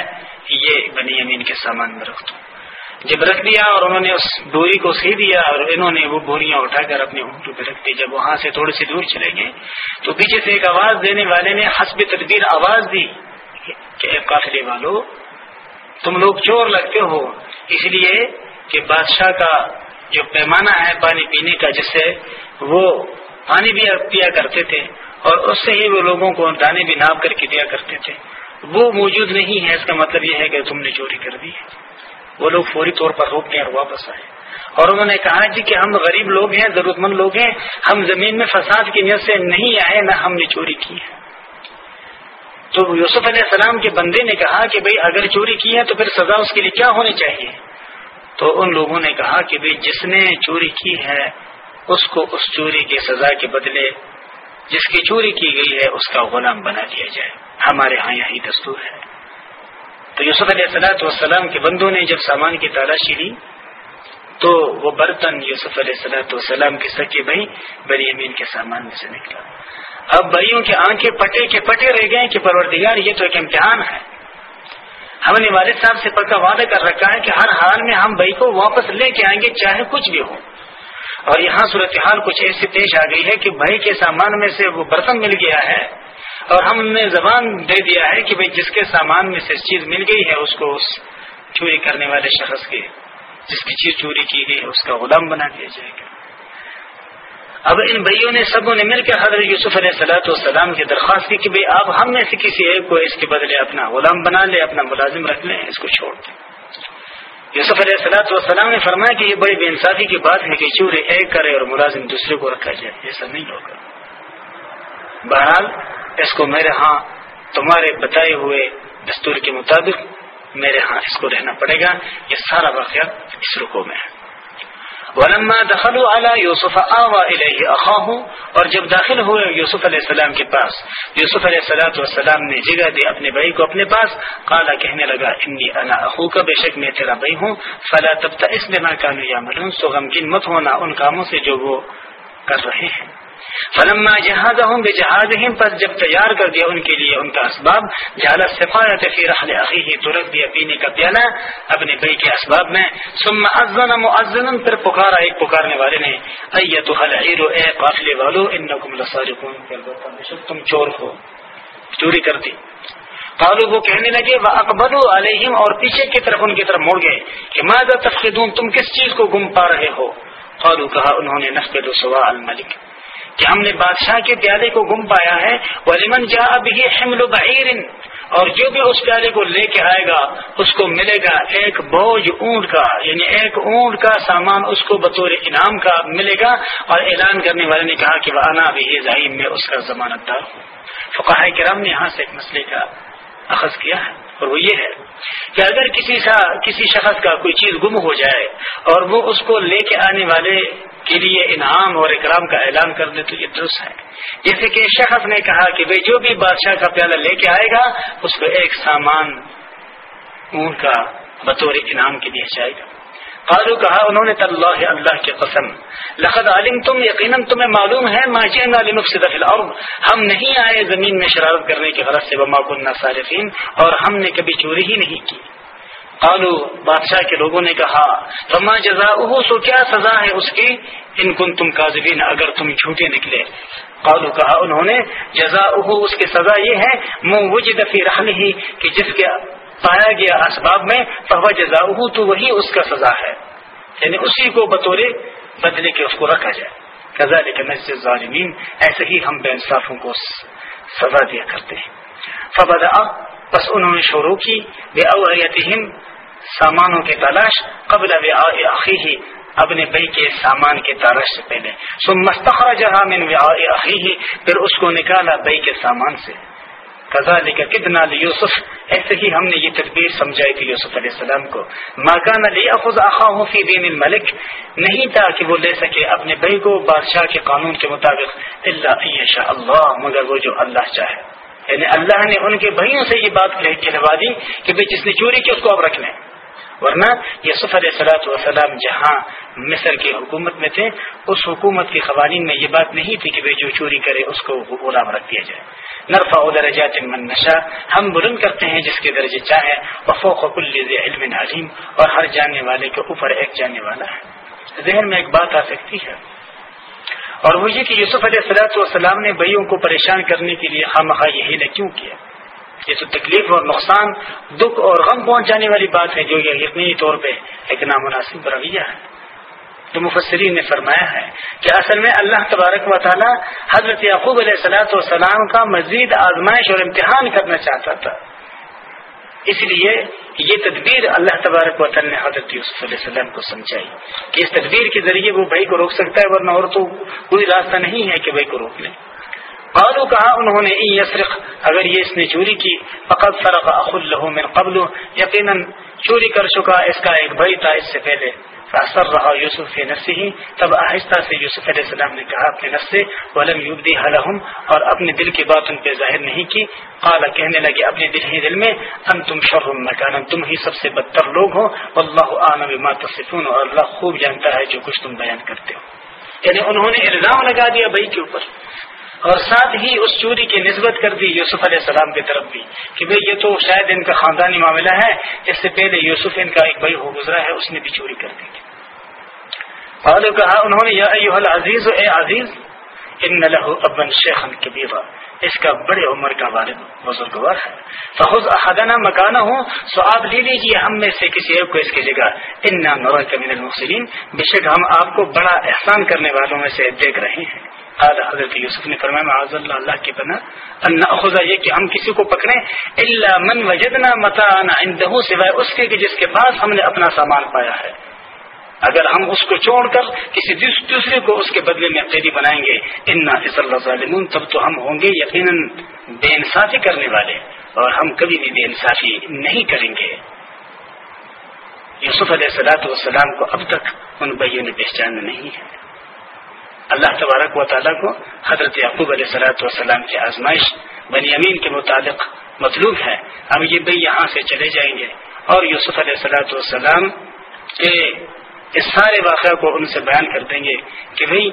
یہ بنی امین کے سامان میں رکھ دو۔ جب رکھ دیا اور انہوں نے اس بوری کو سی دیا اور انہوں نے وہ بوریاں اٹھا کر اپنے اونٹوں پہ رکھ دی، جب وہاں سے تھوڑے سے دور چلے گئے، تو پیچھے سے ایک آواز دینے والے نے حسب تدبیر آواز دی۔ کہ قافلے والو، تم لوگ چور لگتے ہو۔ اس لیے کہ بادشاہ کا جو پیمانہ ہے پانی پینے کا، جس سے وہ پانی بھی پیا کرتے تھے اور اس سے ہی وہ لوگوں کو دانے بھی ناپ کر کے دیا کرتے تھے۔ وہ موجود نہیں ہے۔ اس کا مطلب یہ ہے کہ تم نے چوری کر دی ہے۔ وہ لوگ فوری طور پر روک گئے اور واپس آئے۔ اور انہوں نے کہا جی کہ ہم غریب لوگ ہیں ضرورت مند لوگ ہیں، ہم زمین میں فساد کی نیت سے نہیں آئے، نہ ہم نے چوری کی ہے۔ تو یوسف علیہ السلام کے بندے نے کہا کہ بھئی اگر چوری کی ہے تو پھر سزا اس کے لیے کیا ہونی چاہیے؟ تو ان لوگوں نے کہا کہ بھئی جس نے چوری کی ہے، اس کو اس چوری کی سزا کے بدلے جس کی چوری کی گئی ہے، اس کا غلام بنا دیا جائے۔ ہمارے ہاں یہی دستور ہے۔ تو یوسف علیہ السلاۃ والسلام کے بندوں نے جب سامان کی تلاشی لی، تو وہ برتن یوسف علیہ السلاۃ والسلام کے سکے بھائی بری امین کے سامان میں سے نکلا۔ اب بھائیوں کی آنکھیں پٹے کے پٹے رہ گئے کہ پروردگار، یہ تو ایک امتحان ہے۔ ہم نے والد صاحب سے پکا وعدہ کر رکھا ہے کہ ہر حال میں ہم بھائی کو واپس لے کے آئیں گے، چاہے کچھ بھی ہو۔ اور یہاں صورتحال کچھ ایسی پیش آ گئی ہے کہ بھائی کے سامان میں سے وہ برتن مل گیا ہے اور ہم نے زبان دے دیا ہے کہ بھئی جس کے سامان میں سے چیز مل گئی ہے، اس کو اس چوری کرنے والے شخص کے، جس کی چیز چوری کی گئی ہے، اس کا غلام بنا دیا جائے گا۔ اب ان بھائیوں نے سبوں نے مل کر حضرت یوسف علیہ صلاحت والسلام کی درخواست کی کہ بھئی آپ ہم میں سے کسی ایک کو اس کے بدلے اپنا غلام بنا لے، اپنا ملازم رکھ لیں اس کو چھوڑ دیں یوسف علیہ صلاحت والسلام نے فرمایا کہ یہ بڑی بے انصافی کی بات ہے کہ چورے ایک کرے اور ملازم دوسرے کو رکھا جائے ایسا نہیں ہوگا بہرحال، اس کو میرے ہاں تمہارے بتائے ہوئے دستور کے مطابق میرے ہاں اس کو رہنا پڑے گا۔ یہ سارا واقعہ اس رکو میں ہے۔ ولما دخلوا على يوسف آوا الیہ اخاہ اور جب داخل ہوئے یوسف علیہ السلام کے پاس، یوسف علیہ السلاۃ والسلام نے جگہ دی اپنے بھائی کو اپنے پاس قالا کہنے لگا، انی انا اخو کا بے شک میں تیرا بھائی ہوں، فلا تب تک بنا کانو یعملون، سو غمگین مت ہونا ان کاموں سے جو وہ کر رہے ہیں۔ فلما جہاز ہوں بے جہاز پر جب تیار کر دیا ان کے لیے ان کا اسباب جہاز سفارت فی رحل عقی تو رکھ دیا پینے کا پیالہ اپنے بھائی کے اسباب میں، ثم ازن مؤذن پھر پکارا ایک پکارنے والے نے ایتو العیر، اے قافلے والو، انکم لصارقون تم چور ہو، چوری کر دی۔ قالو، وہ کہنے لگے وہ اکبر علیہم اور پیچھے کی طرف ان کی طرف مڑ گئے، کہ ماذا تفقدون، تم کس چیز کو گم پا رہے ہو؟ قالو، کہا، انہوں نے، نفقد سوا الملک۔ کہ ہم نے بادشاہ کے پیالے کو گم پایا ہے ولیمن جا اب ہی حمل بعیر اور جو بھی اس پیالے کو لے کے آئے گا، اس کو ملے گا ایک بوجھ اونٹ کا یعنی ایک اونٹ کا سامان اس کو بطور انعام کا ملے گا۔ اور اعلان کرنے والے نے کہا کہ وہ انا بھی ظاہم میں اس کا ضمانت دار ہوں۔ فقاہ کرام نے یہاں سے ایک مسئلے کا اخذ کیا ہے۔ اور وہ یہ ہے کہ اگر کسی سا، کسی شخص کا کوئی چیز گم ہو جائے اور وہ اس کو لے کے آنے والے کے لیے انعام اور اکرام کا اعلان کر دے تو یہ درست ہے۔ جیسے کہ شخص نے کہا کہ بھائی جو بھی بادشاہ کا پیالہ لے کے آئے گا، اس کو ایک سامان اون کا بطور انعام کے لیے جائے گا قالو کہا، انہوں نے اللہ اللہ کے قسم، لقد عالم تم یقیناً تمہیں معلوم ہے ماجین عالم الارض، ہم نہیں آئے زمین میں شرارت کرنے کی غرض سے، وما کننا صارفین اور ہم نے کبھی چوری ہی نہیں کی۔ قالو بادشاہ کے لوگوں نے کہا، فما جزا سو کیا سزا ہے اس کی؟ ان کن تم کاذبین، اگر تم جھوٹے نکلے۔ قالو کہا انہوں نے جزا اس کی سزا یہ ہے منہ وجد فی رحل کہ جس کے پایا گیا اسباب میں، فہو جزا تو وہی اس کا سزا ہے۔ یعنی اسی کو بطور بدلے کے اس کو رکھا جائے۔ کزا لیکن ظالمین ایسے ہی ہم بے انصافوں کو سزا دیا کرتے ہیں۔ فبدا بس انہوں نے شروع کی بے اویتہم سامانوں کی تلاش، قبل آخی ہی اپنے بھائی کے سامان کے تلاش سے پہلے۔ سو مستخرا جہاں من ہی پھر اس کو نکالا بھائی کے سامان سے۔ کزا کتنا یوسف ایسے ہی ہم نے یہ تدبیر سمجھائی تھی یوسف علیہ السلام کو۔ ماکان علی افز فی دین الملک نہیں تھا کہ وہ لے سکے اپنے بھائی کو بادشاہ کے قانون کے مطابق۔ اللہ شاء اللہ مگر وہ جو اللہ چاہے۔ یعنی اللہ نے ان کے بھائیوں سے یہ بات کہلوا دی کہ بھائی جس نے چوری کی اس کو اب رکھ لیں۔ ورنہ یسف علیہ السلاۃ وسلام جہاں مصر کی حکومت میں تھے، اس حکومت کے قوانین میں یہ بات نہیں تھی کہ وہ جو چوری کرے، اس کو غلام رکھ دیا جائے۔ نرفا درجات من نشا ہم بلند کرتے ہیں جس کے درجے چاہے، وفوق کل علم علیم، اور ہر جاننے والے کے اوپر ایک جاننے والا ہے۔ ذہن میں ایک بات آ سکتی ہے۔ اور وہ یہ کہ یوسف علیہ السلاۃ والسلام نے بھائیوں کو پریشان کرنے کے لیے خام خواہ یہ کیوں کیا؟ یہ تو تکلیف اور نقصان، دکھ اور غم پہنچ جانے والی بات ہے جو یہ یقینی طور پہ ایک نامناسب رویہ ہے۔ تو مفسرین نے فرمایا ہے کہ اصل میں اللہ تبارک و تعالی حضرت یعقوب علیہ السلاۃ والسلام کا مزید آزمائش اور امتحان کرنا چاہتا تھا۔ اس لیے یہ تدبیر اللہ تبارک و تعالی نے حضرت یوسف علیہ السلام کو سمجھائی کہ اس تدبیر کے ذریعے وہ بھائی کو روک سکتا ہے، ورنہ اور تو کوئی راستہ نہیں ہے کہ بھائی کو روک لے۔ قالو کہا انہوں نے یسرق، اگر یہ اس نے چوری کی فقط فرق اخ اللہ من قبل، یقیناً چوری کر چکا اس کا ایک بھائی تھا اس سے پہلے۔ فاثر رہا یوسف نفسی ہی تب آہستہ سے یوسف علیہ السلام نے کہا اپنے نفس سے، ولم یوبدی حلحم اور اپنے دل کی بات ان پہ ظاہر نہیں کی۔ قال، کہنے لگے، اپنے دل ہی دل میں ان تم شرم مکان تم ہی سب سے بدتر لوگ ہو۔ اللہ عالم ما تصفون، اور اللہ خوب جانتا ہے جو کچھ تم بیان کرتے ہو۔ یعنی انہوں نے الزام لگا دیا بھائی کے اوپر۔ اور ساتھ ہی اس چوری کی نسبت کر دی یوسف علیہ السلام کی طرف بھی کہ بھئی یہ تو شاید ان کا خاندانی معاملہ ہے، اس سے پہلے یوسف ان کا ایک بھائی ہو گزرا ہے، اس نے بھی چوری کر دی۔ اور کہا ہاں، انہوں نے، یا عزیز اے عزیز، ان لہو ابن شیخن کبیرا۔ اس کا بڑے عمر کا والد بزرگوار ہے۔ فخذ احدنا مکانہ ہوں سو آپ لے لیجیے ہم میں سے کسی ایک کو اس کی جگہ۔ انا نور من المحسنین۔ بے شک ہم آپ کو بڑا احسان کرنے والوں میں سے دیکھ رہے ہیں۔ قال حضرت یوسف نے فرمایا، معاذ اللہ اللہ کی بنا ان یہ کہ ہم کسی کو پکڑیں، الا من وجدنا متاعنا عنده، سوائے اس کے کہ جس کے پاس ہم نے اپنا سامان پایا ہے۔ اگر ہم اس کو چھوڑ کر کسی دوسرے کو اس کے بدلے میں قیدی بنائیں گے، انا اللہ ظالمون تب تو ہم ہوں گے یقیناً بے انصافی کرنے والے۔ اور ہم کبھی بھی بے انصافی نہیں کریں گے۔ یوسف علیہ السلاۃ والسلام کو اب تک ان بھائیوں نے پہچان نہیں ہے۔ اللہ تبارک و تعالیٰ کو حضرت یعقوب علیہ صلاحت والسلام کی آزمائش بنی امین کے متعلق مطلوب ہے۔ اب یہ بھائی یہاں سے چلے جائیں گے۔ اور یوسف علیہ صلاحت والسلام کے اس سارے واقعہ کو ان سے بیان کر دیں گے کہ بھائی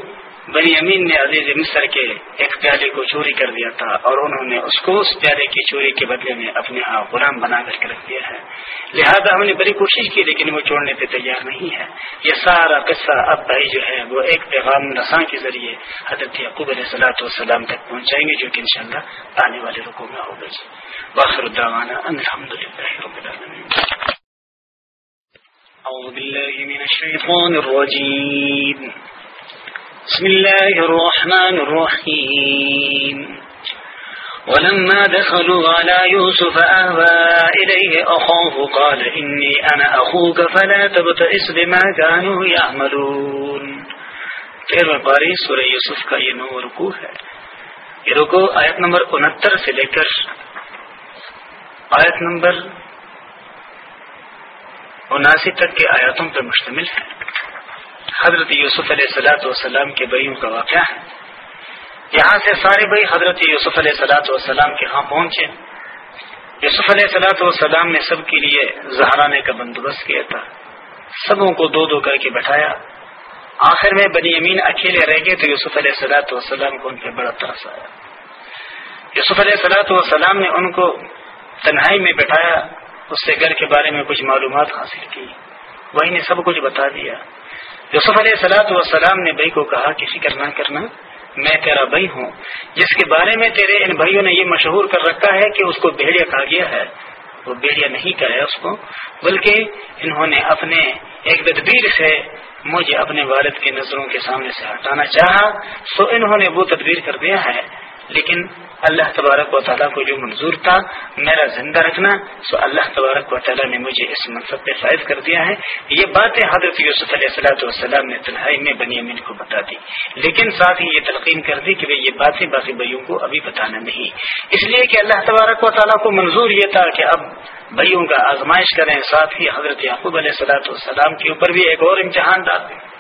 بنی امین نے عزیز مصر کے ایک پیالے کو چوری کر دیا تھا اور انہوں نے اس کو اس پیالے کی چوری کے بدلے میں اپنے ہاں غلام بنا کر کے رکھ دیا ہے۔ لہذا ہم نے بڑی کوشش کی لیکن وہ چھوڑنے پہ تیار نہیں ہے۔ یہ سارا قصہ اب بھائی جو ہے وہ ایک پیغام نساں کے ذریعے حضرت یعقوب علیہ صلاحت والسلام تک پہنچائیں گے جو کہ انشاءاللہ آنے والے رقو میں ہوگا۔ جی باخر الدعوانا الحمد للہ رب أعوذ بالله من الشيطان الرجيم بسم الله الرحمن الرحيم. ولما دخلوا على يوسف أهوى إليه أخاه قال إني أنا أخوك فلا تبتئس بما كانوا يعملون. تیرہ باری سورہ یوسف کا یہ نو رکو ہے. یہ رکو آیت نمبر انہتر سے لے کر آیت نمبر اناسی تک کے آیاتوں پر مشتمل ہے. حضرت یوسف علیہ سلاۃ والسلام کے بھائیوں کا واقعہ ہے۔ یہاں سے سارے بھائی حضرت یوسف علیہ سلاۃ والسلام کے ہاں پہنچے۔ یوسف علیہ سلاۃ والسلام نے سب کے لیے زہرانے کا بندوبست کیا تھا۔ سبوں کو دو دو کر کے بٹھایا۔ آخر میں بنی امین اکیلے رہ گئے تو یوسف علیہ سلاۃ والسلام کو ان پہ بڑا ترس آیا۔ یوسف علیہ سلاۃ والسلام نے ان کو تنہائی میں بٹھایا۔ اس سے گھر کے بارے میں کچھ معلومات حاصل کی۔ وہی نے سب کچھ بتا دیا۔ یوسف علیہ سلاۃ والسلام نے بھائی کو کہا کہ فکر نہ کرنا، میں تیرا بھائی ہوں، جس کے بارے میں تیرے ان بھائیوں نے یہ مشہور کر رکھا ہے کہ اس کو بھیڑیا کہا گیا ہے۔ وہ بھیڑیا نہیں کہا ہے اس کو، بلکہ انہوں نے اپنے ایک تدبیر سے مجھے اپنے والد کی نظروں کے سامنے سے ہٹانا چاہا، سو انہوں نے وہ تدبیر کر دیا ہے۔ لیکن اللہ تبارک و تعالیٰ کو جو منظور تھا، میرا زندہ رکھنا، سو اللہ تبارک و تعالیٰ نے مجھے اس منصب پہ فائد کر دیا ہے۔ یہ باتیں حضرت یوسف علیہ السلاۃ والسلام نے تنہائی میں بنی امین کو بتا دی۔ لیکن ساتھ ہی یہ تلقین کر دی کہ یہ باتیں باقی بھائیوں کو ابھی بتانا نہیں۔ اس لیے کہ اللہ تبارک و تعالیٰ کو منظور یہ تھا کہ اب بھائیوں کا آزمائش کریں۔ ساتھ ہی حضرت یعقوب علیہ السلاۃ والسلام کے اوپر بھی ایک اور امتحان ڈال دیں۔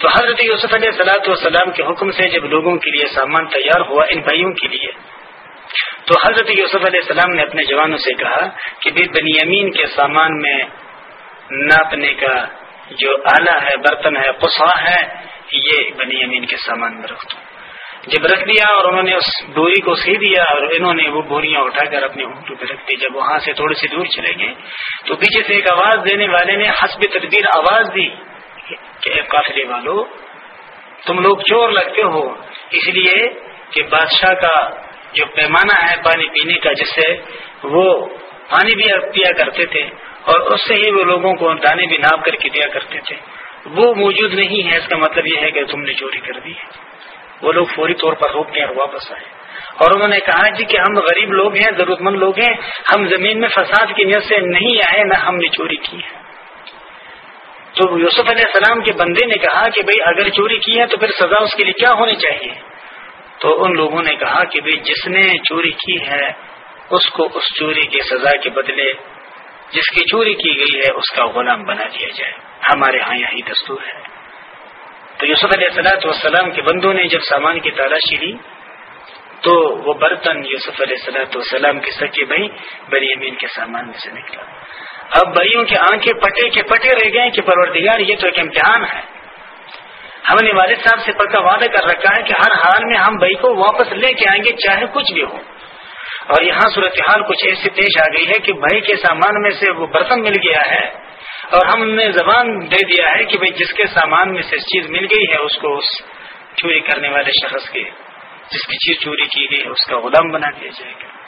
تو حضرت یوسف علیہ سلاۃ والسلام کے حکم سے جب لوگوں کے لیے سامان تیار ہوا ان بھائیوں کے لیے، تو حضرت یوسف علیہ السلام نے اپنے جوانوں سے کہا کہ بھی بنی امین کے سامان میں ناپنے کا جو آلہ ہے، برتن ہے قصا ہے، یہ بنی امین کے سامان میں رکھ دوں جب رکھ دیا اور انہوں نے اس بوری کو سی دیا اور انہوں نے وہ بوریاں اٹھا کر اپنے اونٹوں پہ رکھ دی، جب وہاں سے تھوڑی سی دور چلے گئے، تو پیچھے سے ایک آواز دینے والے نے حسب تدبیر آواز دی۔ کہ قافلے والو، تم لوگ چور لگتے ہو۔ اس لیے کہ بادشاہ کا جو پیمانہ ہے پانی پینے کا، جس سے وہ پانی بھی پیا کرتے تھے اور اس سے ہی وہ لوگوں کو دانے بھی ناپ کر کے دیا کرتے تھے۔ وہ موجود نہیں ہے، اس کا مطلب یہ ہے کہ تم نے چوری کر دی ہے۔ وہ لوگ فوری طور پر روک گئے اور واپس آئے۔ اور انہوں نے کہا جی کہ ہم غریب لوگ ہیں ضرورت مند لوگ ہیں، ہم زمین میں فساد کی نیت سے نہیں آئے، نہ ہم نے چوری کی ہے۔ تو یوسف علیہ السلام کے بندے نے کہا کہ بھئی اگر چوری کی ہے تو پھر سزا اس کے لیے کیا ہونی چاہیے؟ تو ان لوگوں نے کہا کہ بھئی جس نے چوری کی ہے، اس کو اس چوری کی سزا کے بدلے جس کی چوری کی گئی ہے، اس کا غلام بنا دیا جائے۔ ہمارے ہاں یہی دستور ہے۔ تو یوسف علیہ السلاۃ والسلام کے بندوں نے جب سامان کی تلاشی لی، تو وہ برتن یوسف علیہ السلاۃ والسلام کے سچے بھائی بری امین کے سامان میں سے نکلا۔ اب بھائیوں کی آنکھیں پٹے کے پٹے رہ گئے کہ پروردگار، یہ تو ایک امتحان ہے۔ ہم نے والد صاحب سے پکا وعدہ کر رکھا ہے کہ ہر حال میں ہم بھائی کو واپس لے کے آئیں گے چاہے کچھ بھی ہو۔ اور یہاں صورتحال کچھ ایسی پیش آ گئی ہے کہ بھائی کے سامان میں سے وہ برتن مل گیا ہے اور ہم نے زبان دے دیا ہے کہ بھائی جس کے سامان میں سے چیز مل گئی ہے، اس کو اس چوری کرنے والے شخص کے، جس کی چیز چوری کی گئی ہے، اس کا غلام بنا دیا جائے گا۔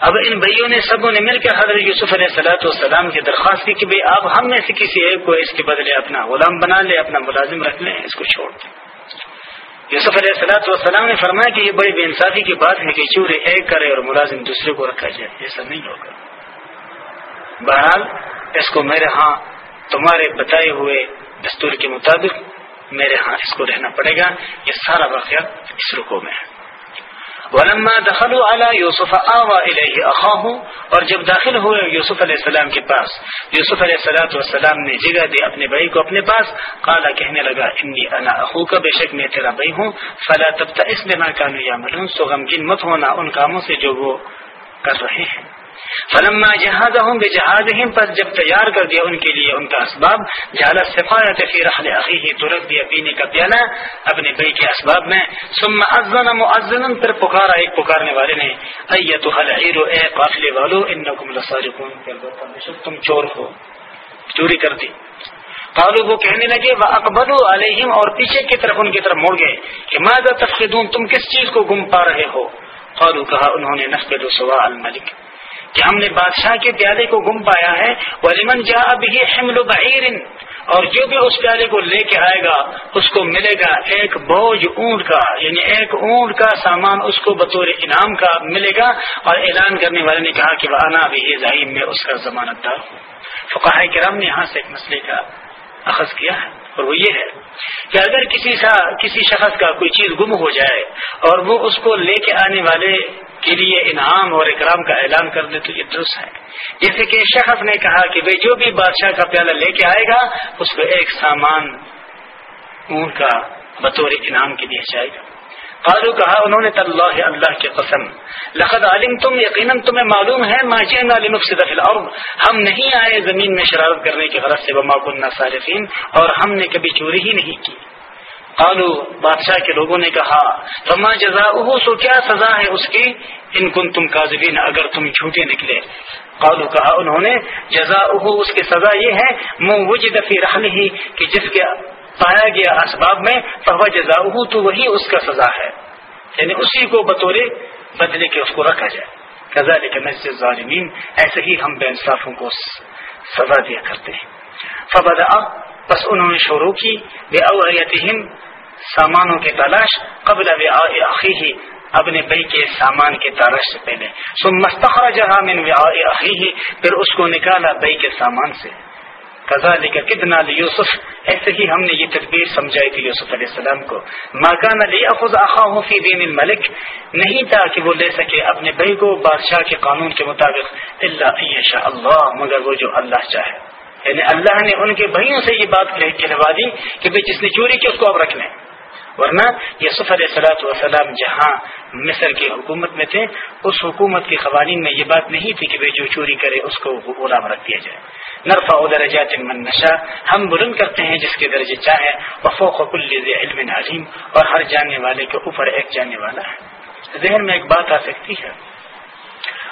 اب ان بھائیوں نے سبوں نے مل کر حضرت یوسف علیہ صلاحت والسلام کی درخواست کی کہ بھائی آپ ہم میں سے کسی ایک کو اس کے بدلے اپنا غلام بنا لے اپنا ملازم رکھ لیں، اس کو چھوڑ دیں۔ یوسف علیہ صلاحت والسلام نے فرمایا کہ یہ بڑی بے انصافی کی بات ہے کہ چوری ایک کرے اور ملازم دوسرے کو رکھا جائے، ایسا نہیں ہوگا۔ بہرحال، اس کو میرے ہاں تمہارے بتائے ہوئے دستور کے مطابق میرے ہاں اس کو رہنا پڑے گا۔ یہ سارا واقعہ اس رکو میں ہے۔ ولما دخلوا على يوسف آوا الیہ اخاہ اور جب داخل ہوئے یوسف علیہ السلام کے پاس، یوسف علیہ السلاۃ والسلام نے جگہ دی اپنے بھائی کو اپنے پاس کالا کہنے لگا، انی انا اخو کا بے شک میں تیرا بھائی ہوں، فلا تب اس بنا کانو یا ملون سو غمگین مت ہونا ان کاموں سے جو وہ کر رہے ہیں۔ فلما جہاز ہوں بے جہاز پر جب تیار کر دیا ان کے لیے ان کا اسباب جہاز سفارت فی رحل عقی تو رکھ دیا پینے کا پیالہ اپنے بھائی کے اسباب میں، ثم ازن مؤذن پھر پکارا ایک پکارنے والے نے ایتو حل اے قافلے والو، انکم لصارقون تم چور ہو، چوری کر دی۔ قالو وہ کہنے لگے وہ اکبر علیہم اور پیچھے کی طرف ان کی طرف مڑ گئے، کہ ماذا تفقدون، تم کس چیز کو گم پا رہے ہو؟ قالو کہا، انہوں نے نفقد سوا الملک۔ کہ ہم نے بادشاہ کے پیالے کو گم پایا ہے ولیمن جا ابھی حمل بعیر اور جو بھی اس پیالے کو لے کے آئے گا، اس کو ملے گا ایک بوجھ اونٹ کا یعنی ایک اونٹ کا سامان اس کو بطور انعام کا ملے گا۔ اور اعلان کرنے والے نے کہا کہ وہ انا بھی ظاہم میں اس کا ضمانت دار ہوں۔ فقاہ کرام نے یہاں سے ایک مسئلے کا اخذ کیا ہے۔ اور وہ یہ ہے کہ اگر کسی سا، کسی شخص کا کوئی چیز گم ہو جائے اور وہ اس کو لے کے آنے والے کے لیے انعام اور اکرام کا اعلان کر دے تو یہ درست ہے۔ جیسے کہ شخص نے کہا کہ بھائی جو بھی بادشاہ کا پیالہ لے کے آئے گا، اس کو ایک سامان اون کا بطور انعام کے دیا جائے گا۔ قالو کہا، انہوں نے اللہ اللہ کے قسم۔ لقد عالم تم یقیناً تمہیں معلوم ہے ماجین عالم الارض۔ ہم نہیں آئے زمین میں شرارت کرنے کی غرض سے، وما کننا صارفین اور ہم نے کبھی چوری ہی نہیں کی۔ قالو بادشاہ کے لوگوں نے کہا، فما جزا سو کیا سزا ہے اس کی؟ ان کن تم کاذبین، اگر تم جھوٹے نکلے۔ قالو کہا انہوں نے جزا اس کی سزا یہ ہے منہ وجد فی رحل ہی کہ جس کے پایا گیا اسباب میں، فہو جزا تو وہی اس کا سزا ہے۔ یعنی اسی کو بطور بدلے کے اس کو رکھا جائے۔ قزا لیکن ظالمین ایسے ہی ہم بے انصافوں کو سزا دیا کرتے ہیں۔ فبدا بس انہوں نے شروع کی بے اویتہم سامانوں کی تلاش، قبل ہی اپنے بئی کے سامان کی تلاش سے پہلے۔ سو مستخرا جہاں من ہی پھر اس کو نکالا بئی کے سامان سے۔ فضا لے کر کتنا یوسف ایسے ہی ہم نے یہ تدبیر سمجھائی تھی یوسف علیہ السلام کو۔ ماکان علی افز اخاہ فی دین الملک نہیں تھا کہ وہ لے سکے اپنے بھائی کو بادشاہ کے قانون کے مطابق۔ اللہ شاء اللہ مگر وہ جو اللہ چاہے۔ یعنی اللہ نے ان کے بھائیوں سے یہ بات کہلوا دی کہ بھائی جس نے چوری کی اس کو اب رکھ لیں۔ ورنہ یوسف علیہ سلاۃ وسلام جہاں مصر کی حکومت میں تھے، اس حکومت کے قوانین میں یہ بات نہیں تھی کہ وہ جو چوری کرے، اس کو غلام رکھ دیا جائے۔ نرفا درجات من نشا ہم بلند کرتے ہیں جس کے درجے چاہے وفوق کل علم علیم، اور ہر جاننے والے کے اوپر ایک جاننے والا ہے۔ ذہن میں ایک بات آ سکتی ہے۔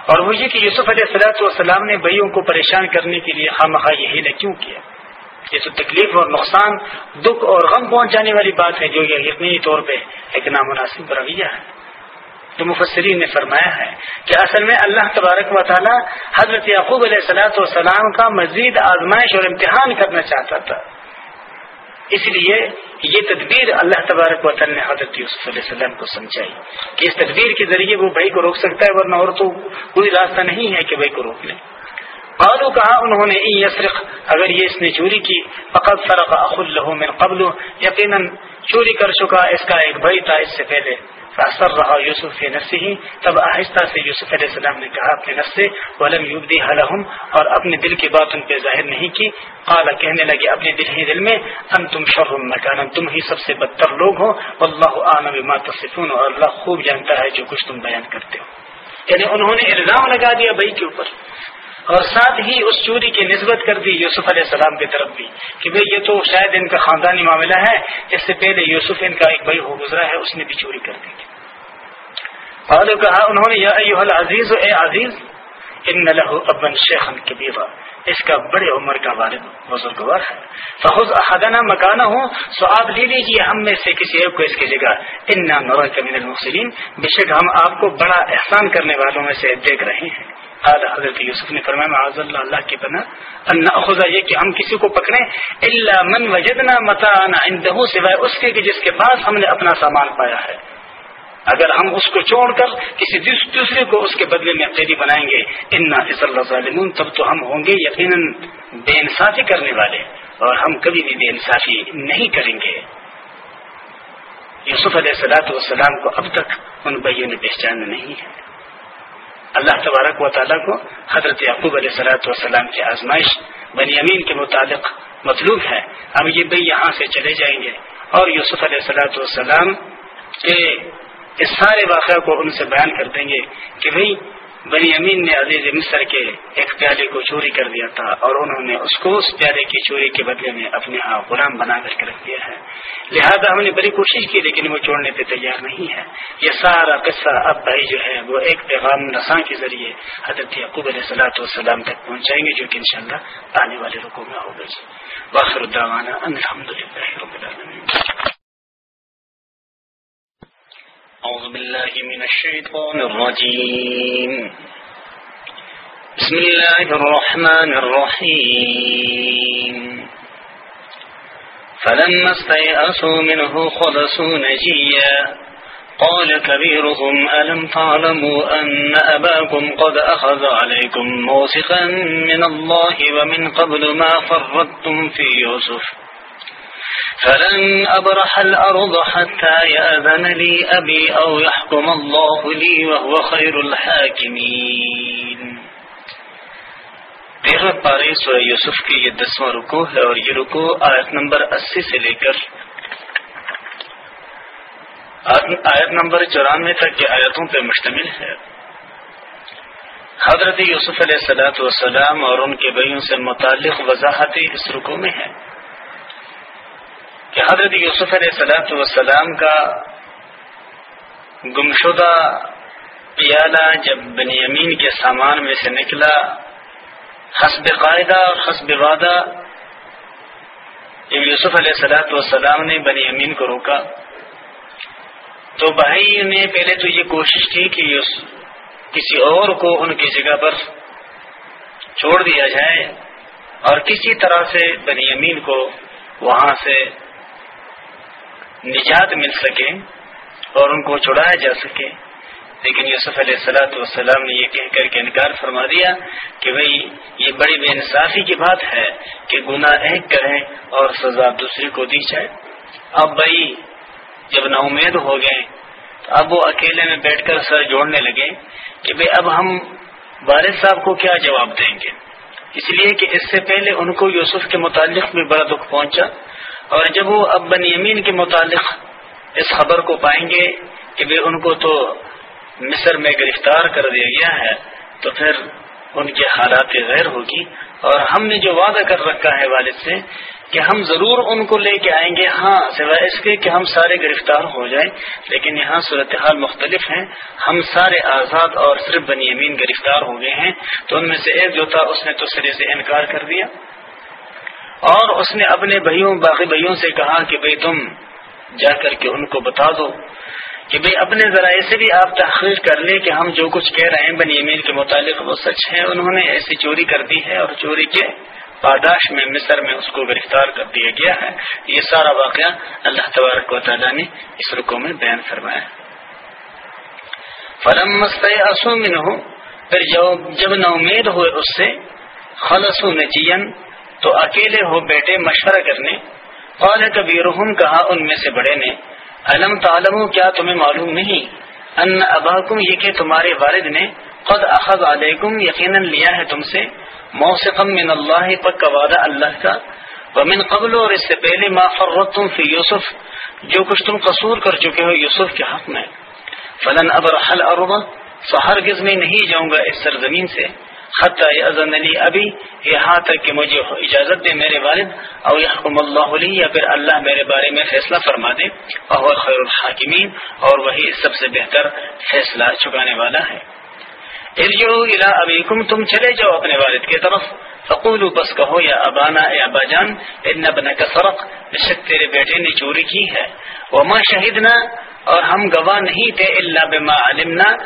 اور وہ یہ کہ یوسف علیہ السلاۃ والسلام نے بھائیوں کو پریشان کرنے کے لیے خام خواہ یہ کیوں کیا؟ یہ تو تکلیف اور نقصان، دکھ اور غم پہنچانے والی بات ہے جو یہ یقینی طور پہ ایک نامناسب رویہ ہے۔ تو مفسرین نے فرمایا ہے کہ اصل میں اللہ تبارک و تعالی حضرت یعقوب علیہ السلاۃ والسلام کا مزید آزمائش اور امتحان کرنا چاہتا تھا۔ اس لیے یہ تدبیر اللہ تبارک و تعالی نے حضرت یوسف علیہ السلام کو سمجھائی کہ اس تدبیر کے ذریعے وہ بھائی کو روک سکتا ہے، ورنہ اور تو کوئی راستہ نہیں ہے کہ بھائی کو روک لیں قالو کہا انہوں نے یسرق، اگر یہ اس نے چوری کی فقط فرق اخ اللہ من قبل. یقیناً چوری کر چکا اس کا ایک بھائی تھا اس سے پہلے۔ فاثر رہا یوسف کے نفس ہی تب آہستہ سے یوسف علیہ السلام نے کہا اپنے نفس سے، ولم یوبدی حلہم اور اپنے دل کی بات ان پہ ظاہر نہیں کی۔ قال، کہنے لگے، اپنے دل ہی دل میں ان تم شر مکانا۔ تم ہی سب سے بدتر لوگ ہو۔ واللہ اعلم بما تصفون۔ اور اللہ خوب جانتا ہے جو کچھ تم بیان کرتے ہو۔ یعنی انہوں نے الزام لگا دیا بھائی کے اوپر۔ اور ساتھ ہی اس چوری کی نسبت کر دی یوسف علیہ السلام کی طرف بھی کہ بھئی یہ تو شاید ان کا خاندانی معاملہ ہے، اس سے پہلے یوسف ان کا ایک بھائی ہو گزرا ہے، اس نے بھی چوری کر دی۔ اور کہا انہوں نے، یا عزیز اے عزیز، ان لہو ابن شیخ کبیرہ اس کا بڑے عمر کا والد بزرگوار ہے۔ فخذ احدنا مکانا ہوں سو آپ لے لیجیے ہم میں سے کسی ایک کو اس کی جگہ۔ انا نور من المحسنین، بے شک ہم آپ کو بڑا احسان کرنے والوں میں سے دیکھ رہے ہیں۔ قال حضرت یوسف نے فرمایا معاذ اللہ اللہ کی بنا اللہ خدا یہ کہ ہم کسی کو پکڑیں اللہ من وجدنا متانا عندہ سوائے اس کے کہ جس کے پاس ہم نے اپنا سامان پایا ہے۔ اگر ہم اس کو چھوڑ کر کسی دوسرے کو اس کے بدلے میں قیدی بنائیں گے، انا اس اللہ ظالمون تب تو ہم ہوں گے یقیناً بے انصافی کرنے والے، اور ہم کبھی بھی بے انصافی نہیں کریں گے۔ یوسف علیہ السلاۃ والسلام کو اب تک ان بھائیوں نے پہچانا نہیں ہے۔ اللہ تبارک و تعالیٰ کو حضرت یعقوب علیہ صلاحت والسلام کی آزمائش بنی امین کے مطابق مطلوب ہے۔ اب یہ بھائی یہاں سے چلے جائیں گے اور یوسف علیہ صلاحت والسلام کے اس سارے واقعہ کو ان سے بیان کر دیں گے کہ بھائی بنی امین نے عزیز مصر کے ایک پیالے کو چوری کر دیا تھا اور انہوں نے اس کو اس پیالے کی چوری کے بدلے میں اپنے ہاں غلام بنا کر کے رکھ دیا ہے۔ لہذا ہم نے بڑی کوشش کی لیکن وہ چھوڑنے پہ تیار نہیں ہے۔ یہ سارا قصہ اب بھائی جو ہے وہ ایک پیغام نساں کے ذریعے حضرت یعقوب علیہ صلاحت والسلام تک پہنچائیں گے جو کہ انشاءاللہ آنے والے رقو میں ہوگا۔ جی باخر الدعوانا الحمد للہ رب العالمین۔ أعوذ بالله من الشيطان الرجيم. بسم الله الرحمن الرحيم. فلما استيأسوا منه خلصوا نجيا. قال كبيرهم، ألم تعلموا أن أباكم قد أخذ عليكم موسقا من الله ومن قبل ما فرطتم في يوسف؟ فلن أبرح الأرض حتى يأذن لي أبي أو يحكم الله لي وهو خير الحاكمين۔ تیرہ پارے سورہ یوسف کی یہ دسواں رکو ہے اور یہ رکو آیت نمبر اسی سے لے کر آیت نمبر چورانوے تک کے آیتوں پہ مشتمل ہے۔ حضرت یوسف علیہ السلاۃ والسلام اور ان کے بھائیوں سے متعلق وضاحتیں اس رکو میں ہیں۔ کہ حضرت یوسف علیہ صلاحت والسلام کا گمشدہ پیالہ جب بنی امین کے سامان میں سے نکلا، حسب قاعدہ اور حسب وعدہ، جب یوسف علیہ صلاحت والسلام نے بنی امین کو روکا، تو بھائی نے پہلے تو یہ کوشش کی کہ کسی اور کو ان کی جگہ پر چھوڑ دیا جائے اور کسی طرح سے بنی امین کو وہاں سے نجات مل سکے اور ان کو چھڑایا جا سکے۔ لیکن یوسف علیہ السلاۃ والسلام نے یہ کہہ کر کے انکار فرما دیا کہ بھئی یہ بڑی بے انصافی کی بات ہے کہ گناہ ایک کریں اور سزا دوسری کو دی جائے۔ اب بھائی، جب نا امید ہو گئے، تو اب وہ اکیلے میں بیٹھ کر سر جوڑنے لگے کہ بھئی اب ہم والد صاحب کو کیا جواب دیں گے؟ اس لیے کہ اس سے پہلے ان کو یوسف کے متعلق بھی بڑا دکھ پہنچا۔ اور جب وہ اب بنی امین کے متعلق اس خبر کو پائیں گے کہ بھائی ان کو تو مصر میں گرفتار کر دیا گیا ہے، تو پھر ان کے حالات غیر ہوگی۔ اور ہم نے جو وعدہ کر رکھا ہے والد سے کہ ہم ضرور ان کو لے کے آئیں گے ہاں سوائے اس کے کہ ہم سارے گرفتار ہو جائیں، لیکن یہاں صورتحال مختلف ہیں۔ ہم سارے آزاد اور صرف بنی امین گرفتار ہو گئے ہیں، تو ان میں سے ایک جو تھا، اس نے تو سرے سے انکار کر دیا۔ اور اس نے اپنے بھائیوں، باقی بھائیوں سے کہا کہ بھئی تم جا کر کے ان کو بتا دو کہ بھئی اپنے ذرائع سے بھی آپ تحقیق کر لیں کہ ہم جو کچھ کہہ رہے ہیں بنی امین کے متعلق وہ سچ ہے انہوں نے ایسی چوری کر دی ہے اور چوری کے پاداش میں، مصر میں اس کو گرفتار کر دیا گیا ہے۔ یہ سارا واقعہ اللہ تبارک و تعالیٰ نے اس رکو میں بیان فرمایا۔ فلم مست من ہو پھر جب نہ امید ہوئے اس سے خلص نجین تو اکیلے ہو بیٹے مشورہ کرنے، قال کبیرہم، کہا ان میں سے بڑے نے علم تعلم کیا تمہیں معلوم نہیں؟ ان اباکم، یہ کہ تمہارے والد نے خود اخذ علیکم، یقیناً لیا ہے تم سے موسقم من اللہ، پک وعدہ اللہ کا۔ ومن قبل، اور اس سے پہلے، ما فرتم فی یوسف، جو کچھ تم قصور کر چکے ہو، یوسف کے حق میں۔ فلن ابر حل اربا ہرگز میں نہیں جاؤں گا اس سرزمین سے۔ خط علی ابھی یہاں تک کہ مجھے اجازت دے میرے والد اور یحکم اللہ علی یا پھر اللہ میرے بارے میں فیصلہ فرما دے اور خیر الحاکمین، اور وہی سب سے بہتر فیصلہ چکانے والا ہے۔ ارجو الا ابیکم، تم چلے جاؤ اپنے والد کی طرف۔ فقولو، بس کہو، یا ابانا یا ابا جان، ان ابن کا فرق بشک تیرے بیٹے نے چوری کی ہے۔ وما شہیدنا اور ہم گواہ نہیں تھے اللہ بما علمنا،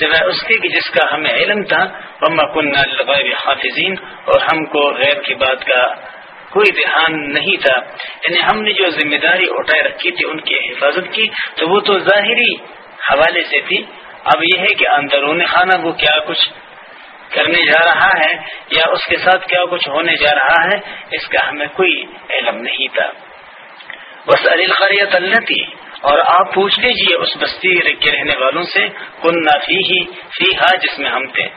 سوائے اس کے جس کا ہمیں علم تھا۔ وما کننا لغیر حافظین اور ہم کو غیر کی بات کا کوئی دھیان نہیں تھا۔ یعنی ہم نے جو ذمہ داری اٹھائے رکھی تھی، ان کی حفاظت کی، تو وہ تو ظاہری حوالے سے تھی۔ اب یہ ہے کہ اندرون خانہ وہ کیا کچھ کرنے جا رہا ہے، یا اس کے ساتھ کیا کچھ ہونے جا رہا ہے، اس کا ہمیں کوئی علم نہیں تھا۔ بس علی اللہ تھی اور آپ پوچھ لیجیے اس بستی کے رہنے والوں سے کن نہ فی ہی فی ہا جس میں ہم تھے۔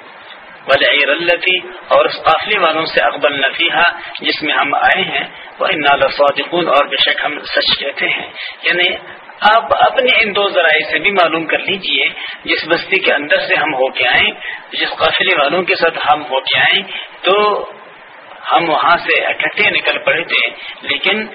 وجہ رلتی اور اس قافلے والوں سے اقبال نفیحہ جس میں ہم آئے ہیں۔ وہ نالا صادقون اور بے شک ہم سچ کہتے ہیں۔ یعنی آپ اپنے ان دو ذرائع سے بھی معلوم کر لیجیے، جس بستی کے اندر سے ہم ہو کے آئیں، جس قافلے والوں کے ساتھ ہم ہو کے آئیں۔ تو ہم وہاں سے اکٹھے نکل پڑے تھے لیکن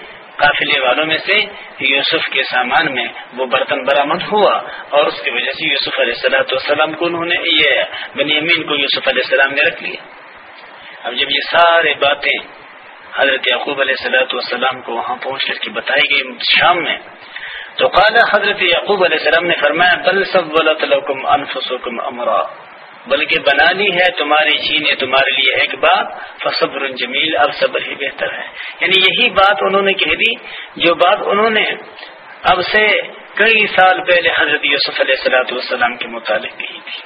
قافلے والوں میں سے یوسف کے سامان میں وہ برتن برآمد ہوا اور اس کی وجہ سے یوسف علیہ السلاۃ والسلام کو انہوں نے یہ بنی امین کو یوسف علیہ السلام نے رکھ لیا۔ اب جب یہ سارے باتیں حضرت یعقوب علیہ السلاۃ والسلام کو وہاں پہنچ کر کے بتائی گئی شام میں، تو قال حضرت یعقوب علیہ السلام نے فرمایا، بل سب انفسکم امرا بلکہ بنا لی ہے تمہاری جی نے تمہارے لیے ایک بات، فصبر جمیل، اب صبر ہی بہتر ہے۔ یعنی یہی بات انہوں نے کہہ دی، جو بات انہوں نے اب سے کئی سال پہلے حضرت یوسف علیہ السلاۃ والسلام کے متعلق کہی تھی۔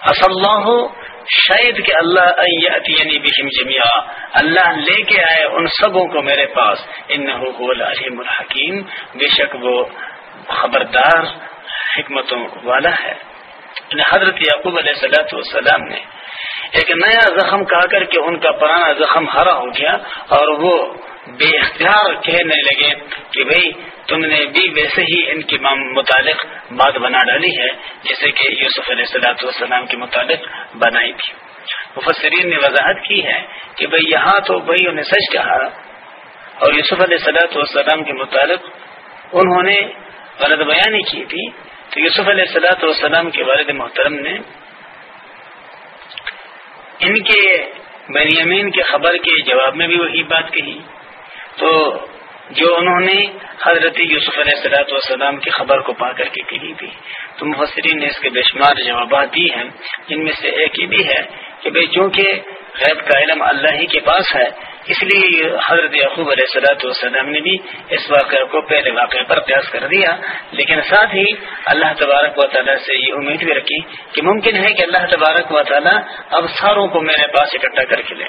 اللہ شاید کہ اللہ یعنی بہم جمیا اللہ لے کے آئے ان سبوں کو میرے پاس۔ ان العلیم الحکیم۔ بے شک وہ خبردار، حکمتوں والا ہے۔ یعنی حضرت یعقوب علیہ صلاحت والسلام نے ایک نیا زخم کہا کر کے ان کا پرانا زخم ہرا ہو گیا اور وہ بے اختیار کہنے لگے کہ بھئی تم نے بھی ویسے ہی ان کے متعلق بات بنا ڈالی ہے، جیسے کہ یوسف علیہ السلاۃ والسلام کے متعلق بنائی تھی۔ مفسرین نے وضاحت کی ہے کہ بھئی یہاں تو بھائی انہیں سچ کہا اور یوسف علیہ السلاۃ والسلام کے متعلق انہوں نے غلط بیانی کی تھی۔ تو یوسف علیہ السلاۃ والسلام کے والد محترم نے ان کے بنیامین کے خبر کے جواب میں بھی وہی بات کہی۔ تو جو انہوں نے حضرت یوسف علیہ السلاۃ والسلام کی خبر کو پا کر کے کہی تھی۔ تو مفسرین نے اس کے بے شمار جوابات دی ہیں، جن میں سے ایک یہ بھی ہے۔ کہ بھائی چونکہ غیب کا علم اللہ ہی کے پاس ہے، اس لیے حضرت یعقوب علیہ صلاحت والسلام نے بھی اس واقعہ کو پہلے واقعے پر پیاس کر دیا۔ لیکن ساتھ ہی اللہ تبارک و تعالیٰ سے یہ امید بھی رکھی کہ ممکن ہے کہ اللہ تبارک و تعالیٰ اب ساروں کو میرے پاس اکٹھا کر کے لے۔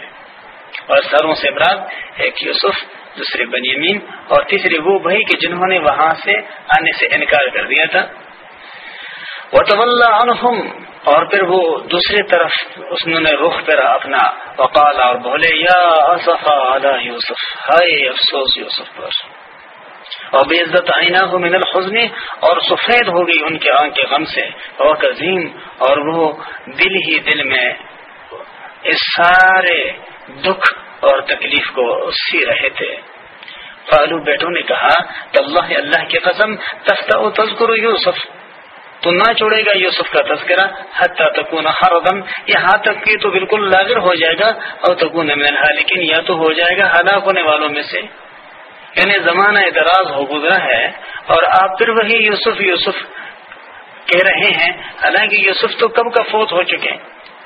اور ساروں سے براد ایک یوسف، دوسرے بنیامین اور تیسرے وہ بھائی کہ جنہوں نے وہاں سے آنے سے انکار کر دیا تھا۔ وہ عنہم اور پھر وہ دوسری طرف اس نے رخ کرا اپنا، وقال اور بولے، یا اصفا علی یوسف، ہائے افسوس یوسف پر۔ اور بے عزت آئینہ ہو من الحزن، اور سفید ہو گئی ان کے آنکھ کے غم سے۔ اور عظیم، اور وہ دل ہی دل میں اس سارے دکھ اور تکلیف کو سی رہے تھے۔ فالو بیٹوں نے کہا اللہ اللہ کی قسم تفتہ تذکر یوسف۔ تو نہ چھوڑے گا یوسف کا تذکرہ، حتیٰ تکون ہر دم یہاں تک کہ تو بالکل لاغر ہو جائے گا اور تکون منہا لیکن یا تو ہو جائے گا ہلاک ہونے والوں میں سے۔ یعنی زمانہ اعتراض ہو گزرا ہے، اور آپ پھر وہی یوسف یوسف کہہ رہے ہیں، حالانکہ یوسف تو کب کا فوت ہو چکے۔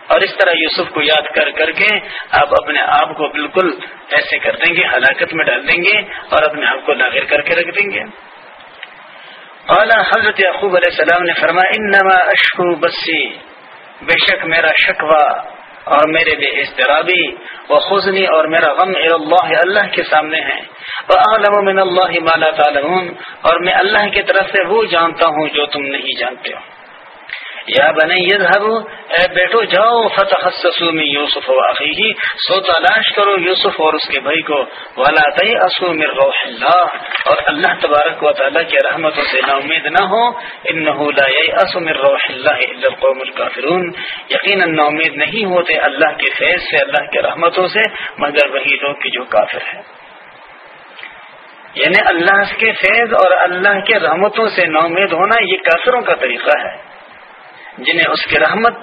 اور اس طرح یوسف کو یاد کر کر کے آپ اپنے آپ کو بالکل ایسے کر دیں گے، ہلاکت میں ڈال دیں گے، اور اپنے آپ کو لاغر کر کے رکھ دیں گے۔ اعلیٰ حضرت یعقوب علیہ السلام نے فرمایا، انما اشکو بسی، بے شک میرا شکوہ اور میرے بے اضطرابی و خزنی اور میرا غم اللہ اللہ کے سامنے ہے۔ وہ عالم من اللہ مالا تعلمون۔ اور میں اللہ کی طرف سے وہ جانتا ہوں جو تم نہیں جانتے ہو۔ یا بنے اے بیٹو جاؤ فتح میں یوسف و عقی سو تلاش کرو یوسف اور اس کے بھائی کو، ولا اسو روح اللہ اور اللہ تبارک و تعالیٰ کی رحمتوں سے نا امید نہ ہو ان مر روح اللہ القوم الکافرون یقیناً نا امید نہیں ہوتے اللہ کے فیض سے، اللہ کے رحمتوں سے، مگر وہی لوگ کی جو کافر ہے یعنی اللہ کے فیض اور اللہ کے رحمتوں سے نا امید ہونا، یہ کافروں کا طریقہ ہے۔ جنہیں اس کی رحمت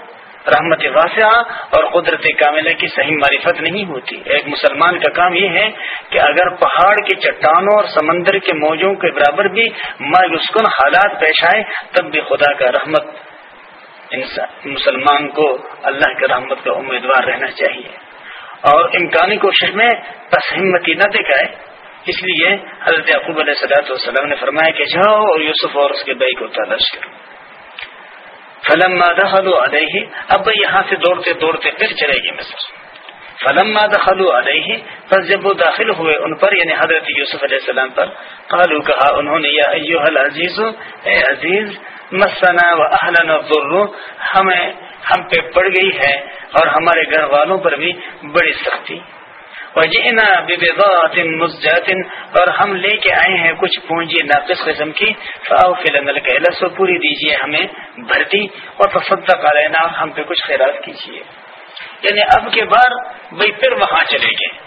رحمت واسعہ اور قدرت کاملہ کی صحیح معرفت نہیں ہوتی۔ ایک مسلمان کا کام یہ ہے کہ اگر پہاڑ کی چٹانوں اور سمندر کے موجوں کے برابر بھی مایوسکن حالات پیش آئے، تب بھی خدا کا رحمت مسلمان کو اللہ کے رحمت کا امیدوار رہنا چاہیے۔ اور امکانی کوشش میں بس ہمتی نہ دکھائے۔ اس لیے حضرت عقوب علیہ صلاحت والسلام نے فرمایا کہ جاؤ اور یوسف اور اس کے بھائی کو تلاش کرو۔ فلم مادہ خلو علیہ، اب یہاں سے دوڑتے دوڑتے پھر چلے گی مصر۔ فلم مادہ خلو علیہ بس جب وہ داخل ہوئے ان پر یعنی حضرت یوسف علیہ السلام پر قالو کہا انہوں نے، یا ایوہ العزیز، اے عزیز، مسنا و اہلن و ہمیں، ہم پہ پڑ گئی ہے، اور ہمارے گھر والوں پر بھی بڑی سختی۔ وجئنا ببضاعت مزجات اور ہم لے کے آئے ہیں کچھ پونجی ناقص قسم کی فاؤ الکیل سو پوری دیجیے ہمیں بھرتی، اور تصدق علینا ہم پہ کچھ خیرات کیجیے۔ یعنی اب کے بار بھائی پھر وہاں چلے گئے۔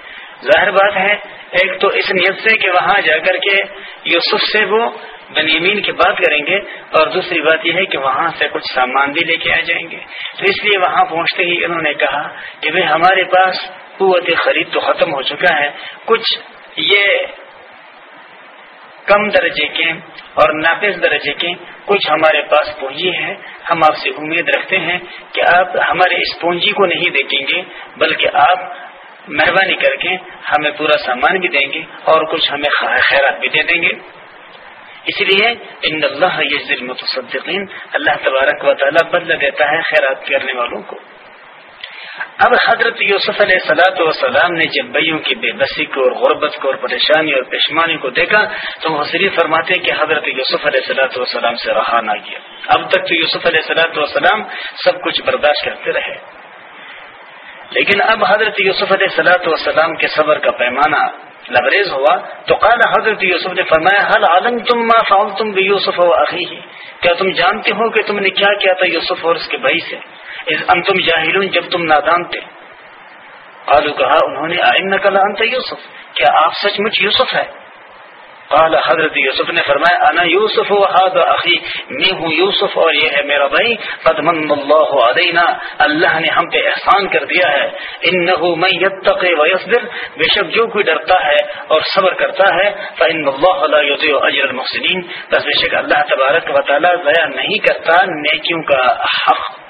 ظاہر بات ہے، ایک تو اس نیت سے کہ وہاں جا کر کے یوسف سے وہ بنیمین کی بات کریں گے، اور دوسری بات یہ ہے کہ وہاں سے کچھ سامان بھی لے کے آ جائیں گے۔ تو اس لیے وہاں پہنچتے ہی انہوں نے کہا کہ بھائی ہمارے پاس قوت خرید تو ختم ہو چکا ہے۔ کچھ یہ کم درجے کے اور ناقص درجے کے کچھ ہمارے پاس پونجی ہے ہم آپ سے امید رکھتے ہیں کہ آپ ہمارے اس پونجی کو نہیں دیکھیں گے، بلکہ آپ مہربانی کر کے ہمیں پورا سامان بھی دیں گے اور کچھ ہمیں خیرات بھی دے دیں گے۔ اس لیے ان اللہ یہ متصدقین اللہ تبارک و تعالیٰ بدل دیتا ہے خیرات کرنے والوں کو۔ اب حضرت یوسف علیہ سلاۃ والسلام نے جب بئیوں کی بے بسی کو اور غربت کو اور پریشانی اور پشمانی کو دیکھا تو وہ حضری فرماتے کہ حضرت یوسف علیہ سلاۃ والسلام سے رہا نہ کیا۔ اب تک تو یوسف علیہ سلاۃ والسلام سب کچھ برداشت کرتے رہے۔ لیکن اب حضرت یوسف علیہ سلاۃ والسلام کے صبر کا پیمانہ لبریز ہوا تو قال حضرت یوسف نے فرمایا حل عالم تم ما فعل تم بھی یوسف و عقی کیا تم جانتے ہو کہ تم نے کیا کیا تھا یوسف اور اس کے بھائی سے؟ تم جاہل جب تم نادان تھے۔ آلو کہا، انہوں نے آئن نقل انت یوسف؟ کیا آپ سچ مچ یوسف ہے قال، حضرت یوسف نے فرمایا، انا یوسف و حاد اخی، میں ہوں یوسف اور یہ ہے میرا بھائی۔ قد من اللہ علینا، اللہ نے ہم پہ احسان کر دیا ہے۔ انه من يتقي ويصبر بے شک جو کوئی ڈرتا ہے اور صبر کرتا ہے فان اللہ لا يضيع اجر المحسنین۔ بس بے شک اللہ تبارک و تعالی ضائع نہیں کرتا، نیکیوں کا حق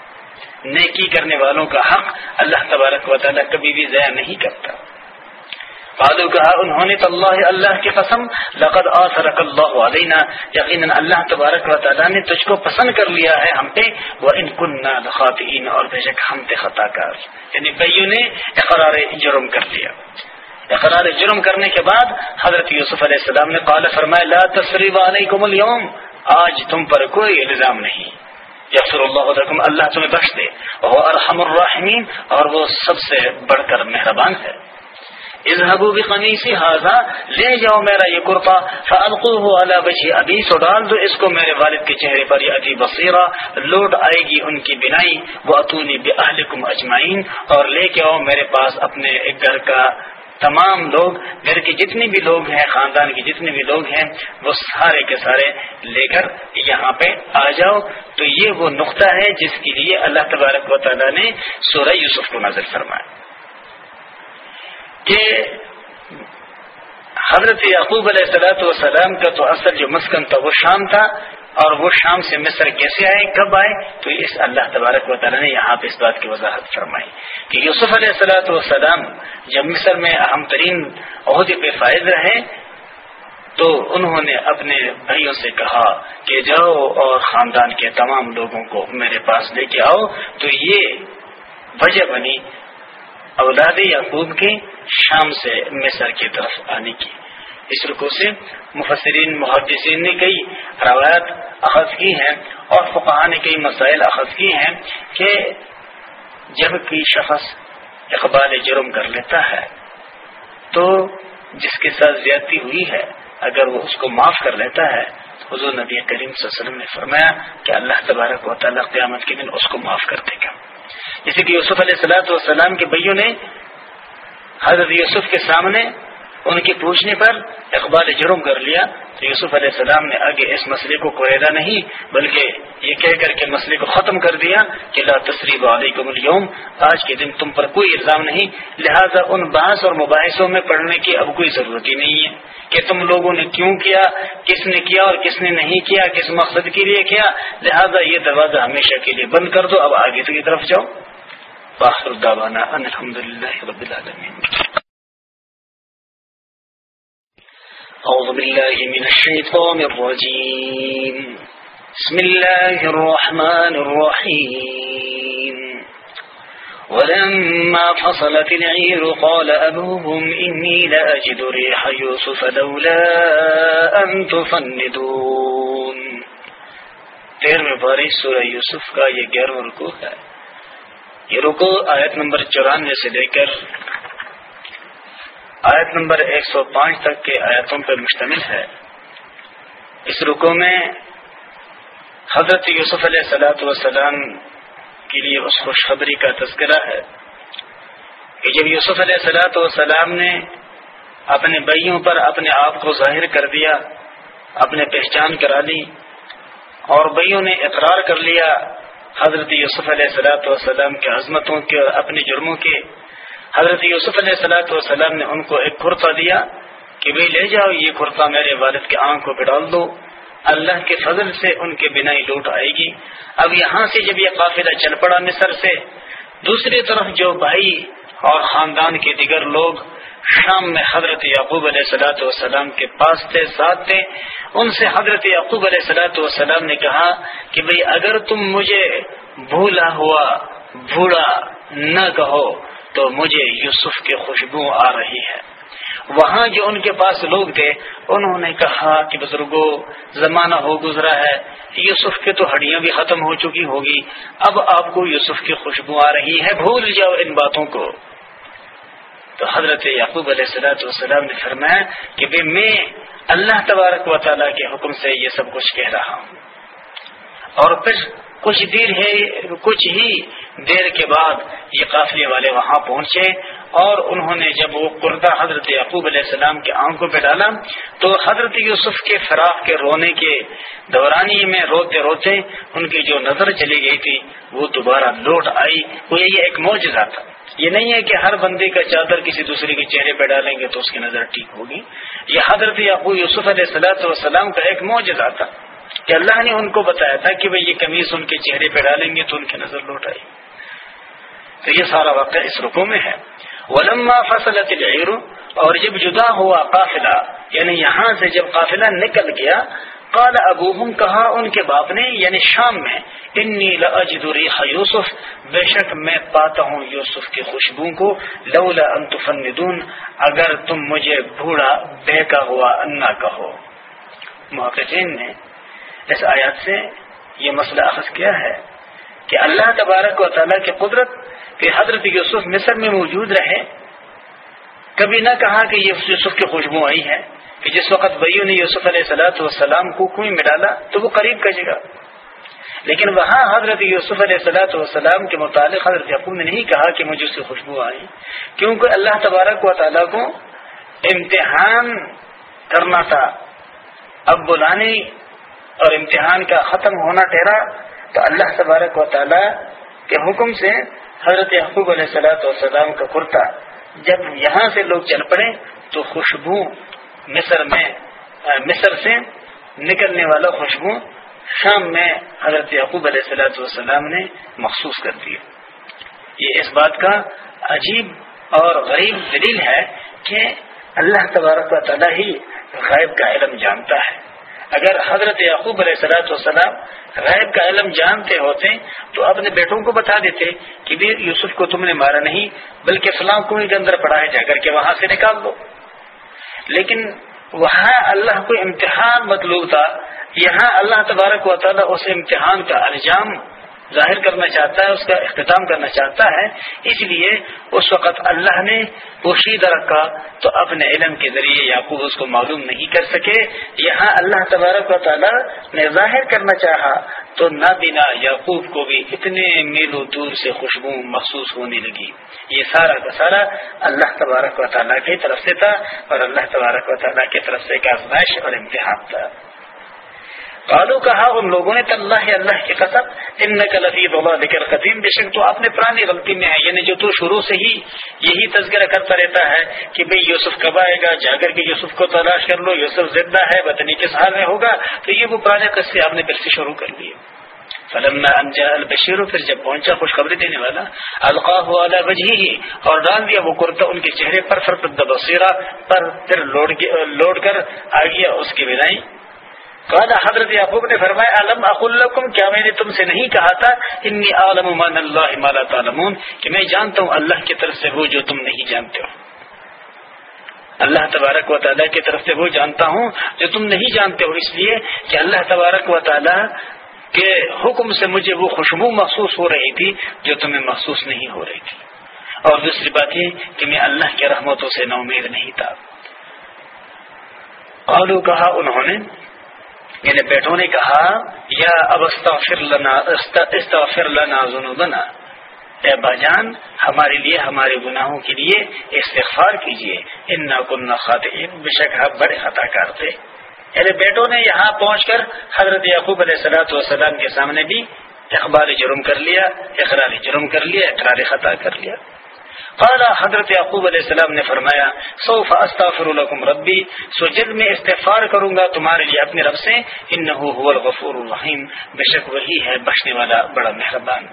نیکی کرنے والوں کا حق اللہ تبارک و تعالیٰ کبھی بھی ضائع نہیں کرتا۔ قالو کہا ہاں، انہوں نے تو اللہ اللہ کی قسم، لقد آثرک اللہ علینا، یقینا اللہ تبارک و تعالیٰ نے تجھ کو پسند کر لیا ہے ہم پہ۔ وہ ان کنہ خاطئین اور بے شک ہم پہ خطا کار۔ یعنی بیو نے اقرار جرم کر لیا۔ اقرار جرم کرنے کے بعد حضرت یوسف علیہ السلام نے قال، فرمایا، لا تصریب علیکم اليوم۔ آج تم پر کوئی الزام نہیں۔ یسر اللہ علیکم اللہ تمہیں بخش دے۔ وہ ارحم الرحمین اور وہ سب سے بڑھ کر مہربان ہے۔ اظہبو بھی قمی سی حاضہ لے جاؤ میرا یہ کرتا فالقو ہو اللہ بچی ابھی سو ڈال دو اس کو میرے والد کے چہرے پر، یہ ابھی بصیرہ۔ لوٹ آئے گی ان کی بنائی وہ اتونی بے اجمائین اور لے کے آؤ میرے پاس اپنے گھر کا تمام لوگ، گھر کے جتنے بھی لوگ ہیں، خاندان کے جتنے بھی لوگ ہیں، وہ سارے کے سارے لے کر یہاں پہ آ جاؤ۔ تو یہ وہ نقطہ ہے جس کے لیے اللہ تبارک و تعالیٰ نے سورہ یوسف کو نظر فرمایا۔ کہ حضرت یعقوب علیہ السلاۃ والسلام کا تو اصل جو مسکن تھا، وہ شام تھا۔ اور وہ شام سے مصر کیسے آئے، کب آئے؟ تو اس اللہ تبارک و تعالیٰ نے یہاں پہ اس بات کی وضاحت فرمائی کہ یوسف علیہ السلاۃ والسلام جب مصر میں اہم ترین عہدے پہ فائد رہے، تو انہوں نے اپنے بھائیوں سے کہا کہ جاؤ اور خاندان کے تمام لوگوں کو میرے پاس لے کے آؤ۔ تو یہ وجہ بنی اولاد یعقوب کی شام سے مصر کی طرف آنے کی۔ اس رکو سے مفسرین، محدثین نے کئی روایت اخذ کی ہیں اور فقہ نے کئی مسائل اخذ کی ہیں کہ جب کوئی شخص اقبال جرم کر لیتا ہے تو جس کے ساتھ زیادتی ہوئی ہے، اگر وہ اس کو معاف کر لیتا ہے حضور نبی کریم صلی اللہ علیہ وسلم نے فرمایا کہ اللہ تبارک و تعالیٰ قیامت کے دن اس کو معاف کر دے گا۔ جیسے کہ یوسف علیہ السلاۃ والسلام کے بھائیوں نے، حضرت یوسف کے سامنے ان کے پوچھنے پر اقبال جرم کر لیا تو یوسف علیہ السلام نے آگے اس مسئلے کو کوئدہ نہیں، بلکہ یہ کہہ کر کے مسئلے کو ختم کر دیا کہ لا تصریب علیکم اليوم، آج کے دن تم پر کوئی الزام نہیں، لہذا ان بحث اور مباحثوں میں پڑھنے کی اب کوئی ضرورت ہی نہیں ہے۔ کہ تم لوگوں نے کیوں کیا، کس نے کیا اور کس نے نہیں کیا، کس مقصد کے لیے کیا، لہذا یہ دروازہ ہمیشہ کے لیے بند کر دو، اب آگے کی طرف جاؤ۔ باخر دعوانا الحمد للہ رب العالمین۔ أعوذ بالله من الشيطان الرجيم. بسم الله الرحمن الرحيم. ولما فصلت العير قال أبوهم إني لأجد ريح يوسف لولا أن تفندون. تیر میں باری سورہ یوسف کا یہ گیارہ رکو ہے. یہ رکو آیت نمبر چورانوے سے لے کر آیت نمبر ایک سو پانچ تک کے آیتوں پر مشتمل ہے۔ اس رکو میں حضرت یوسف علیہ سلاۃ وسلام کے لیے اس خوشخبری کا تذکرہ ہے کہ جب یوسف علیہ سلاۃ وسلام نے اپنے بھائیوں پر اپنے آپ کو ظاہر کر دیا، اپنے پہچان کرا لی اور بھائیوں نے اقرار کر لیا حضرت یوسف علیہ سلاۃ والسلام کے عظمتوں کے اور اپنے جرموں کے حضرت یوسف علیہ السلاۃ والسلام نے ان کو ایک کرتا دیا کہ بھائی لے جاؤ، یہ کرتا میرے والد کے آنکھوں پہ ڈال دو۔ اللہ کے فضل سے ان کے بنا ہی لوٹ آئے گی۔ اب یہاں سے جب یہ قافلہ چل پڑا مصر سے، دوسری طرف جو بھائی اور خاندان کے دیگر لوگ شام میں حضرت یعقوب علیہ سلاۃ والسلام کے پاس تھے، ساتھ تھے، ان سے حضرت یعقوب علیہ سلاۃ والسلام نے کہا کہ بھئی اگر تم مجھے بھولا ہوا بھوڑا نہ کہو تو مجھے یوسف کی خوشبو آ رہی ہے۔ وہاں جو ان کے پاس لوگ تھے، انہوں نے کہا کہ بزرگوں زمانہ ہو گزرا ہے، یوسف کے تو ہڈیاں بھی ختم ہو چکی ہوگی۔ اب آپ کو یوسف کی خوشبو آ رہی ہے، بھول جاؤ ان باتوں کو۔ تو حضرت یعقوب علیہ السلاۃ والسلام نے فرمایا کہ بے، میں اللہ تبارک و تعالیٰ کے حکم سے یہ سب کچھ کہہ رہا ہوں۔ اور پھر کچھ دیر ہے، کچھ ہی دیر کے بعد یہ قافلے والے وہاں پہنچے اور انہوں نے جب وہ کردہ حضرت یعقوب علیہ السلام کے آنکھوں پہ ڈالا تو حضرت یوسف کے فراق کے رونے کے دورانی میں روتے روتے ان کی جو نظر چلی گئی تھی، وہ دوبارہ لوٹ آئی۔ وہ یہ ایک موجودہ تھا۔ یہ نہیں ہے کہ ہر بندے کا چادر کسی دوسرے کے چہرے پہ ڈالیں گے تو اس کی نظر ٹھیک ہوگی۔ یہ حضرت یعقوب یوسف علیہ السلاۃ والسلام کا ایک موجودہ تھا۔ کہ اللہ نے ان کو بتایا تھا کہ بھائی یہ کمیز ان کے چہرے پہ ڈالیں گے تو ان کی نظر لوٹ آئی تو یہ سارا واقعہ اس رکو میں ہے۔ ولما فصلت العیر اور جب جدا ہوا قافلہ یعنی یہاں سے جب قافلہ نکل گیا، قال ابوہم، کہا ان کے باپ نے یعنی شام میں، انی لاجد ریح یوسف بے شک میں پاتا ہوں یوسف کی خوشبو کو، لولا ان تفندون، اگر تم مجھے بوڑھا بے کا ہوا نہ کہو۔ محققین نے اس آیات سے یہ مسئلہ اخذ کیا ہے کہ اللہ تبارک و تعالیٰ کی قدرت کہ حضرت یوسف مصر میں موجود رہے۔ کبھی نہ کہا کہ یہ یوسف کی خوشبو آئی ہے کہ جس وقت بھائیوں نے یوسف علیہ صلاحت والسلام کو کنویں میں ڈالا تو وہ قریب کا جگہ لیکن وہاں حضرت یوسف علیہ صلاحت والسلام کے متعلق حضرت یقوب نے نہیں کہا کہ مجھے اس سے خوشبو آئی، کیونکہ اللہ تبارک و تعالیٰ کو امتحان کرنا تھا۔ اب بلانے اور امتحان کا ختم ہونا ٹھہرا تو اللہ تبارک و تعالیٰ کے حکم سے حضرت یحقوب علیہ صلاحت والسلام کا کرتا۔ جب یہاں سے لوگ چل پڑے، تو خوشبو مصر میں مصر سے نکلنے والا خوشبو شام میں حضرت یعقوب علیہ صلاحت والسلام نے مخصوص کر دیا۔ یہ اس بات کا عجیب اور غریب دلیل ہے کہ اللہ تبارک و تعالیٰ ہی غائب کا علم جانتا ہے۔ اگر حضرت یعقوب علیہ صلاحت والسلام غائب کا علم جانتے ہوتے تو اپنے بیٹوں کو بتا دیتے کہ بھی یوسف کو تم نے مارا نہیں، بلکہ فلاں کنویں کے اندر پڑا ہے جا کر کے وہاں سے نکال دو۔ لیکن وہاں اللہ کو امتحان مطلوب تھا، یہاں اللہ تبارک و تعالیٰ اس امتحان کا الجام ظاہر کرنا چاہتا ہے، اس کا اختتام کرنا چاہتا ہے، اس لیے اس وقت اللہ نے پوشیدہ رکھا تو اپنے علم کے ذریعے یعقوب اس کو معلوم نہیں کر سکے۔ یہاں اللہ تبارک و تعالیٰ نے ظاہر کرنا چاہا تو نابینا یعقوب کو بھی اتنے میلوں دور سے خوشبو محسوس ہونے لگی۔ یہ سارا کا سارا اللہ تبارک و تعالیٰ کی طرف سے تھا اور اللہ تبارک و تعالیٰ کی طرف سے ایک آزمائش اور امتحان تھا۔ قالو کہا ہاں، ان لوگوں نے اللہ اللہ کی قسم ان لطیف اللہ ذکر قدیم بے شک تو اپنے پرانی غلطی میں ہے۔ یعنی جو تو شروع سے ہی یہی تذکرہ کرتا رہتا ہے کہ بھئی یوسف کب آئے گا؟ جا کر کے یوسف کو تلاش کر لو، یوسف زندہ ہے بتنی کس حال میں ہوگا؟ تو یہ وہ پرانے قصے آپ نے پھر سے شروع کر لیے۔ فلم انجا البشیر، پھر جب پہنچا خوشخبری دینے والا القاف والا بجھی ہی اور ڈال دیا وہ کرتا ان کے چہرے پر فرد بصیرہ، پر پھر لوٹ کر آ گیا اس کی بدائی قال حضرت یعقوب نے فرمایا علم اقلکم کیا میں نے تم سے نہیں کہا تھا، انی عالم من اللہ ما لا تعلمون کہ میں جانتا ہوں اللہ کی طرف سے وہ جو تم نہیں جانتے ہو۔ اللہ تبارک و تعالیٰ کی طرف سے وہ جانتا ہوں جو تم نہیں جانتے ہو، اس لیے کہ اللہ تبارک و تعالیٰ کے حکم سے مجھے وہ خوشبو محسوس ہو رہی تھی جو تمہیں محسوس نہیں ہو رہی تھی۔ اور دوسری بات یہ کہ میں اللہ کے رحمتوں سے نا امید نہیں تھا۔ قالو کہا انہوں نے یعنی بیٹوں نے کہا، یا اب استغفر لنا ذنوبنا۔ اے باجان ہمارے لیے، ہمارے گناہوں کے لیے استغفار کیجیے ان نہ خاطئین بے شک آپ بڑے خطا کار تھے۔ یعنی بیٹوں نے یہاں پہنچ کر حضرت یعقوب علیہ صلاحت والسلام کے سامنے بھی اخبار جرم کر لیا، اقرار جرم کر لیا، اقرار خطا کر لیا۔ قال حضرت یعقوب علیہ السلام نے فرمایا، سوف استغفر لكم ربی، سو جلد میں استغفار کروں گا تمہارے لیے اپنے رب سے انه هو الغفور الرحیم۔ بے شک وہی ہے بخشنے والا بڑا مہربان۔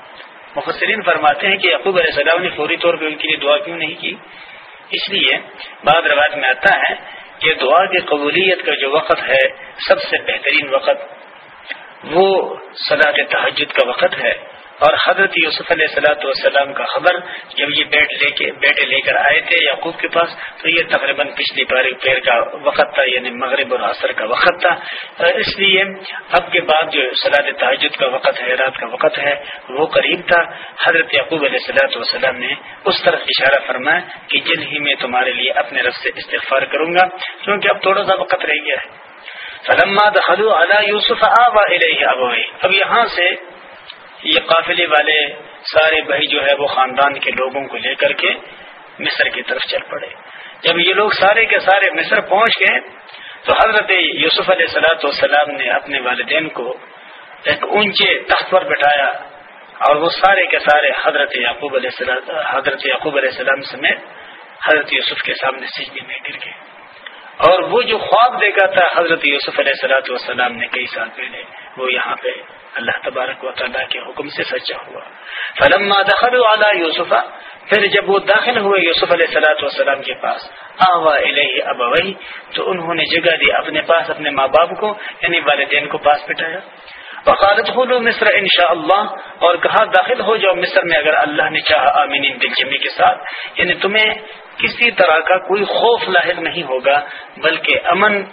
مفسرین فرماتے ہیں کہ یعقوب علیہ السلام نے فوری طور پہ ان کے لیے دعا کیوں نہیں کی؟ اس لیے بعد روایت میں آتا ہے کہ دعا کی قبولیت کا جو وقت ہے، سب سے بہترین وقت، وہ صلاح تحجد کا وقت ہے۔ اور حضرت یوسف علیہ السلاۃ والسلام کا خبر جب یہ بیٹ لے کے بیٹے لے کر آئے تھے یعقوب کے پاس، تو یہ تقریباً پچھلی پیر کا وقت تھا یعنی مغرب اور عصر کا وقت تھا۔ اس لیے اب کے بعد جو سلاد تحجد کا وقت ہے، رات کا وقت ہے، وہ قریب تھا۔ حضرت یعقوب علیہ السلاۃ والسلام نے اس طرف اشارہ فرمایا کہ جن ہی میں تمہارے لیے اپنے رف سے استغفار کروں گا، کیونکہ اب تھوڑا سا وقت رہ گیا ہے۔ فلما دخلوا علی یوسف آبا الیہ اب یہاں سے یہ قافلے والے سارے بھائی جو ہے وہ خاندان کے لوگوں کو لے کر کے مصر کی طرف چل پڑے۔ جب یہ لوگ سارے کے سارے مصر پہنچ گئے، تو حضرت یوسف علیہ سلاۃ والسلام نے اپنے والدین کو ایک اونچے تخت پر بٹھایا اور وہ سارے کے سارے حضرت یعقوب علیہ حضرت یعقوب علیہ السلام سمیت حضرت یوسف کے سامنے سجدے میں گر گئے۔ اور وہ جو خواب دیکھا تھا حضرت یوسف علیہ السلاۃ والسلام نے کئی سال پہلے، وہ یہاں پہ اللہ تبارک و تعالیٰ کے حکم سے سچا ہوا۔ فلما دخل اعلیٰ یوسف، پھر جب وہ داخل ہوئے، یوسف علیہ سلاۃ والسلام کے پاس آوا الہ ابوئی تو انہوں نے جگہ دی اپنے پاس، اپنے ماں باپ کو یعنی والدین کو پاس بٹھایا۔ وقالت خلو مصر ان شاء اللہ اور کہا، داخل ہو جاؤ مصر میں، اگر اللہ نے چاہا آمین دل جمی کے ساتھ۔ یعنی تمہیں کسی طرح کا کوئی خوف لاحق نہیں ہوگا، بلکہ امن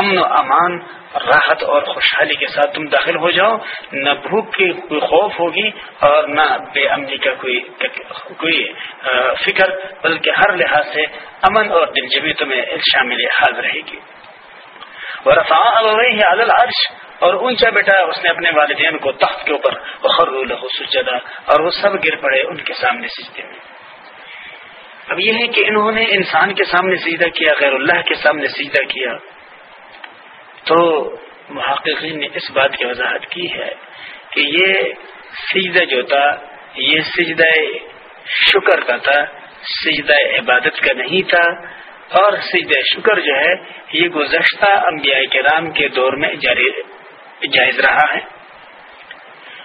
امن و امان، راحت اور خوشحالی کے ساتھ تم داخل ہو جاؤ۔ نہ بھوک کی کوئی خوف ہوگی اور نہ بے امنی کا کوئی کوئی فکر، بلکہ ہر لحاظ سے امن اور دلجمی تمہیں شامل حال رہے گی۔ رفا عادل عرش اور اونچا بیٹا اس نے اپنے والدین کو تخت کے اوپر بخر سجدہ، اور وہ سب گر پڑے ان کے سامنے سجدے میں۔ اب یہ ہے کہ انہوں نے انسان کے سامنے سیدھا کیا، غیر اللہ کے سامنے سیدھا کیا۔ تو محققین نے اس بات کی وضاحت کی ہے کہ یہ سجدہ جو تھا، یہ سجدہ شکر کا تھا، سجدہ عبادت کا نہیں تھا، اور سجدہ شکر جو ہے، یہ گزشتہ انبیاء کرام کے دور میں جاری جائز رہا ہے۔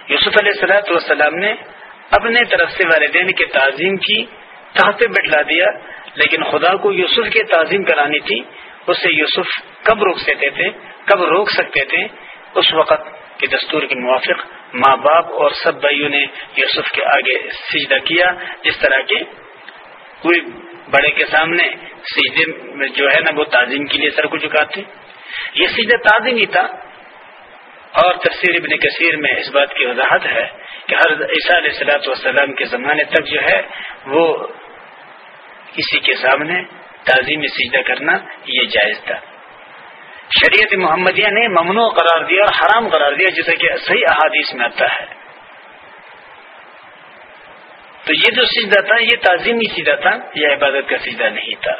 یوسف علیہ السلاۃ والسلام نے اپنے طرف سے والدین کی تعظیم کی، تحت بٹھلا دیا، لیکن خدا کو یوسف کی تعظیم کرانی تھی۔ اسے یوسف کب روک سکتے تھے، کب روک سکتے تھے؟ اس وقت کے دستور کے موافق ماں باپ اور سب بھائیوں نے یوسف کے آگے سجدہ کیا، جس طرح کے کوئی بڑے کے سامنے سجدے جو ہے نا، وہ تعظیم کے لیے سر کو چکاتے یہ سجدہ تعظیم ہی تھا۔ اور تفسیر ابن کثیر میں اس بات کی وضاحت ہے کہ ہر عیسیٰ علیہ السلاۃ والسلام کے زمانے تک جو ہے، وہ کسی کے سامنے تعظیم سجدہ کرنا یہ جائز تھا۔ شریعت محمدیہ نے ممنوع قرار دیا اور حرام قرار دیا جیسا کہ صحیح احادیث میں آتا ہے۔ تو یہ جو سجدہ تھا، یہ تعظیمی سیدھا تھا، یہ عبادت کا سجدہ نہیں تھا۔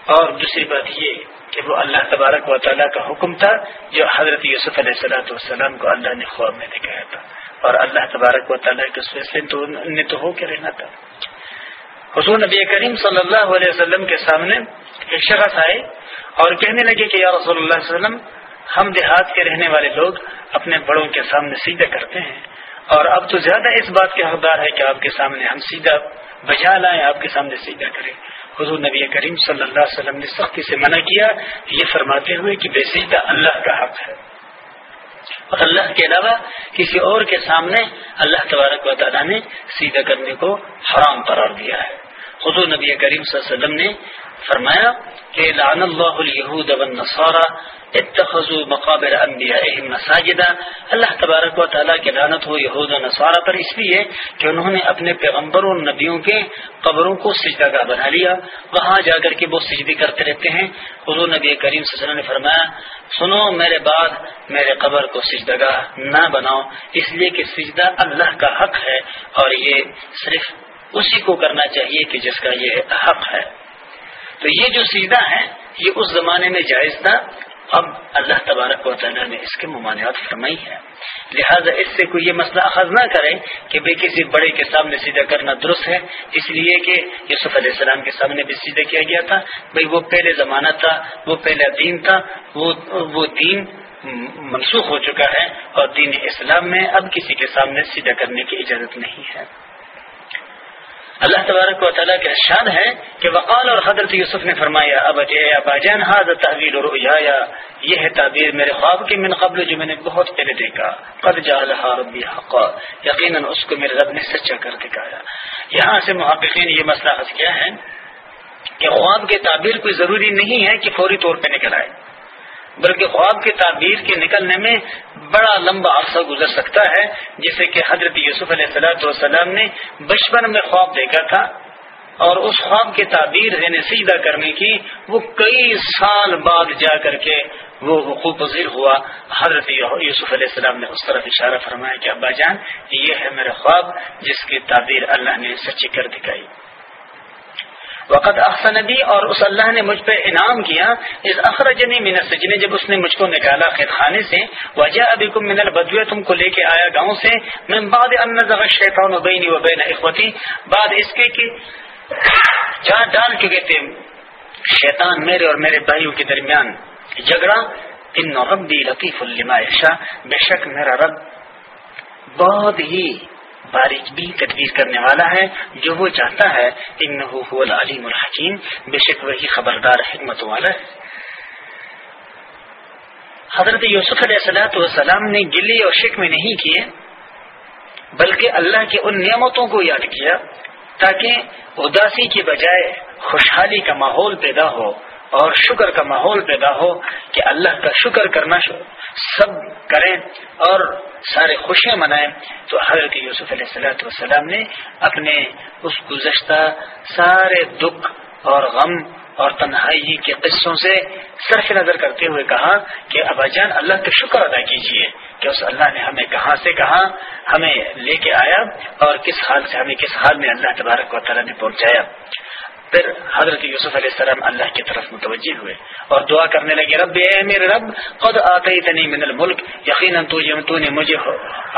اور دوسری بات یہ کہ وہ اللہ تبارک و تعالیٰ کا حکم تھا، جو حضرت یوسف علیہ السلاۃ والسلام کو اللہ نے خواب میں دکھایا تھا۔ اور اللہ تبارک و تعالیٰ کے اس فیصلے نے تو ہو کے رہنا تھا۔ حضور نبی کریم صلی اللہ علیہ وسلم کے سامنے ایک شخص آئے اور کہنے لگے کہ یا رسول اللہ علیہ وسلم، ہم دیہات کے رہنے والے لوگ اپنے بڑوں کے سامنے سیدھا کرتے ہیں۔ اور اب تو زیادہ اس بات کے حقدار ہے کہ آپ کے سامنے ہم سیدھا بجا لائیں، آپ کے سامنے سیدھا کریں۔ حضور نبی کریم صلی اللہ علیہ وسلم نے سختی سے منع کیا، یہ فرماتے ہوئے کہ بے سیدھا اللہ کا حق ہے۔ اور اللہ کے علاوہ کسی اور کے سامنے اللہ تبارک و تعالیٰ نے سیدھا کرنے کو حرام قرار دیا ہے۔ حضور نبی کریم صلی اللہ علیہ وسلم نے فرمایا کہ لعن اللہ الیہود والنصارى اتخذوا مقابر انبیائهم مساجدا۔ اللہ تبارک و تعالیٰ کی لعنت ہو یہود و نصارہ پر، اس لیے کہ انہوں نے اپنے پیغمبروں اور نبیوں کے قبروں کو سجدہ گاہ بنا لیا۔ وہاں جا کر کے وہ سجدی کرتے رہتے ہیں۔ حضور نبی کریم صلی اللہ علیہ وسلم نے فرمایا، سنو میرے بعد میرے قبر کو سجدہ گاہ نہ بناؤ۔ اس لیے کہ سجدہ اللہ کا حق ہے اور یہ صرف اسی کو کرنا چاہیے کہ جس کا یہ حق ہے۔ تو یہ جو سیدھا ہے، یہ اس زمانے میں جائز تھا۔ اب اللہ تبارک و تعالیٰ نے اس کے ممانعات فرمائی ہے لہذا اس سے کوئی یہ مسئلہ اخذ نہ کرے کہ بھائی کسی بڑے کے سامنے سیدھا کرنا درست ہے۔ اس لیے کہ یوسف علیہ السلام کے سامنے بھی سیدھا کیا گیا تھا۔ بھائی، وہ پہلے زمانہ تھا، وہ پہلا دین تھا۔ وہ وہ دین منسوخ ہو چکا ہے اور دین اسلام میں اب کسی کے سامنے سیدھا کرنے کی اجازت نہیں ہے۔ اللہ تبارک و تعالیٰ کے ارشاد ہے کہ وقال اور حضرت یوسف نے فرمایا، اب ابا جان حاضر تحویل اور یہ ہے تعبیر میرے خواب کے من قبل جو میں نے بہت پہلے دیکھا۔ قد جعلها ربی حقا، یقیناً اس کو میرے رب نے سچا کر دکھایا یہاں سے محققین یہ مسئلہ حس کیا ہے کہ خواب کے تعبیر کوئی ضروری نہیں ہے کہ فوری طور پہ نکل آئے۔ بلکہ خواب کی تعبیر کے نکلنے میں بڑا لمبا عرصہ گزر سکتا ہے جسے کہ حضرت یوسف علیہ السلاۃ والسلام نے بچپن میں خواب دیکھا تھا۔ اور اس خواب کی تعبیر یعنی سیدھا کرنے کی وہ کئی سال بعد جا کر کے وہ وقوع پذیر ہوا۔ حضرت یوسف علیہ السلام نے اس طرف اشارہ فرمایا کہ ابا جان، یہ ہے میرا خواب جس کی تعبیر اللہ نے سچی کر دکھائی۔ وقت احسن بھی اور اس اللہ نے مجھ پہ انعام کیا اس اخرجنی من سجنے جب اس نے مجھ کو نکالا خیر خانے سے وجہ ابھی کو من البدوے تم کو لے کے آیا گاؤں سے، من بعد ان نزغ الشیطان بینی و بین اخوتی، بعد اس کے کہ جہاں ڈال چکے تھے شیطان میرے اور میرے بھائیوں کے درمیان جھگڑا، ان ربی لطیف لما یشاء، بے شک میرا رب بہت ہی باریک بھی تدبیر کرنے والا ہے، جو وہ چاہتا ہے، انہو هو العلیم الحکیم، بے شک وہی خبردار حکمت والا ہے۔ حضرت یوسف علیہ السلاۃ والسلام نے گلی اور شک نہیں کیے، بلکہ اللہ کی ان نعمتوں کو یاد کیا تاکہ اداسی کے بجائے خوشحالی کا ماحول پیدا ہو۔ اور شکر کا ماحول پیدا ہو کہ اللہ کا شکر کرنا سب کریں اور سارے خوشیاں منائیں، تو حضرت یوسف علیہ السلاۃ والسلام نے اپنے اس گزشتہ سارے دکھ اور غم اور تنہائی کے قصوں سے صرف نظر کرتے ہوئے کہا کہ ابا جان، اللہ کا شکر ادا کیجیے کہ اس اللہ نے ہمیں کہاں سے کہا ہمیں لے کے آیا اور کس حال سے، ہمیں کس حال میں اللہ تبارک و تعالیٰ نے پہنچایا۔ پھر حضرت یوسف علیہ السلام اللہ کی طرف متوجہ ہوئے اور دعا کرنے لگے، رب، اے میرے رب خود آتے تنی من الملک، یقیناً تو نے مجھے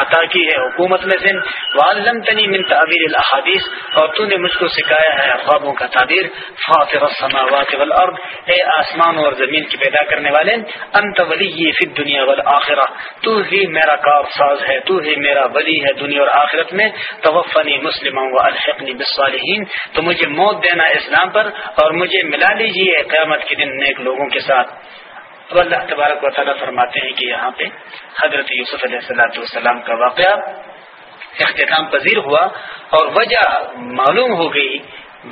عطا کی ہے حکومت میں سے والم تنی من تعبیر الحادیث اور تو نے مجھ کو سکھایا ہے خوابوں کا تعبیر، فاطر السماوات والارض، اے آسمان اور زمین کی پیدا کرنے والے، انت ولی فی دنیا والآخرہ، تو ہی میرا کار ساز ہے، تو ہی میرا ولی ہے دنیا اور آخرت میں، توفنی مسلم و الحقنی بالصالحین، تو مجھے موت دینا السلام پر اور مجھے ملا لیجیے قیامت کے دن نیک لوگوں کے ساتھ۔ اب اللہ تبارک و تعالیٰ فرماتے ہیں کہ یہاں پہ حضرت یوسف علیہ السلاۃ والسلام کا واقعہ اختتام پذیر ہوا اور وجہ معلوم ہو گئی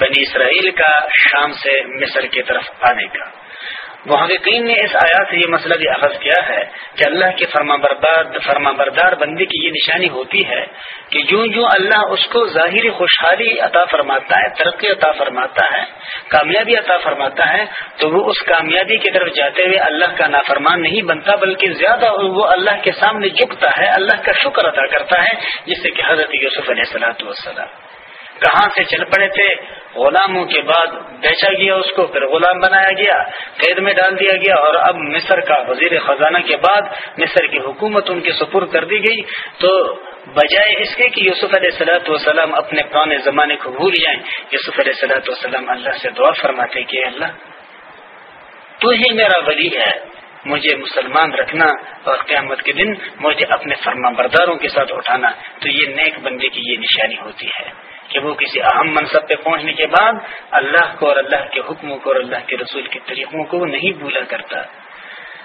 بنی اسرائیل کا شام سے مصر کی طرف آنے کا۔ محققین نے اس آیات سے یہ مسئلہ بھی اخذ کیا ہے کہ اللہ کے فرما بردار فرما بردار بندی کی یہ نشانی ہوتی ہے کہ جو جو اللہ اس کو ظاہری خوشحالی عطا فرماتا ہے، ترقی عطا فرماتا ہے، کامیابی عطا فرماتا ہے، تو وہ اس کامیابی کی طرف جاتے ہوئے اللہ کا نافرمان نہیں بنتا، بلکہ زیادہ وہ اللہ کے سامنے جھکتا ہے، اللہ کا شکر ادا کرتا ہے، جس سے کہ حضرت یوسف علیہ السلاۃ والسلام کہاں سے چل پڑے تھے؟ غلاموں کے بعد بیچا گیا اس کو، پھر غلام بنایا گیا، قید میں ڈال دیا گیا اور اب مصر کا وزیر خزانہ کے بعد مصر کی حکومت ان کے سپر کر دی گئی۔ تو بجائے اس کے کہ یوسف علیہ السلاۃ والسلام اپنے پرانے زمانے کو بھول جائیں، یوسف علیہ السلاۃ والسلام اللہ سے دعا فرماتے کہ اللہ، تو ہی میرا ولی ہے، مجھے مسلمان رکھنا اور قیامت کے دن مجھے اپنے فرما برداروں کے ساتھ اٹھانا۔ تو یہ نیک بندے کی یہ نشانی ہوتی ہے۔ کہ وہ کسی اہم منصب پہ پہنچنے کے بعد اللہ کو اور اللہ کے حکموں کو اور اللہ کے رسول کے طریقوں کو نہیں بھولا کرتا۔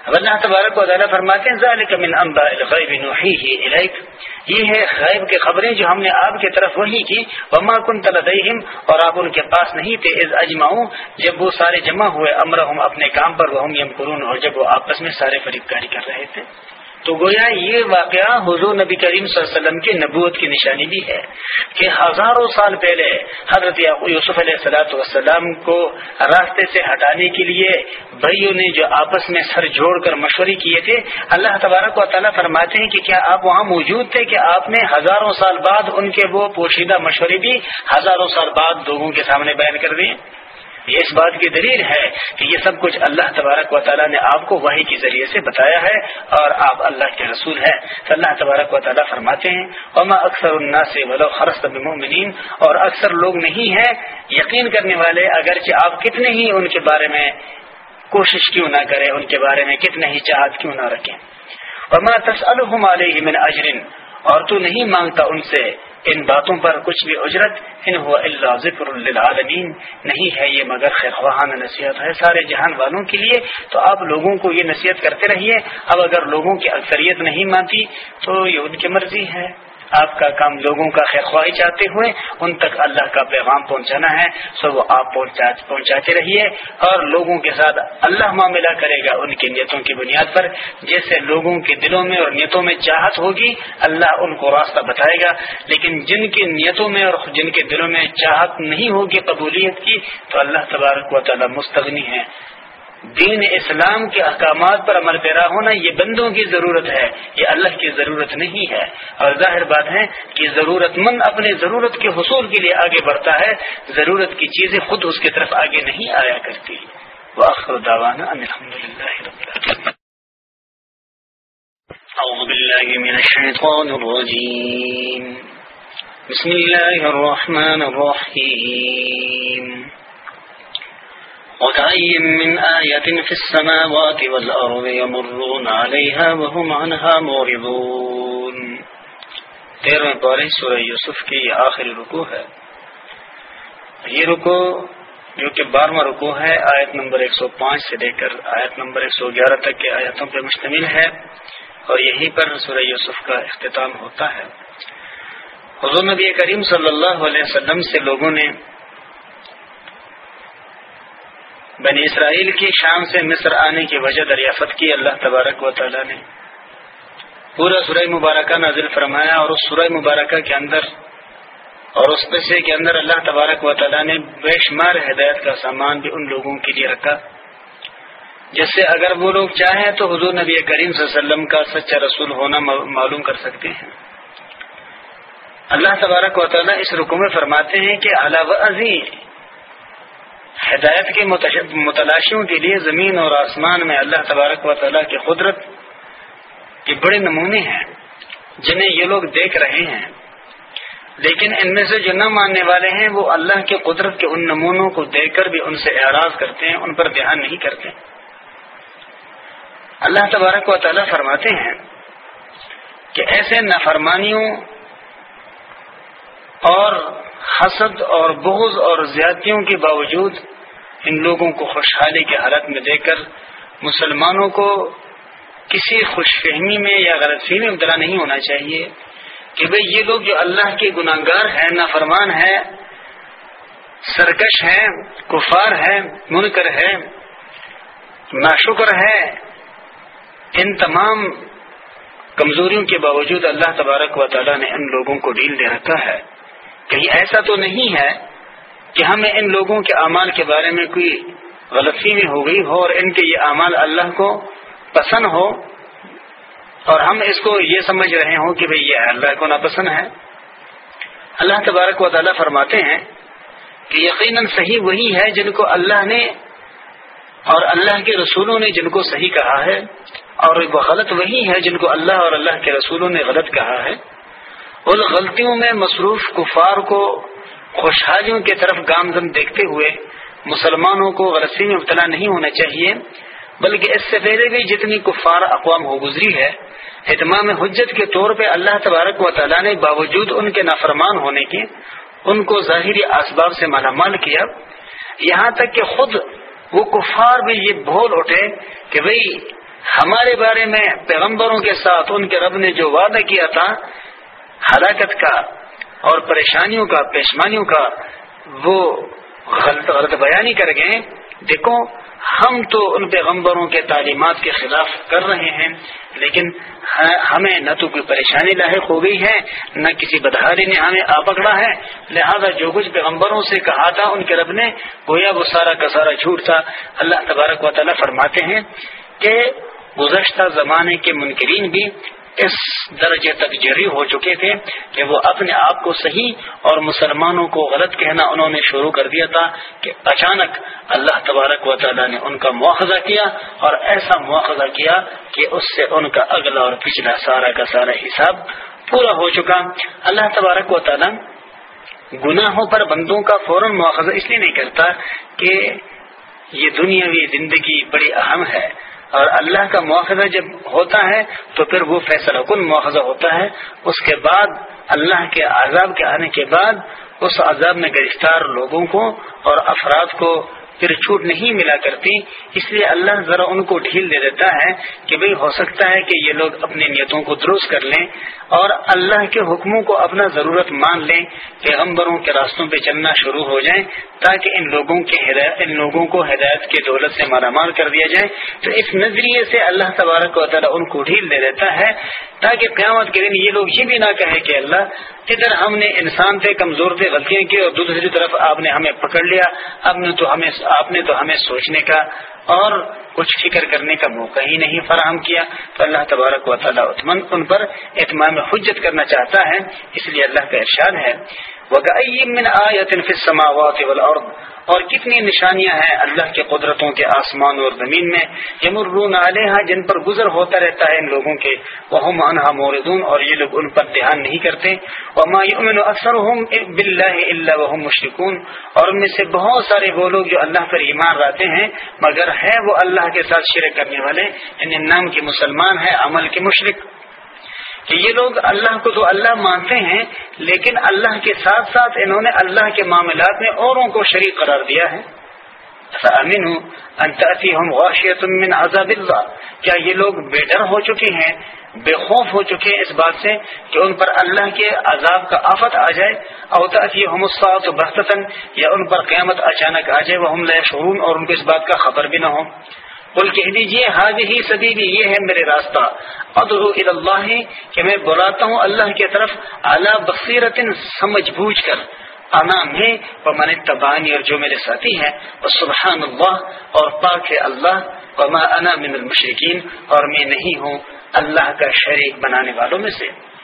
اب اللہ تبارک و تعالیٰ فرماتے ہیں من انباء الغیب الیک یہ ہے غیب کے خبریں جو ہم نے آپ کی طرف وہی کی۔ وما كنت لديهم۔ اور آپ ان کے پاس نہیں تھے۔ از اجمعوا جب وہ سارے جمع ہوئے امرهم اپنے کام پر وہ یمکرون اور جب وہ آپس میں سارے فریب کاری کر رہے تھے۔ تو گویا یہ واقعہ حضور نبی کریم صلی اللہ علیہ وسلم کی نبوت کی نشانی بھی ہے کہ ہزاروں سال پہلے حضرت یوسف علیہ السلاۃ والسلام کو راستے سے ہٹانے کے لیے بھائیوں نے جو آپس میں سر جوڑ کر مشورے کیے تھے، اللہ تبارک و تعالیٰ فرماتے ہیں کہ کیا آپ وہاں موجود تھے کہ آپ نے ہزاروں سال بعد ان کے وہ پوشیدہ مشورے بھی ہزاروں سال بعد لوگوں کے سامنے بیان کر دیے؟ یہ اس بات کی دلیل ہے کہ یہ سب کچھ اللہ تبارک و تعالیٰ نے آپ کو وہی کے ذریعے سے بتایا ہے اور آپ اللہ کے رسول ہیں۔ اللہ تبارک و تعالیٰ فرماتے ہیں اما اکثر سے ولو خرست بمؤمنین اور اکثر لوگ نہیں ہیں یقین کرنے والے، اگرچہ آپ کتنے ہی ان کے بارے میں کوشش کیوں نہ کریں، ان کے بارے میں کتنے ہی چاہت کیوں نہ رکھیں۔ اما تسألهم علیہ من اجرن اور تو نہیں مانگتا ان سے ان باتوں پر کچھ بھی اجرت، ان ہوا اللہ ذکر للعالمین۔ نہیں ہے یہ مگر خیر نصیحت ہے سارے جہان والوں کے لیے۔ تو آپ لوگوں کو یہ نصیحت کرتے رہیے۔ اب اگر لوگوں کی اکثریت نہیں مانتی تو یہ ان کی مرضی ہے۔ آپ کا کام لوگوں کا خیر خواہی چاہتے ہوئے، ان تک اللہ کا پیغام پہنچانا ہے، سو وہ آپ پہنچاتے رہیے اور لوگوں کے ساتھ اللہ معاملہ کرے گا ان کی نیتوں کی بنیاد پر، جیسے لوگوں کے دلوں میں اور نیتوں میں چاہت ہوگی، اللہ ان کو راستہ بتائے گا۔ لیکن جن کی نیتوں میں اور جن کے دلوں میں چاہت نہیں ہوگی قبولیت کی، تو اللہ تبارک و تعالیٰ مستغنی ہے دین اسلام کے احکامات پر عمل پیرا ہونا یہ بندوں کی ضرورت ہے، یہ اللہ کی ضرورت نہیں ہے۔ اور ظاہر بات ہے کہ ضرورت مند اپنے ضرورت کے حصول کے لیے آگے بڑھتا ہے، ضرورت کی چیزیں خود اس کی طرف آگے نہیں آیا کرتی۔ بسم الله الرحمن الرحيم وكأي من آية في السماوات والأرض يمرون عليها وهم عنها موردون تیرہ پارے سورہ یوسف کی یہ آخری رکو ہے. یہ رکو جو کہ بارہواں رکو ہے، آیت نمبر 105 سے لے کر آیت نمبر 111 تک کے آیتوں پر مشتمل ہے اور یہیں پر سورہ یوسف کا اختتام ہوتا ہے۔ حضور نبی کریم صلی اللہ علیہ وسلم سے لوگوں نے بنی اسرائیل کی شام سے مصر آنے کی وجہ دریافت کی اللہ تبارک و تعالی نے۔ پورا سورہ مبارکہ نازل فرمایا اور اس سورہ مبارکہ کے اندر اور اس قصے کے اندر اللہ تبارک و تعالیٰ نے بے شمار ہدایت کا سامان بھی ان لوگوں کے لیے رکھا۔ جس سے اگر وہ لوگ چاہیں تو حضور نبی کریم صلی اللہ علیہ وسلم کا سچا رسول ہونا معلوم کر سکتے ہیں۔ اللہ تبارک و تعالیٰ اس رکو میں فرماتے ہیں کہ علاوہ ہدایت کے متلاشیوں کے لیے زمین اور آسمان میں اللہ تبارک و تعالیٰ کی قدرت کے بڑے نمونے ہیں، جنہیں یہ لوگ دیکھ رہے ہیں۔ لیکن ان میں سے جو نہ ماننے والے ہیں، وہ اللہ کے قدرت کے ان نمونوں کو دیکھ کر بھی ان سے اعراض کرتے ہیں، ان پر دھیان نہیں کرتے۔ اللہ تبارک و تعالیٰ فرماتے ہیں کہ ایسے نافرمانیوں اور حسد اور بغض اور زیادتیوں کے باوجود ان لوگوں کو خوشحالی کے حالت میں دے کر مسلمانوں کو کسی خوش فہمی میں یا غلط فہمی میں مبتلا نہیں ہونا چاہیے کہ بھئی یہ لوگ جو اللہ کے گناہ گار ہیں، نافرمان ہیں، سرکش ہیں، کفار ہیں، منکر ہے ناشکر ہے ان تمام کمزوریوں کے باوجود اللہ تبارک و تعالیٰ نے ان لوگوں کو ڈیل دے رکھا ہے۔ کہیں ایسا تو نہیں ہے کہ ہمیں ان لوگوں کے اعمال کے بارے میں کوئی غلطی میں ہو گئی ہو اور ان کے یہ اعمال اللہ کو پسند ہو اور ہم اس کو یہ سمجھ رہے ہوں کہ بھئی یہ اللہ کو ناپسند ہے۔ اللہ تبارک و تعالیٰ فرماتے ہیں کہ یقیناً صحیح وہی ہے جن کو اللہ نے اور اللہ کے رسولوں نے جن کو صحیح کہا ہے اور وہ غلط وہی ہے جن کو اللہ اور اللہ کے رسولوں نے غلط کہا ہے۔ ان غلطیوں میں مصروف کفار کو خوشحالیوں کی طرف گامزن دیکھتے ہوئے مسلمانوں کو غلطی میں مبتلا نہیں ہونا چاہیے، بلکہ اس سے پہلے بھی جتنی کفار اقوام ہو گزری ہے اہتمام حجت کے طور پہ اللہ تبارک و تعالیٰ نے باوجود ان کے نافرمان ہونے کے ان کو ظاہری اسباب سے مالا مال کیا۔ یہاں تک کہ خود وہ کفار بھی یہ بھول اٹھے کہ بھئی ہمارے بارے میں پیغمبروں کے ساتھ ان کے رب نے جو وعدہ کیا تھا ہلاکت کا اور پریشانیوں کا پیشمانیوں کا وہ غلط غلط بیانی کر گئے۔ دیکھو، ہم تو ان پیغمبروں کے تعلیمات کے خلاف کر رہے ہیں، لیکن ہمیں نہ تو کوئی پریشانی لاحق ہو گئی ہے، نہ کسی بدہاری نے ہمیں آ پکڑا ہے۔ لہذا جو کچھ پیغمبروں سے کہا تھا، ان کے رب نے گویا وہ سارا کا سارا جھوٹ تھا۔ اللہ تبارک و تعالیٰ فرماتے ہیں کہ گزشتہ زمانے کے منکرین بھی اس درجے تک جری ہو چکے تھے کہ وہ اپنے آپ کو صحیح اور مسلمانوں کو غلط کہنا انہوں نے شروع کر دیا تھا کہ اچانک اللہ تبارک و تعالیٰ نے ان کا مواخذہ کیا اور ایسا مواخذہ کیا کہ اس سے ان کا اگلا اور پچھلا سارا کا سارا حساب پورا ہو چکا۔ اللہ تبارک و تعالیٰ گناہوں پر بندوں کا فوراً مواخذہ اس لیے نہیں کرتا کہ یہ دنیاوی زندگی بڑی اہم ہے۔ اور اللہ کا مواخذہ جب ہوتا ہے تو پھر وہ فیصلہ کن مواخذہ ہوتا ہے؟ اس کے بعد اللہ کے عذاب کے آنے کے بعد اس عذاب میں گرفتار لوگوں کو اور افراد کو پھر چھوٹ نہیں ملا کرتی، اس لیے اللہ ذرا ان کو ڈھیل دے دیتا ہے کہ بھئی ہو سکتا ہے کہ یہ لوگ اپنی نیتوں کو درست کر لیں اور اللہ کے حکموں کو اپنا ضرورت مان لیں، پیغمبروں کے راستوں پہ چلنا شروع ہو جائیں تاکہ ان لوگوں کے ان لوگوں کو ہدایت کی دولت سے مالا مال کر دیا جائے۔ تو اس نظریے سے اللہ تبارک و تعالیٰ ان کو ڈھیل دے دیتا ہے تاکہ قیامت کے دن یہ لوگ یہ بھی نہ کہے کہ اللہ ادھر ہم نے انسان تھے، کمزور تھے، غلطیاں کی اور دوسری طرف آپ نے ہمیں پکڑ لیا، اب نے تو ہمیں، آپ نے تو ہمیں سوچنے کا اور کچھ فکر کرنے کا موقع ہی نہیں فراہم کیا۔ تو اللہ تبارک و تعالیٰ عثمن ان پر اہتمام حجت کرنا چاہتا ہے، اس لیے اللہ کا ارشاد ہے۔ اور کتنی نشانیاں ہیں اللہ کے قدرتوں کے آسمان اور زمین میں، یمرون علیہ جن پر گزر ہوتا رہتا ہے ان لوگوں کے۔ وہ انہا موردون اور یہ لوگ ان پر دھیان نہیں کرتے۔ وما یؤمن اکثرهم بالله الا وهم مشركون۔ اور ان میں سے بہت سارے وہ لوگ جو اللہ پر ایمان لاتے ہیں، مگر ہے وہ اللہ کے ساتھ شرک کرنے والے ان نام کے مسلمان ہے عمل کے مشرق کہ یہ لوگ اللہ کو تو اللہ مانتے ہیں، لیکن اللہ کے ساتھ ساتھ انہوں نے اللہ کے معاملات میں اوروں کو شریک قرار دیا ہے۔ امین ہوں غاشیت من عذاب اللہ کیا یہ لوگ بے ڈر ہو چکے ہیں، بے خوف ہو چکے ہیں اس بات سے کہ ان پر اللہ کے عذاب کا آفت آ جائے؟ اوتاث یہ حمصات بحثن یا ان پر قیامت اچانک آ جائے وہ ہم شعرون اور ان کو اس بات کا خبر بھی نہ ہو۔ بول کہہ دیجیے حاض ہی سبیلی، یہ ہے میرے راستہ۔ ادرو اللہ کہ میں بلاتا ہوں اللہ کی طرف اعلیٰ بصیرت سمجھ بوجھ کر۔ انا میں من تبانی اور جو میرے ساتھی ہیں، وہ سبحان اللہ اور پاک ہے اللہ۔ اور انا من المشرقین اور میں نہیں ہوں اللہ کا شریک بنانے والوں میں سے۔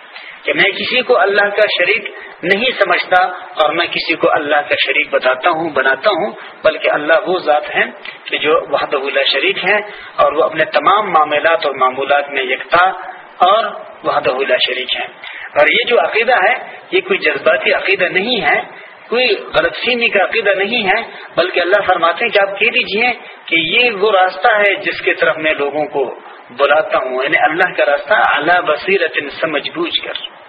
کہ میں کسی کو اللہ کا شریک نہیں سمجھتا اور میں کسی کو اللہ کا شریک بتاتا ہوں، بناتا ہوں، بلکہ اللہ وہ ذات ہے کہ جو وحد اللہ شریک ہیں اور وہ اپنے تمام معاملات اور معمولات میں یکتا اور وحد اللہ شریک ہیں۔ اور یہ جو عقیدہ ہے، یہ کوئی جذباتی عقیدہ نہیں ہے، کوئی غلط فہمی کا عقیدہ نہیں ہے، بلکہ اللہ فرماتے ہیں کہ آپ کہہ دیجیے کہ یہ وہ راستہ ہے جس کی طرف میں لوگوں کو بلاتا ہوں یعنی اللہ کا راستہ اعلیٰ بصیرت سمجھ بوجھ کر۔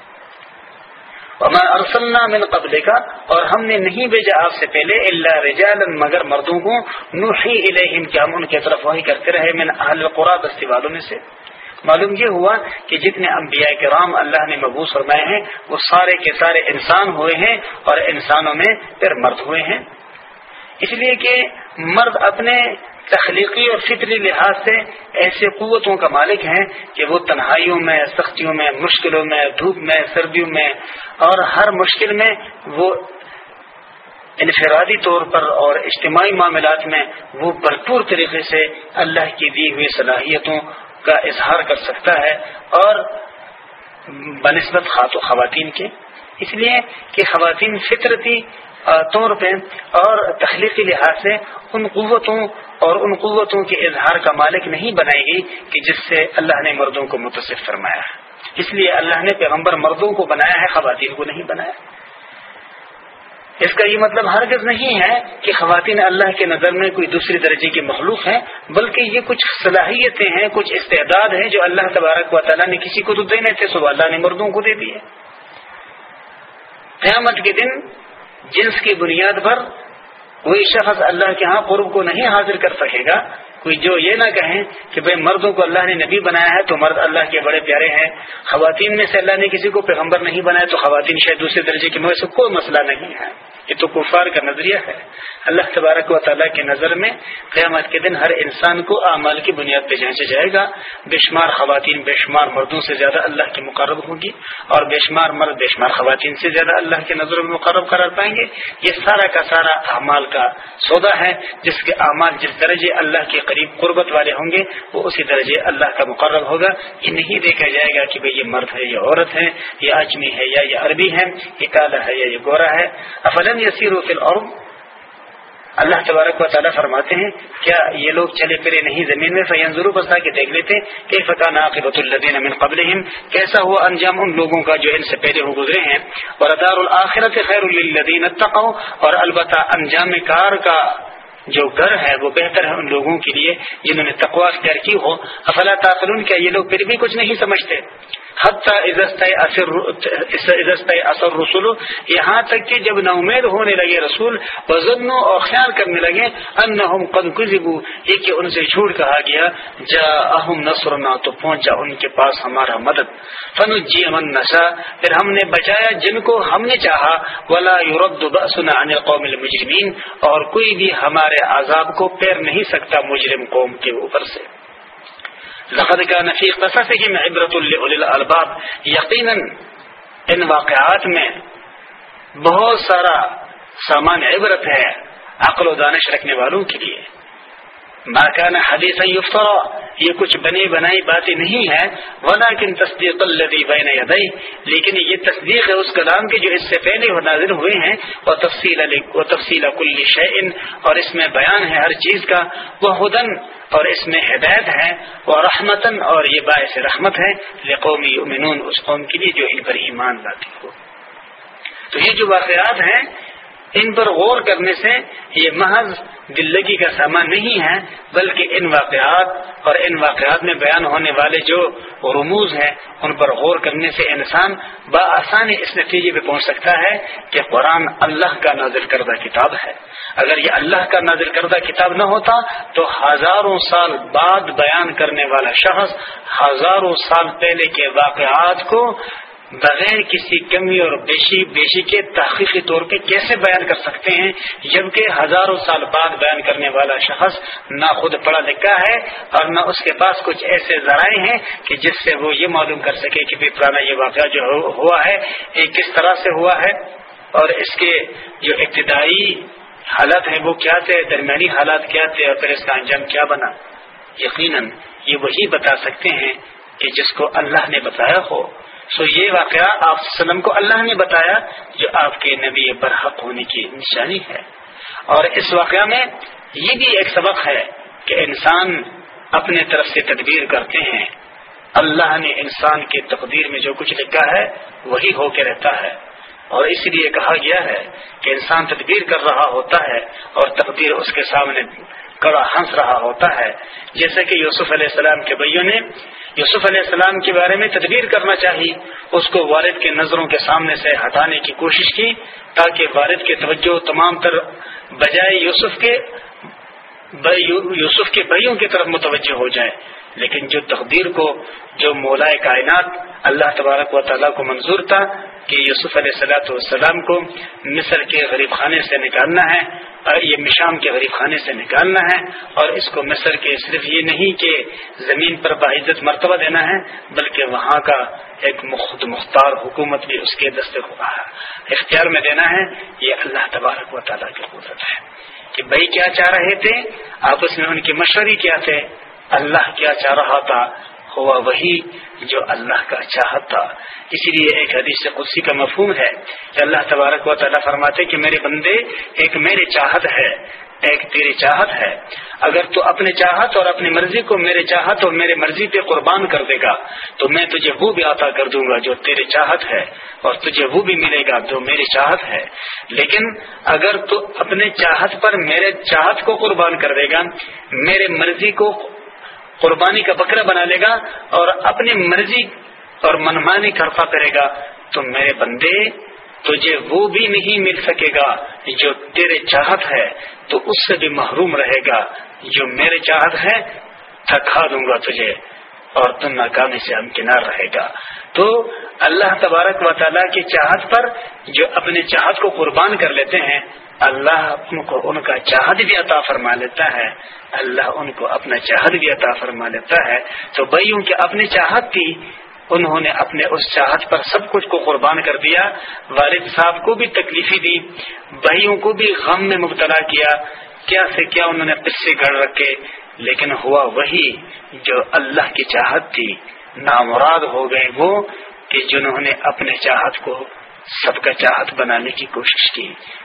وما ارسلنا من قبل کا اور ہم نے نہیں بھیجا آپ سے پہلے اللہ رجال مگر مردوں کو۔ نوحی الیہم کہ ہم ان کی طرف وہی کرتے رہے من اہل قرآ بستی والوں میں سے۔ معلوم یہ ہوا کہ جتنے انبیاء کرام اللہ نے مبوس فرمائے ہیں، وہ سارے کے سارے انسان ہوئے ہیں اور انسانوں میں پھر مرد ہوئے ہیں۔ اس لیے کہ مرد اپنے تخلیقی اور فطری لحاظ سے ایسے قوتوں کا مالک ہیں کہ وہ تنہائیوں میں، سختیوں میں، مشکلوں میں، دھوپ میں، سردیوں میں اور ہر مشکل میں وہ انفرادی طور پر اور اجتماعی معاملات میں وہ بھرپور طریقے سے اللہ کی دی ہوئی صلاحیتوں کا اظہار کر سکتا ہے اور بنسبت خاتو خواتین کے۔ اس لیے کہ خواتین فطرتی طور پہ اور تخلیقی لحاظ سے ان قوتوں اور ان قوتوں کے اظہار کا مالک نہیں بنائے گی کہ جس سے اللہ نے مردوں کو متصف فرمایا ہے۔ اس لیے اللہ نے پیغمبر مردوں کو بنایا ہے، خواتین کو نہیں بنایا۔ اس کا یہ مطلب ہرگز نہیں ہے کہ خواتین اللہ کے نظر میں کوئی دوسری درجے کی مخلوق ہے بلکہ یہ کچھ صلاحیتیں ہیں، کچھ استعداد ہیں جو اللہ تبارک و تعالیٰ نے کسی کو تو دینے تھے، سو اللہ نے مردوں کو دے دیے۔ قیامت کے دن جنس کی بنیاد پر کوئی شخص اللہ کے ہاں قرب کو نہیں حاضر کر سکے گا کوئی جو یہ نہ کہیں کہ بھائی مردوں کو اللہ نے نبی بنایا ہے تو مرد اللہ کے بڑے پیارے ہیں، خواتین میں سے اللہ نے کسی کو پیغمبر نہیں بنایا تو خواتین شاید دوسرے درجے کی مجھے سے کوئی مسئلہ نہیں ہے۔ یہ تو کفار کا نظریہ ہے۔ اللہ تبارک و تعالیٰ کی نظر میں قیامت کے دن ہر انسان کو اعمال کی بنیاد پہ جانچا جائے گا۔ بے شمار خواتین بے شمار مردوں سے زیادہ اللہ کی مقرب ہوگی اور بے شمار مرد بے شمار خواتین سے زیادہ اللہ کی نظروں میں مقرب قرار پائیں گے۔ یہ سارا کا سارا اعمال کا سودا ہے، جس کے اعمال جس درجے اللہ کے قریب قربت والے ہوں گے، وہ اسی درجے اللہ کا مقرر ہوگا۔ یہ نہیں دیکھا جائے گا کہ بھئی یہ مرد ہے، یہ عورت ہے، یہ اجمی ہے یا یہ عربی ہے، یہ کالا ہے یا یہ گورا ہے۔ افل یسیر فی الارض؟ اللہ تبارک و تعالیٰ فرماتے ہیں، کیا یہ لوگ چلے پھرے نہیں زمین میں؟ فین ضرور بسا کے دیکھ لیتے کہ فتح ناقبۃ الدین امن قبل کیسا ہوا انجام ان لوگوں کا جو ان سے پہلے ہو گزرے ہیں؟ اور ادار الآخرت خیر الدین اور البتہ انجام کار کا جو گھر ہے وہ بہتر ہے ان لوگوں کے لیے، جنہوں نے تقوا اختیار کی ہو۔ افلا تعقلون کیا؟ یہ لوگ پھر بھی کچھ نہیں سمجھتے۔ اثر رسول یہاں تک کہ جب نہ امید ہونے لگے رسول وزنوں اور خیال کرنے لگے ان قد یہ کہ ان سے جھوٹ کہا گیا جا اہم نسر نہ تو پہنچا ان کے پاس ہمارا مدد. فن جی امن نشا پھر ہم نے بچایا جن کو ہم نے چاہا. ولا یورد بسنا عن قوم المجرمین. اور کوئی بھی ہمارے عذاب کو پیر نہیں سکتا مجرم قوم کے اوپر سے. لقد كان في قصصهم عبرة لأولي الألباب. یقیناً ان واقعات میں بہت سارا سامان عبرت ہے عقل و دانش رکھنے والوں کے لیے۔ ماکان حدیث یفترا یہ کچھ بنی بنائی باتیں نہیں ہے ولیکن تصدیق الذی بین یدی لیکن یہ تصدیق ہے اس کلام کے جو اس سے پہلے وہ نازل ہوئے ہیں وہ تفصیل و تفصیل کل شیء اور اس میں بیان ہے ہر چیز کا. وہ ہدن اور اس میں ہدایت ہے وہ رحمتن اور یہ باعث رحمت ہے. لقومی یؤمنون، اس قوم کے لیے جو ان پر ایمان لاتی ہو. تو یہ جو واقعات ہیں ان پر غور کرنے سے یہ محض دلگی کا سامان نہیں ہے، بلکہ ان واقعات اور ان واقعات میں بیان ہونے والے جو رموز ہیں، ان پر غور کرنے سے انسان بآسانی اس نتیجے پہ پہنچ سکتا ہے کہ قرآن اللہ کا نازل کردہ کتاب ہے۔ اگر یہ اللہ کا نازل کردہ کتاب نہ ہوتا تو ہزاروں سال بعد بیان کرنے والا شخص ہزاروں سال پہلے کے واقعات کو بغیر کسی کمی اور بیشی بیشی کے تحقیقی طور پہ کیسے بیان کر سکتے ہیں جبکہ ہزاروں سال بعد بیان کرنے والا شخص نہ خود پڑھا لکھا ہے اور نہ اس کے پاس کچھ ایسے ذرائع ہیں کہ جس سے وہ یہ معلوم کر سکے کہ پرانا یہ واقعہ جو ہوا ہے، یہ کس طرح سے ہوا ہے اور اس کے جو ابتدائی حالات ہیں وہ کیا تھے، درمیانی حالات کیا تھے اور پھر اس کا انجام کیا بنا؟ یقیناً یہ وہی بتا سکتے ہیں کہ جس کو اللہ نے بتایا ہو۔ سو یہ واقعہ آپ وسلم کو اللہ نے بتایا جو آپ کے نبی برحق ہونے کی نشانی ہے۔ اور اس واقعہ میں یہ بھی ایک سبق ہے کہ انسان اپنے طرف سے تدبیر کرتے ہیں۔ اللہ نے انسان کی تقدیر میں جو کچھ لکھا ہے، وہی ہو کے رہتا ہے۔ اور اس لیے کہا گیا ہے کہ انسان تدبیر کر رہا ہوتا ہے اور تقدیر اس کے سامنے کڑا ہنس رہا ہوتا ہے۔ جیسے کہ یوسف علیہ السلام کے بھائیوں نے یوسف علیہ السلام کے بارے میں تدبیر کرنا چاہیے اس کو والد کے نظروں کے سامنے سے ہٹانے کی کوشش کی تاکہ والد کی توجہ تمام تر بجائے یوسف کے یوسف کے بھائیوں کی طرف متوجہ ہو جائے لیکن جو تقدیر کو جو مولائے کائنات اللہ تبارک و تعالیٰ کو منظور تھا کہ یوسف علیہ صلاحت والسلام کو مصر کے غریب خانے سے نکالنا ہے یہ مشام کے غریب خانے سے نکالنا ہے اور اس کو مصر کے صرف یہ نہیں کہ زمین پر باعزت مرتبہ دینا ہے، بلکہ وہاں کا ایک خود مختار حکومت بھی اس کے دست اختیار میں دینا ہے، یہ اللہ تبارک و تعالیٰ کی قدرت ہے۔ کہ بھائی کیا چاہ رہے تھے؟ آپس میں ان کی مشورے کیا تھے؟ اللہ کیا چاہ رہا تھا؟ ہوا وہی جو اللہ کا چاہت تھا اسی لیے ایک حدیث قدسی کا مفہوم ہے کہ اللہ تبارک و تعالیٰ فرماتے کہ میرے بندے، ایک میرے چاہت ہے، ایک تیری چاہت ہے۔ اگر تو اپنے چاہت اور اپنی مرضی کو میرے چاہت اور میرے مرضی پہ قربان کر دے گا، تو میں تجھے وہ بھی عطا کر دوں گا جو تیرے چاہت ہے، اور تجھے وہ بھی ملے گا جو میری چاہت ہے۔ لیکن اگر تو اپنے چاہت پر میرے چاہت کو قربان کر دے گا، میرے مرضی کو قربانی کا بکرا بنا لے گا اور اپنی مرضی اور منمانی کرتا کرے گا۔ تو میرے بندے، تجھے وہ بھی نہیں مل سکے گا جو تیرے چاہت ہے، تو اس سے بھی محروم رہے گا۔ جو میرے چاہت ہے تھکا دوں گا تجھے اور تم ناکامی سے ہمکنار رہے گا۔ تو اللہ تبارک و تعالیٰ کی چاہت پر جو اپنے چاہت کو قربان کر لیتے ہیں اللہ ان کو ان کا چاہت بھی عطا فرما لیتا ہے۔ اللہ ان کو اپنا چاہت بھی عطا فرما لیتا ہے۔ تو بھائیوں کی اپنی چاہت تھی، انہوں نے اپنے اس چاہت پر سب کچھ کو قربان کر دیا۔ والد صاحب کو بھی تکلیفی دی بھائیوں کو بھی غم میں مبتلا کیا۔ کیا سے کیا انہوں نے پسے گڑ رکھے۔ لیکن ہوا وہی جو اللہ کی چاہت تھی۔ نامراد ہو گئے وہ کہ جنہوں نے اپنے چاہت کو سب کا چاہت بنانے کی کوشش کی۔